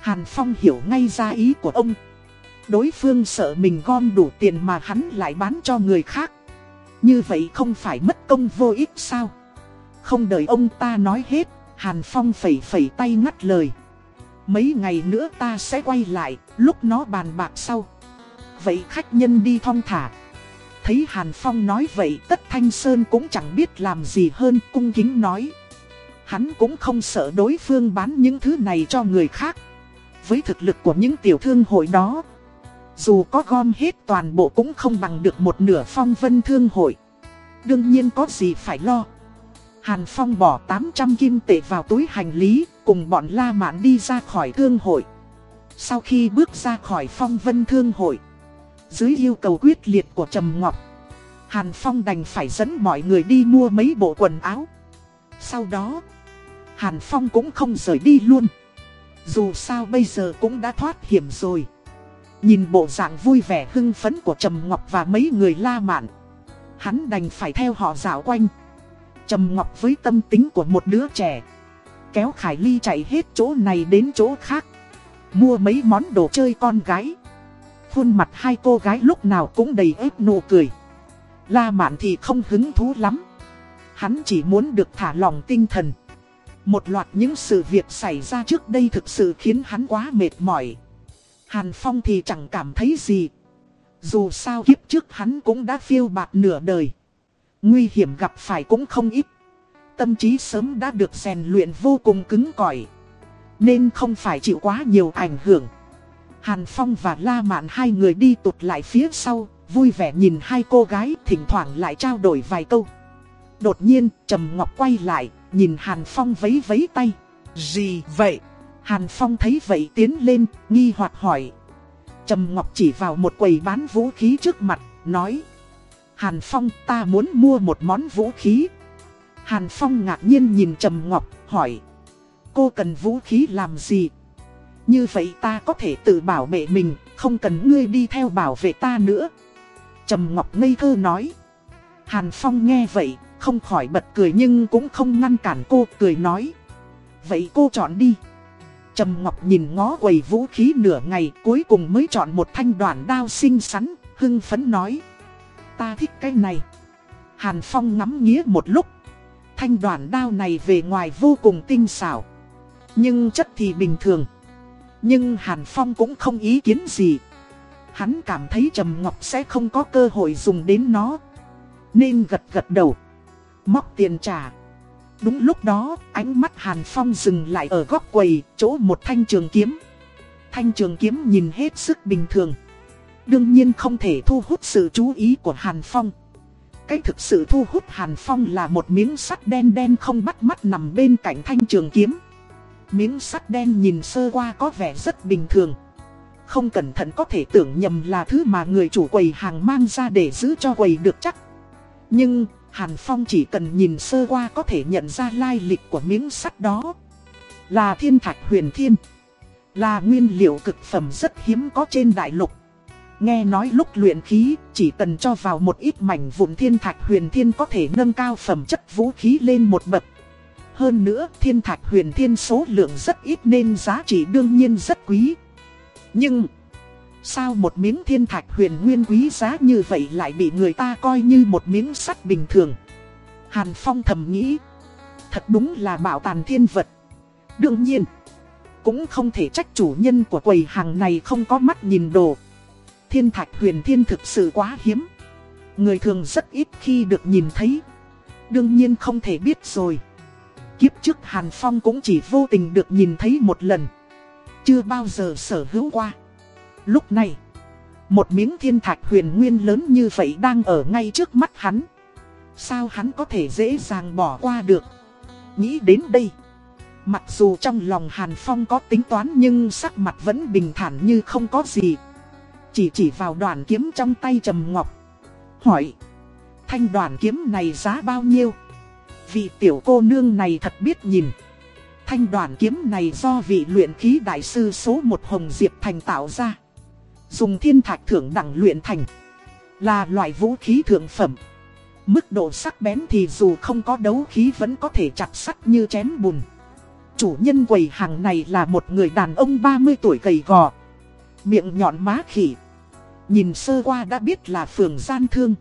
Speaker 1: Hàn Phong hiểu ngay ra ý của ông. Đối phương sợ mình gom đủ tiền mà hắn lại bán cho người khác. Như vậy không phải mất công vô ích sao? Không đợi ông ta nói hết, Hàn Phong phẩy phẩy tay ngắt lời. Mấy ngày nữa ta sẽ quay lại, lúc nó bàn bạc sau. Vậy khách nhân đi thong thả. Thấy Hàn Phong nói vậy tất Thanh Sơn cũng chẳng biết làm gì hơn cung kính nói. Hắn cũng không sợ đối phương bán những thứ này cho người khác với thực lực của những tiểu thương hội đó Dù có gom hết toàn bộ cũng không bằng được một nửa phong vân thương hội Đương nhiên có gì phải lo Hàn Phong bỏ 800 kim tệ vào túi hành lý, Cùng bọn La Mạn đi ra khỏi thương hội. Sau khi bước ra khỏi phong vân thương hội, Dưới yêu cầu quyết liệt của Trầm Ngọc, Hàn Phong đành phải dẫn mọi người đi mua mấy bộ quần áo. Sau đó, Hàn Phong cũng không rời đi luôn. Dù sao bây giờ cũng đã thoát hiểm rồi. Nhìn bộ dạng vui vẻ hưng phấn của Trầm Ngọc và mấy người la mạn, Hắn đành phải theo họ dạo quanh. Trầm Ngọc với tâm tính của một đứa trẻ. Kéo Khải Ly chạy hết chỗ này đến chỗ khác. Mua mấy món đồ chơi con gái. Khuôn mặt hai cô gái lúc nào cũng đầy ếp nụ cười. La Mạn thì không hứng thú lắm. Hắn chỉ muốn được thả lòng tinh thần. Một loạt những sự việc xảy ra trước đây thực sự khiến hắn quá mệt mỏi. Hàn Phong thì chẳng cảm thấy gì. Dù sao kiếp trước hắn cũng đã phiêu bạt nửa đời. Nguy hiểm gặp phải cũng không ít. Tâm trí sớm đã được rèn luyện vô cùng cứng cỏi. Nên không phải chịu quá nhiều ảnh hưởng. Hàn Phong và La Mạn hai người đi tụt lại phía sau Vui vẻ nhìn hai cô gái thỉnh thoảng lại trao đổi vài câu. Đột nhiên Trầm Ngọc quay lại Nhìn Hàn Phong vấy vấy tay.
Speaker 2: Gì vậy?
Speaker 1: Hàn Phong thấy vậy tiến lên Nghi hoặc hỏi. Trầm Ngọc chỉ vào một quầy bán vũ khí trước mặt Nói Hàn Phong ta muốn mua một món vũ khí. Hàn Phong ngạc nhiên nhìn Trầm Ngọc hỏi Cô cần vũ khí làm gì? Như vậy ta có thể tự bảo vệ mình Không cần ngươi đi theo bảo vệ ta nữa. Trầm Ngọc ngây thơ nói Hàn Phong nghe vậy Không khỏi bật cười nhưng cũng không ngăn cản cô cười nói Vậy cô chọn đi. Trầm Ngọc nhìn ngó quầy vũ khí nửa ngày cuối cùng mới chọn một thanh đoạn đao xinh xắn, hưng phấn nói. Ta thích cái này. Hàn Phong ngắm nghía một lúc. Thanh đoạn đao này về ngoài vô cùng tinh xảo. Nhưng chất thì bình thường. Nhưng Hàn Phong cũng không ý kiến gì. Hắn cảm thấy Trầm Ngọc sẽ không có cơ hội dùng đến nó. Nên gật gật đầu. Móc tiền trả. Đúng lúc đó, ánh mắt Hàn Phong dừng lại ở góc quầy, chỗ một thanh trường kiếm. Thanh trường kiếm nhìn hết sức bình thường. Đương nhiên không thể thu hút sự chú ý của Hàn Phong. Cái thực sự thu hút Hàn Phong là một miếng sắt đen đen không bắt mắt nằm bên cạnh thanh trường kiếm. Miếng sắt đen nhìn sơ qua có vẻ rất bình thường. Không cẩn thận có thể tưởng nhầm là thứ mà người chủ quầy hàng mang ra để giữ cho quầy được chắc. Nhưng, Hàn Phong chỉ cần nhìn sơ qua có thể nhận ra lai lịch của miếng sắt đó. Là thiên thạch huyền thiên. Là nguyên liệu cực phẩm rất hiếm có trên đại lục. Nghe nói lúc luyện khí, chỉ cần cho vào một ít mảnh vụn thiên thạch huyền thiên có thể nâng cao phẩm chất vũ khí lên một bậc. Hơn nữa, thiên thạch huyền thiên số lượng rất ít nên giá trị đương nhiên rất quý. Nhưng... Sao một miếng thiên thạch huyền nguyên quý giá như vậy lại bị người ta coi như một miếng sắt bình thường? Hàn Phong thầm nghĩ. Thật đúng là bảo tàng thiên vật. Đương nhiên, cũng không thể trách chủ nhân của quầy hàng này không có mắt nhìn đồ. Thiên thạch huyền thiên thực sự quá hiếm. Người thường rất ít khi được nhìn thấy. Đương nhiên không thể biết rồi. Kiếp trước Hàn Phong cũng chỉ vô tình được nhìn thấy một lần. Chưa bao giờ sở hữu qua. Lúc này, một miếng thiên thạch huyền nguyên lớn như vậy đang ở ngay trước mắt hắn. Sao hắn có thể dễ dàng bỏ qua được? Nghĩ đến đây. Mặc dù trong lòng Hàn Phong có tính toán nhưng sắc mặt vẫn bình thản như không có gì. Chỉ chỉ vào đoàn kiếm trong tay Trầm Ngọc. Hỏi. Thanh đoàn kiếm này giá bao nhiêu? Vị tiểu cô nương này thật biết nhìn. Thanh đoàn kiếm này do vị luyện khí đại sư số một Hồng Diệp Thành tạo ra. Dùng thiên thạch thượng đẳng luyện thành Là loại vũ khí thượng phẩm Mức độ sắc bén thì dù không có đấu khí vẫn có thể chặt sắt như chém bùn Chủ nhân quầy hàng này là một người đàn ông 30 tuổi gầy gò Miệng nhọn má khỉ Nhìn sơ qua đã biết là phường gian thương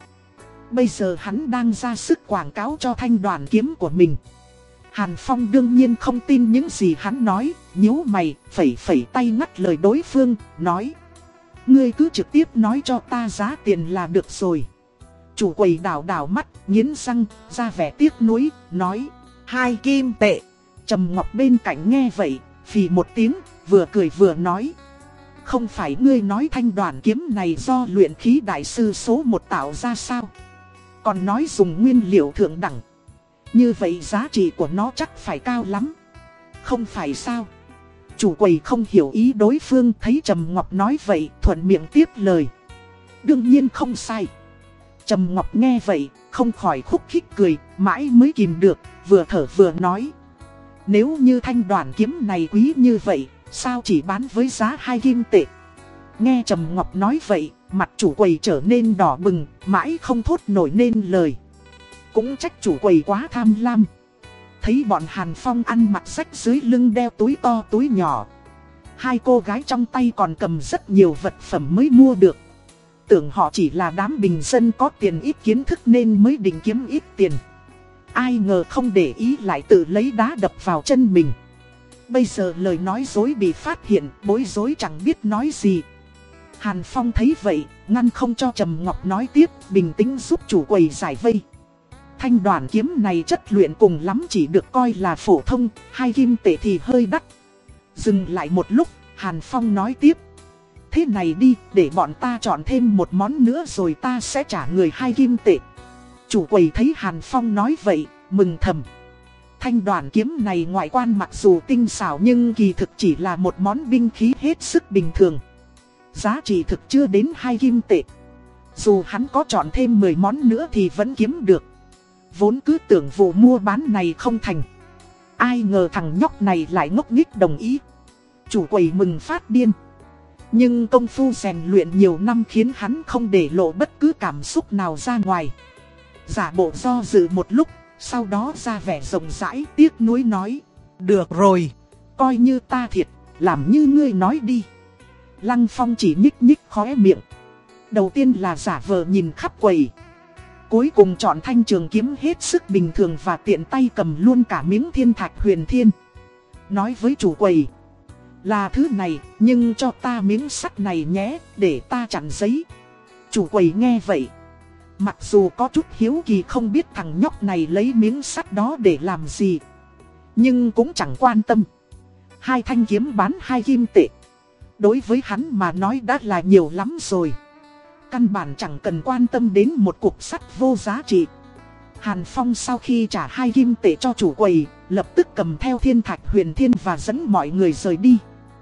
Speaker 1: Bây giờ hắn đang ra sức quảng cáo cho thanh đoàn kiếm của mình Hàn Phong đương nhiên không tin những gì hắn nói nhíu mày, phẩy phẩy tay ngắt lời đối phương, nói Ngươi cứ trực tiếp nói cho ta giá tiền là được rồi. Chủ quầy đảo đảo mắt, nghiến răng, ra vẻ tiếc nuối, nói. Hai kim tệ. Trầm Ngọc bên cạnh nghe vậy, phì một tiếng, vừa cười vừa nói. Không phải ngươi nói thanh đoàn kiếm này do luyện khí đại sư số một tạo ra sao? Còn nói dùng nguyên liệu thượng đẳng. Như vậy giá trị của nó chắc phải cao lắm. Không phải sao? Chủ quầy không hiểu ý đối phương thấy Trầm Ngọc nói vậy thuận miệng tiếp lời. đương nhiên không sai. Trầm Ngọc nghe vậy, không khỏi khúc khích cười, mãi mới kìm được, vừa thở vừa nói. Nếu như thanh đoàn kiếm này quý như vậy, sao chỉ bán với giá hai kim tệ? Nghe Trầm Ngọc nói vậy, mặt chủ quầy trở nên đỏ bừng, mãi không thốt nổi nên lời. Cũng trách chủ quầy quá tham lam. Thấy bọn Hàn Phong ăn mặc sách dưới lưng đeo túi to túi nhỏ. Hai cô gái trong tay còn cầm rất nhiều vật phẩm mới mua được. Tưởng họ chỉ là đám bình dân có tiền ít kiến thức nên mới định kiếm ít tiền. Ai ngờ không để ý lại tự lấy đá đập vào chân mình. Bây giờ lời nói dối bị phát hiện, bối rối chẳng biết nói gì. Hàn Phong thấy vậy, ngăn không cho Trầm Ngọc nói tiếp, bình tĩnh giúp chủ quầy giải vây. Thanh đoàn kiếm này chất luyện cùng lắm chỉ được coi là phổ thông, hai kim tệ thì hơi đắt. Dừng lại một lúc, Hàn Phong nói tiếp. Thế này đi, để bọn ta chọn thêm một món nữa rồi ta sẽ trả người hai kim tệ. Chủ quầy thấy Hàn Phong nói vậy, mừng thầm. Thanh đoàn kiếm này ngoại quan mặc dù tinh xảo nhưng kỳ thực chỉ là một món binh khí hết sức bình thường. Giá trị thực chưa đến hai kim tệ. Dù hắn có chọn thêm 10 món nữa thì vẫn kiếm được. Vốn cứ tưởng vụ mua bán này không thành. Ai ngờ thằng nhóc này lại ngốc nghích đồng ý. Chủ quầy mừng phát điên. Nhưng công phu rèn luyện nhiều năm khiến hắn không để lộ bất cứ cảm xúc nào ra ngoài. Giả bộ do dự một lúc, sau đó ra vẻ rộng rãi tiếc nuối nói.
Speaker 2: Được rồi,
Speaker 1: coi như ta thiệt, làm như ngươi nói đi. Lăng Phong chỉ nhích nhích khóe miệng. Đầu tiên là giả vờ nhìn khắp quầy. Cuối cùng chọn thanh trường kiếm hết sức bình thường và tiện tay cầm luôn cả miếng thiên thạch huyền thiên. Nói với chủ quầy. Là thứ này, nhưng cho ta miếng sắt này nhé, để ta chặn giấy. Chủ quầy nghe vậy. Mặc dù có chút hiếu kỳ không biết thằng nhóc này lấy miếng sắt đó để làm gì. Nhưng cũng chẳng quan tâm. Hai thanh kiếm bán hai kim tệ. Đối với hắn mà nói đã là nhiều lắm rồi. Căn bản chẳng cần quan tâm đến một cục sắt vô giá trị. Hàn Phong sau khi trả hai kim tệ cho chủ quầy, lập tức cầm theo thiên thạch huyền thiên và dẫn mọi người rời đi.